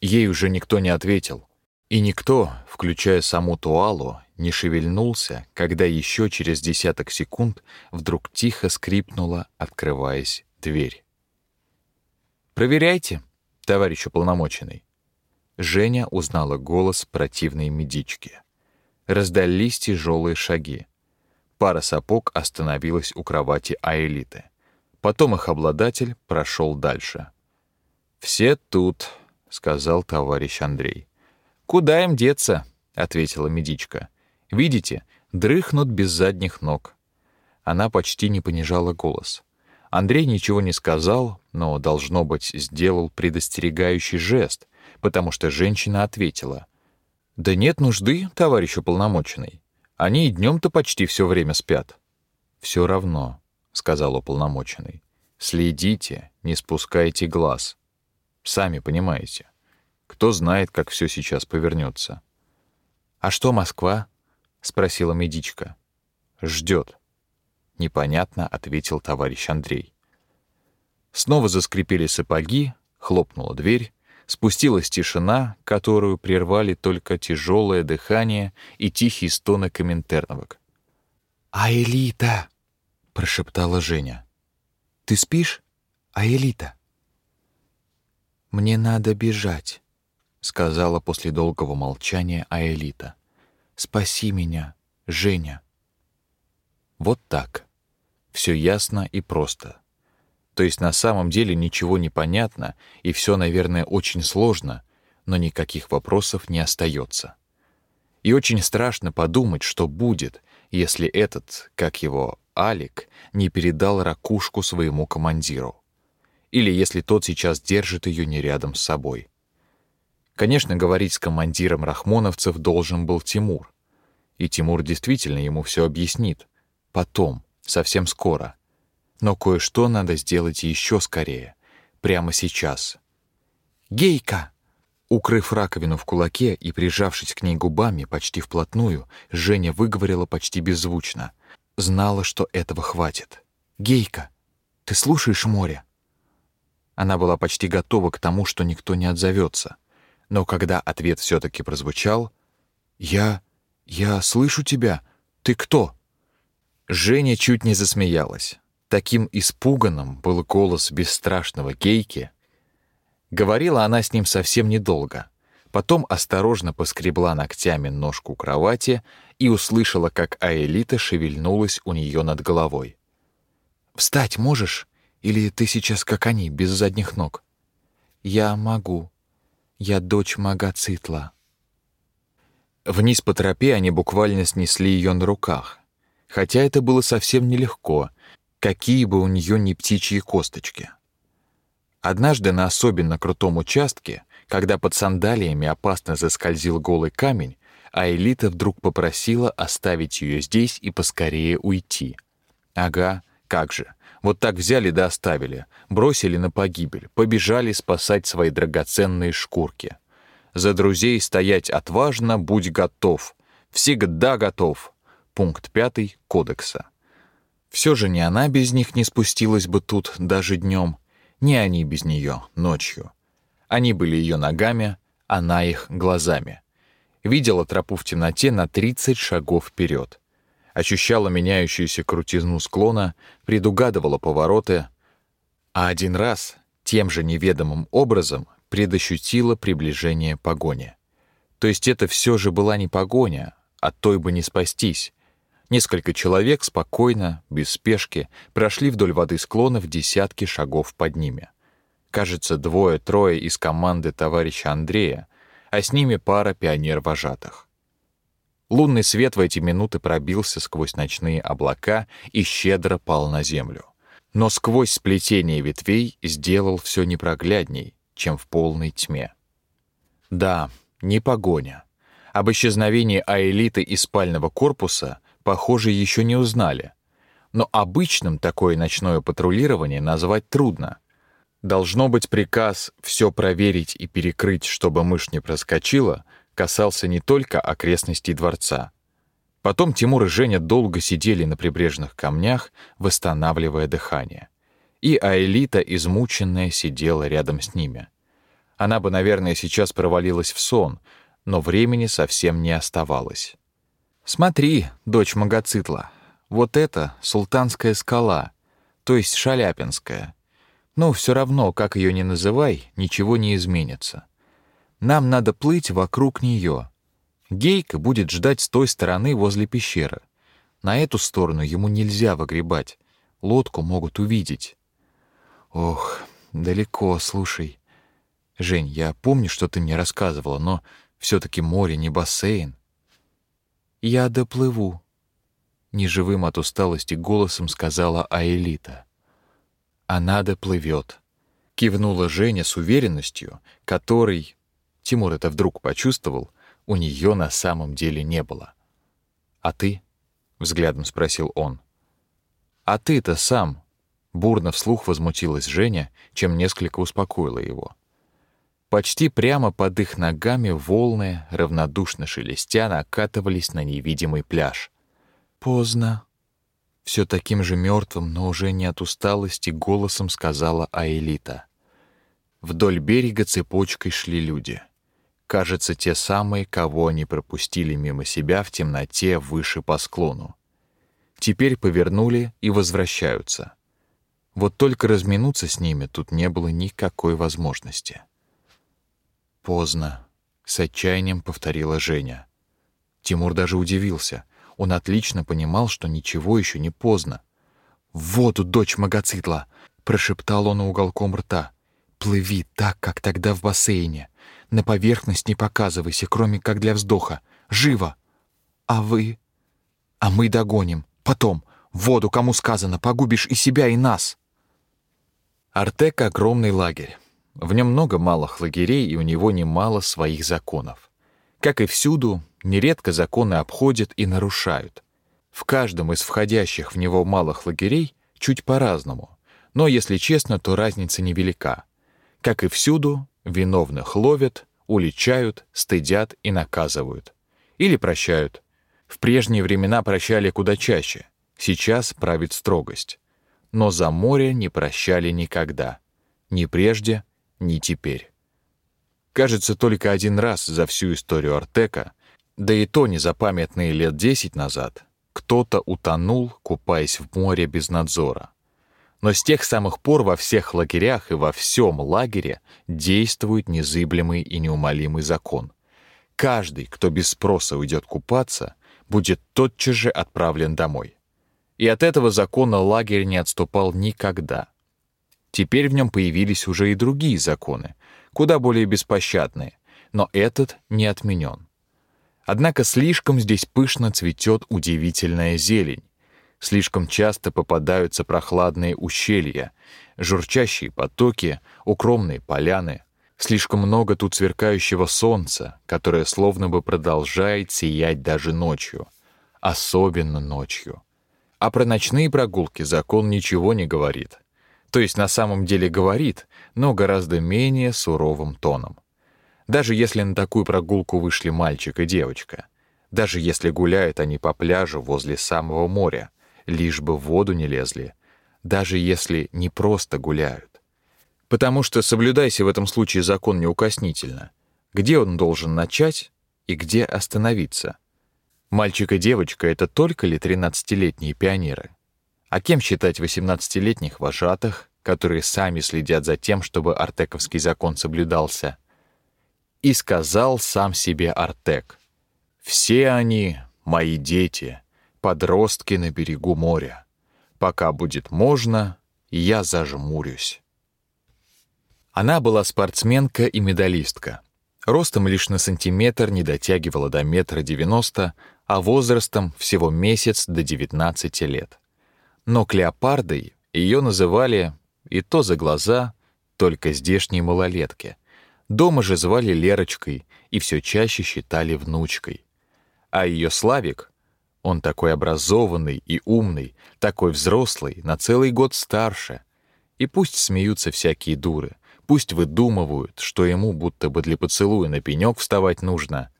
Ей уже никто не ответил, и никто, включая саму Туалу, не шевельнулся, когда еще через десяток секунд вдруг тихо скрипнула, открываясь дверь. Проверяйте, товарищ уполномоченный. Женя узнала голос противной медички. Раздались тяжелые шаги. Пара сапог остановилась у кровати Аэлиты. Потом их обладатель прошел дальше. «Все тут», — сказал товарищ Андрей. «Куда им деться?» — ответила медичка. «Видите, дрыхнут без задних ног». Она почти не понижала голос. Андрей ничего не сказал, но, должно быть, сделал предостерегающий жест, потому что женщина ответила. «Да нет нужды, товарищ уполномоченный. Они и днем-то почти все время спят». «Все равно», сказал уполномоченный. Следите, не спускайте глаз. Сами понимаете. Кто знает, как все сейчас повернется. А что Москва? спросила медичка. Ждет. — непонятно ответил товарищ Андрей. Снова заскрипели сапоги, хлопнула дверь, спустилась тишина, которую прервали только тяжелое дыхание и тихие стоны коминтерновок. «Аэлита!» — прошептала Женя. «Ты спишь, Аэлита?» «Мне надо бежать», — сказала после долгого молчания Аэлита. «Спаси меня, Женя». Вот так. Все ясно и просто. То есть на самом деле ничего не понятно, и все, наверное, очень сложно, но никаких вопросов не остается. И очень страшно подумать, что будет, если этот, как его, Алик, не передал ракушку своему командиру. Или если тот сейчас держит ее не рядом с собой. Конечно, говорить с командиром рахмоновцев должен был Тимур. И Тимур действительно ему все объяснит. Потом, совсем скоро. Но кое-что надо сделать еще скорее. Прямо сейчас. «Гейка!» Укрыв раковину в кулаке и прижавшись к ней губами почти вплотную, Женя выговорила почти беззвучно. Знала, что этого хватит. «Гейка, ты слушаешь море?» Она была почти готова к тому, что никто не отзовется. Но когда ответ все-таки прозвучал, «Я... я слышу тебя. Ты кто?» Женя чуть не засмеялась. Таким испуганным был голос бесстрашного гейки. Говорила она с ним совсем недолго. Потом осторожно поскребла ногтями ножку кровати и услышала, как Аэлита шевельнулась у нее над головой. «Встать можешь? Или ты сейчас как они, без задних ног?» «Я могу. Я дочь мага Цитла». Вниз по тропе они буквально снесли ее на руках — хотя это было совсем нелегко, какие бы у нее ни птичьи косточки. Однажды на особенно крутом участке, когда под сандалиями опасно заскользил голый камень, а Элита вдруг попросила оставить ее здесь и поскорее уйти. Ага, как же. Вот так взяли да оставили, бросили на погибель, побежали спасать свои драгоценные шкурки. За друзей стоять отважно, будь готов. Всегда готов пункт 5 Кодекса. Все же ни она без них не спустилась бы тут даже днем, ни они без нее ночью. Они были ее ногами, она их глазами. Видела тропу в темноте на 30 шагов вперед. Ощущала меняющуюся крутизну склона, предугадывала повороты, а один раз тем же неведомым образом предощутила приближение погони. То есть это все же была не погоня, а той бы не спастись, Несколько человек спокойно, без спешки, прошли вдоль воды склонов десятки шагов под ними. Кажется, двое-трое из команды товарища Андрея, а с ними пара пионер-вожатых. Лунный свет в эти минуты пробился сквозь ночные облака и щедро пал на землю. Но сквозь сплетение ветвей сделал все непроглядней, чем в полной тьме. Да, не погоня. Об исчезновении Аэлиты из спального корпуса похоже, еще не узнали. Но обычным такое ночное патрулирование назвать трудно. Должно быть приказ все проверить и перекрыть, чтобы мышь не проскочила, касался не только окрестностей дворца. Потом Тимур и Женя долго сидели на прибрежных камнях, восстанавливая дыхание. И Аэлита, измученная, сидела рядом с ними. Она бы, наверное, сейчас провалилась в сон, но времени совсем не оставалось. Смотри, дочь Магоцитла, вот это Султанская скала, то есть Шаляпинская. Ну, все равно, как ее ни называй, ничего не изменится. Нам надо плыть вокруг нее. Гейка будет ждать с той стороны возле пещеры. На эту сторону ему нельзя выгребать. Лодку могут увидеть. Ох, далеко, слушай. Жень, я помню, что ты мне рассказывала, но все таки море не бассейн. «Я доплыву», — неживым от усталости голосом сказала Аэлита. «Она доплывет», — кивнула Женя с уверенностью, которой, Тимур это вдруг почувствовал, у нее на самом деле не было. «А ты?» — взглядом спросил он. «А ты-то сам?» — бурно вслух возмутилась Женя, чем несколько успокоила его. Почти прямо под их ногами волны, равнодушно шелестя, накатывались на невидимый пляж. «Поздно». Все таким же мертвым, но уже не от усталости, голосом сказала Аэлита. Вдоль берега цепочкой шли люди. Кажется, те самые, кого они пропустили мимо себя в темноте выше по склону. Теперь повернули и возвращаются. Вот только разминуться с ними тут не было никакой возможности. Поздно, с отчаянием повторила Женя. Тимур даже удивился. Он отлично понимал, что ничего еще не поздно. «В воду, дочь Магоцитла!» — прошептал он уголком рта. «Плыви так, как тогда в бассейне. На поверхность не показывайся, кроме как для вздоха. Живо!» «А вы?» «А мы догоним. Потом. В воду, кому сказано, погубишь и себя, и нас!» Артек — огромный лагерь. В нем много малых лагерей, и у него немало своих законов. Как и всюду, нередко законы обходят и нарушают. В каждом из входящих в него малых лагерей чуть по-разному, но, если честно, то разница невелика. Как и всюду, виновных ловят, уличают, стыдят и наказывают. Или прощают. В прежние времена прощали куда чаще, сейчас правит строгость. Но за море не прощали никогда. Ни прежде, ни теперь. Кажется, только один раз за всю историю Артека, да и то незапамятные лет десять назад, кто-то утонул, купаясь в море без надзора. Но с тех самых пор во всех лагерях и во всем лагере действует незыблемый и неумолимый закон. Каждый, кто без спроса уйдет купаться, будет тотчас же отправлен домой. И от этого закона лагерь не отступал никогда. Теперь в нем появились уже и другие законы, куда более беспощадные, но этот не отменен. Однако слишком здесь пышно цветет удивительная зелень. Слишком часто попадаются прохладные ущелья, журчащие потоки, укромные поляны. Слишком много тут сверкающего солнца, которое словно бы продолжает сиять даже ночью. Особенно ночью. А про ночные прогулки закон ничего не говорит. То есть на самом деле говорит, но гораздо менее суровым тоном. Даже если на такую прогулку вышли мальчик и девочка, даже если гуляют они по пляжу возле самого моря, лишь бы в воду не лезли, даже если не просто гуляют. Потому что соблюдайся в этом случае закон неукоснительно. Где он должен начать и где остановиться? Мальчик и девочка — это только ли тринадцатилетние пионеры? А кем считать восемнадцатилетних вожатых, которые сами следят за тем, чтобы артековский закон соблюдался? И сказал сам себе Артек: "Все они мои дети, подростки на берегу моря. Пока будет можно, я зажмурюсь". Она была спортсменка и медалистка. Ростом лишь на сантиметр не дотягивала до метра девяносто, а возрастом всего месяц до девятнадцати лет но Клеопардой ее называли и то за глаза, только здешней малолетки. Дома же звали Лерочкой и все чаще считали внучкой. А ее Славик, он такой образованный и умный, такой взрослый, на целый год старше. И пусть смеются всякие дуры, пусть выдумывают, что ему будто бы для поцелуя на пенек вставать нужно,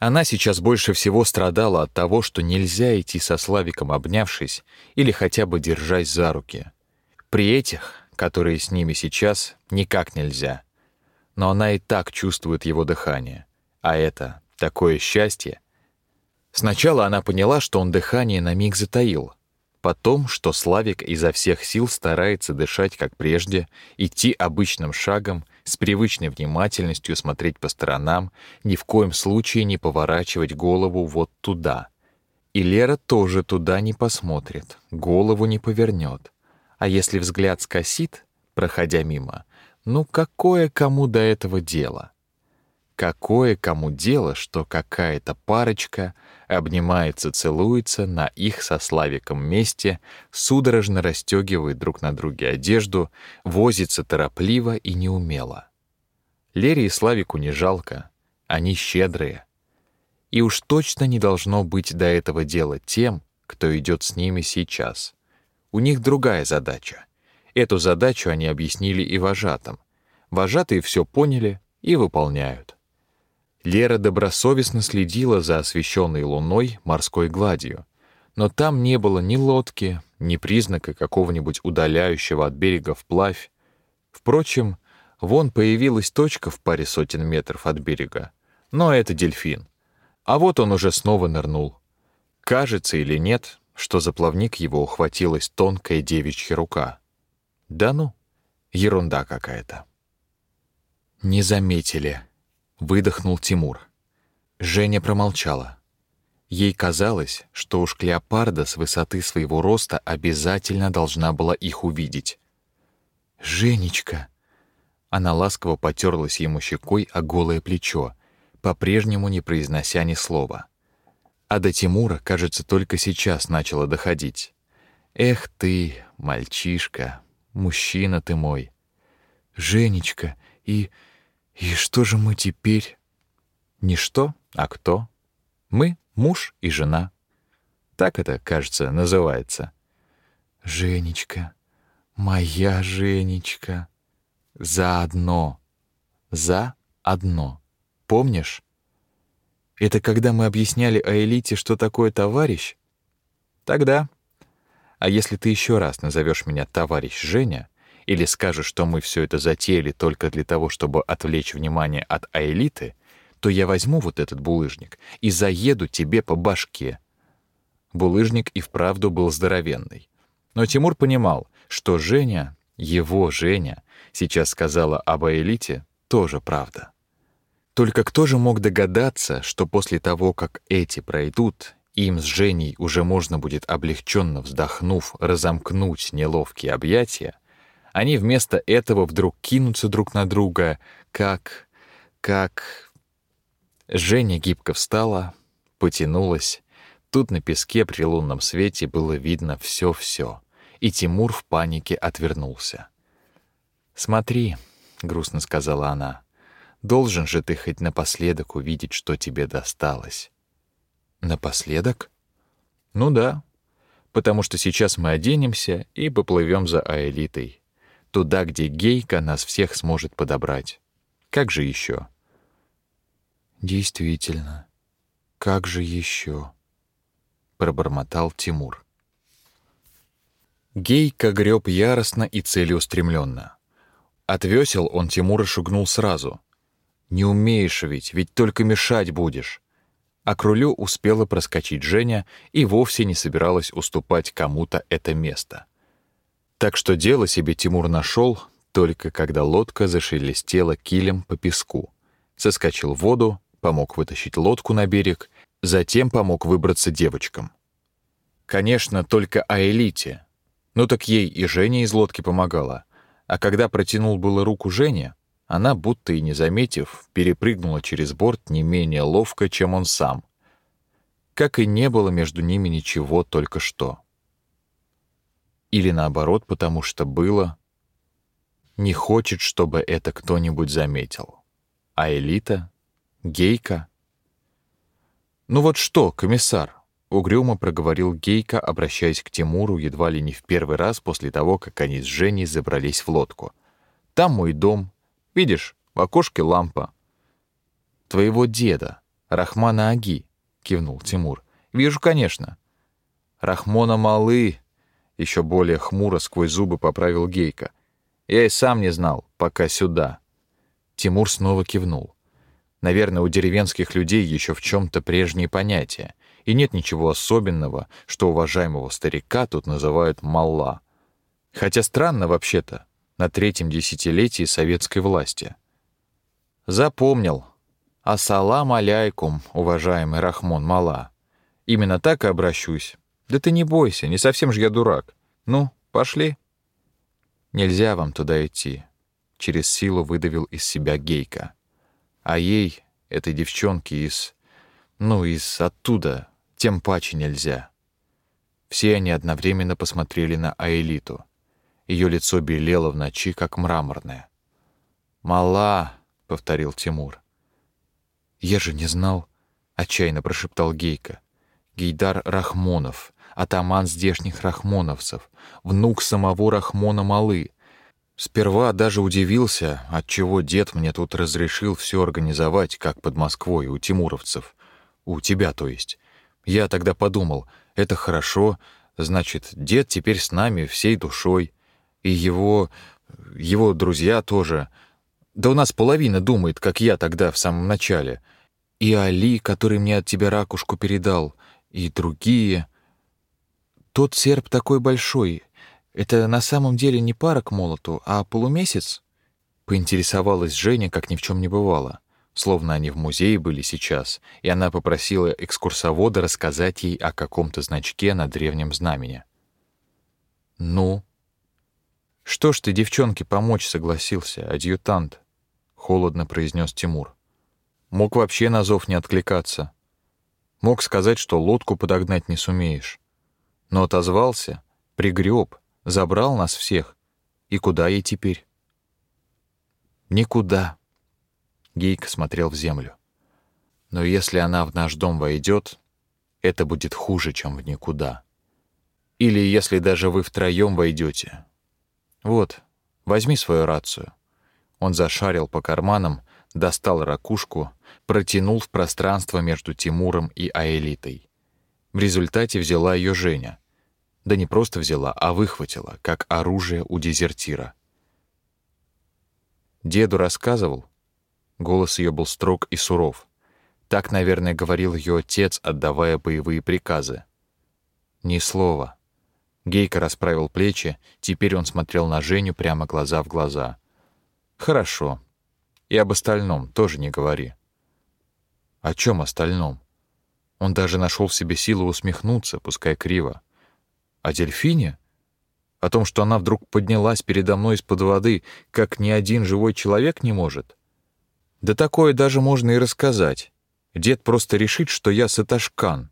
она сейчас больше всего страдала от того, что нельзя идти со Славиком обнявшись или хотя бы держась за руки. При этих, которые с ними сейчас, никак нельзя. Но она и так чувствует его дыхание. А это такое счастье. Сначала она поняла, что он дыхание на миг затаил. Потом, что Славик изо всех сил старается дышать как прежде, идти обычным шагом с привычной внимательностью смотреть по сторонам, ни в коем случае не поворачивать голову вот туда. И Лера тоже туда не посмотрит, голову не повернет. А если взгляд скосит, проходя мимо, ну какое кому до этого дело? Какое кому дело, что какая-то парочка обнимается, целуется на их со Славиком месте, судорожно расстегивает друг на друге одежду, возится торопливо и неумело. Лере и Славику не жалко, они щедрые. И уж точно не должно быть до этого дела тем, кто идет с ними сейчас. У них другая задача. Эту задачу они объяснили и вожатым. Вожатые все поняли и выполняют. Лера добросовестно следила за освещенной луной морской гладью, но там не было ни лодки, ни признака какого-нибудь удаляющего от берега вплавь. Впрочем, вон появилась точка в паре сотен метров от берега, но это дельфин. А вот он уже снова нырнул. Кажется или нет, что за плавник его ухватилась тонкая девичья рука. Да ну, ерунда какая-то. «Не заметили», — выдохнул Тимур. Женя промолчала. Ей казалось, что уж Клеопарда с высоты своего роста обязательно должна была их увидеть. «Женечка!» Она ласково потерлась ему щекой о голое плечо, по-прежнему не произнося ни слова. А до Тимура, кажется, только сейчас начало доходить. «Эх ты, мальчишка, мужчина ты мой! Женечка, и... и что же мы теперь?» «Не что, а кто? Мы — муж и жена. Так это, кажется, называется». «Женечка, моя Женечка, заодно, за одно». Помнишь? Это когда мы объясняли о элите, что такое товарищ? Тогда. А если ты еще раз назовешь меня товарищ Женя или скажешь, что мы все это затеяли только для того, чтобы отвлечь внимание от аэлиты, то я возьму вот этот булыжник и заеду тебе по башке. Булыжник и вправду был здоровенный. Но Тимур понимал, что Женя, его Женя, сейчас сказала об аэлите, тоже правда. Только кто же мог догадаться, что после того, как эти пройдут, им с Женей уже можно будет облегченно вздохнув разомкнуть неловкие объятия, они вместо этого вдруг кинутся друг на друга, как... как... Женя гибко встала, потянулась. Тут на песке при лунном свете было видно все-все, и Тимур в панике отвернулся. «Смотри», — грустно сказала она, — Должен же ты хоть напоследок увидеть, что тебе досталось. Напоследок? Ну да, потому что сейчас мы оденемся и поплывем за Аэлитой. Туда, где Гейка нас всех сможет подобрать. Как же еще? Действительно, как же еще? Пробормотал Тимур. Гейка греб яростно и целеустремленно. От весел он Тимура шугнул сразу — не умеешь ведь, ведь только мешать будешь. А к рулю успела проскочить Женя и вовсе не собиралась уступать кому-то это место. Так что дело себе Тимур нашел только когда лодка зашелестела килем по песку. Соскочил в воду, помог вытащить лодку на берег, затем помог выбраться девочкам. Конечно, только Аэлите. Ну так ей и Женя из лодки помогала. А когда протянул было руку Жене, она, будто и не заметив, перепрыгнула через борт не менее ловко, чем он сам. Как и не было между ними ничего только что. Или наоборот, потому что было. Не хочет, чтобы это кто-нибудь заметил. А элита? Гейка? «Ну вот что, комиссар?» — угрюмо проговорил Гейка, обращаясь к Тимуру едва ли не в первый раз после того, как они с Женей забрались в лодку. «Там мой дом, Видишь, в окошке лампа. Твоего деда, Рахмана Аги, кивнул Тимур. Вижу, конечно. Рахмона Малы, еще более хмуро сквозь зубы поправил Гейка. Я и сам не знал, пока сюда. Тимур снова кивнул. Наверное, у деревенских людей еще в чем-то прежние понятия, и нет ничего особенного, что уважаемого старика тут называют «малла». Хотя странно вообще-то, на третьем десятилетии советской власти. Запомнил. Ассалам алейкум, уважаемый Рахмон Мала. Именно так и обращусь. Да ты не бойся, не совсем же я дурак. Ну, пошли. Нельзя вам туда идти. Через силу выдавил из себя Гейка. А ей, этой девчонке из... Ну, из оттуда, тем паче нельзя. Все они одновременно посмотрели на Аэлиту — ее лицо белело в ночи, как мраморное. «Мала», — повторил Тимур. «Я же не знал», — отчаянно прошептал Гейка. «Гейдар Рахмонов, атаман здешних рахмоновцев, внук самого Рахмона Малы. Сперва даже удивился, отчего дед мне тут разрешил все организовать, как под Москвой, у тимуровцев. У тебя, то есть. Я тогда подумал, Это хорошо, значит, дед теперь с нами всей душой, и его... его друзья тоже. Да у нас половина думает, как я тогда в самом начале. И Али, который мне от тебя ракушку передал, и другие. Тот серп такой большой. Это на самом деле не пара к молоту, а полумесяц? Поинтересовалась Женя, как ни в чем не бывало словно они в музее были сейчас, и она попросила экскурсовода рассказать ей о каком-то значке на древнем знамени. «Ну?» «Что ж ты девчонке помочь согласился, адъютант?» — холодно произнес Тимур. «Мог вообще на зов не откликаться. Мог сказать, что лодку подогнать не сумеешь. Но отозвался, пригреб, забрал нас всех. И куда ей теперь?» «Никуда», Гейк смотрел в землю. Но если она в наш дом войдет, это будет хуже, чем в никуда. Или если даже вы втроем войдете. Вот, возьми свою рацию. Он зашарил по карманам, достал ракушку, протянул в пространство между Тимуром и Аэлитой. В результате взяла ее Женя. Да не просто взяла, а выхватила, как оружие у дезертира. Деду рассказывал, Голос ее был строг и суров. Так, наверное, говорил ее отец, отдавая боевые приказы. Ни слова. Гейка расправил плечи, теперь он смотрел на Женю прямо глаза в глаза. Хорошо. И об остальном тоже не говори. О чем остальном? Он даже нашел в себе силу усмехнуться, пускай криво. О дельфине? О том, что она вдруг поднялась передо мной из-под воды, как ни один живой человек не может? Да такое даже можно и рассказать. Дед просто решит, что я саташкан.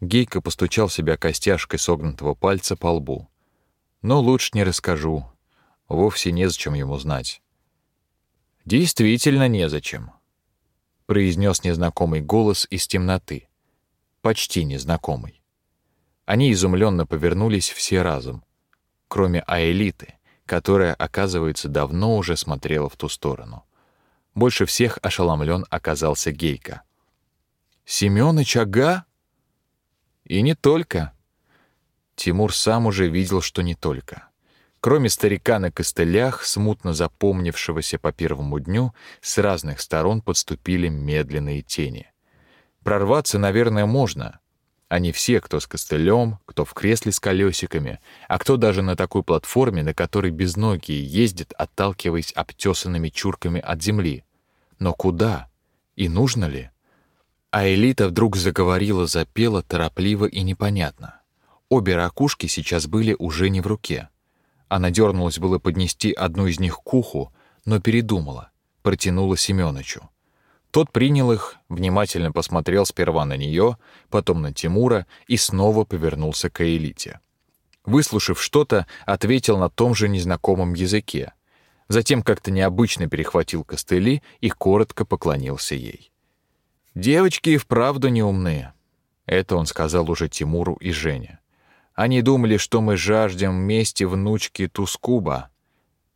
Гейка постучал себя костяшкой согнутого пальца по лбу. Но лучше не расскажу. Вовсе незачем ему знать. Действительно незачем, произнес незнакомый голос из темноты. Почти незнакомый. Они изумленно повернулись все разом, кроме Аэлиты, которая, оказывается, давно уже смотрела в ту сторону. Больше всех ошеломлен оказался Гейка. «Семёныч Ага?» «И не только». Тимур сам уже видел, что не только. Кроме старика на костылях, смутно запомнившегося по первому дню, с разных сторон подступили медленные тени. Прорваться, наверное, можно. Они все, кто с костылем, кто в кресле с колесиками, а кто даже на такой платформе, на которой безногие ездят, отталкиваясь обтесанными чурками от земли. Но куда? И нужно ли? А Элита вдруг заговорила, запела торопливо и непонятно. Обе ракушки сейчас были уже не в руке. Она дернулась было поднести одну из них к уху, но передумала, протянула Семёнычу. Тот принял их, внимательно посмотрел сперва на нее, потом на Тимура и снова повернулся к Элите. Выслушав что-то, ответил на том же незнакомом языке, затем как-то необычно перехватил костыли и коротко поклонился ей. «Девочки и вправду не умные», — это он сказал уже Тимуру и Жене. «Они думали, что мы жаждем мести внучки Тускуба.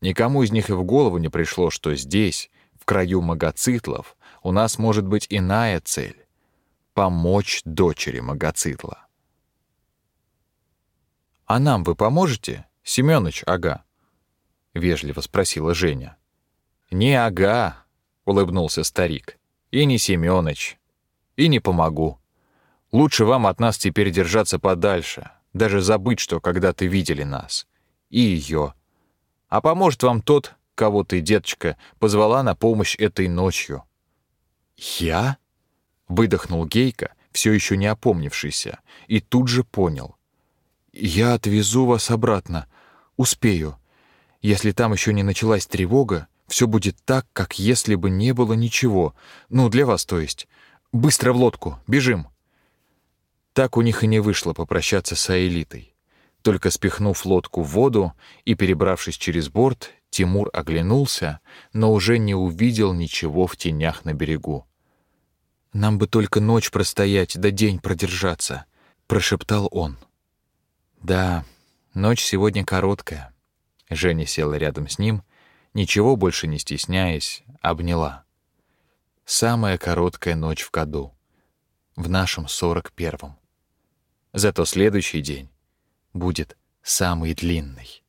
Никому из них и в голову не пришло, что здесь, в краю Магоцитлов, у нас может быть иная цель — помочь дочери Магоцитла». «А нам вы поможете, Семёныч, ага?» — вежливо спросила Женя. «Не ага», — улыбнулся старик. «И не Семёныч. И не помогу. Лучше вам от нас теперь держаться подальше, даже забыть, что когда-то видели нас. И ее. А поможет вам тот, кого ты, деточка, позвала на помощь этой ночью». «Я?» — выдохнул Гейка, все еще не опомнившийся, и тут же понял. «Я отвезу вас обратно. Успею. Если там еще не началась тревога, все будет так, как если бы не было ничего. Ну, для вас, то есть. Быстро в лодку, бежим. Так у них и не вышло попрощаться с Аэлитой. Только спихнув лодку в воду и перебравшись через борт, Тимур оглянулся, но уже не увидел ничего в тенях на берегу. «Нам бы только ночь простоять, да день продержаться», — прошептал он. «Да, ночь сегодня короткая. Женя села рядом с ним, ничего больше не стесняясь, обняла. Самая короткая ночь в году. В нашем сорок первом. Зато следующий день будет самый длинный.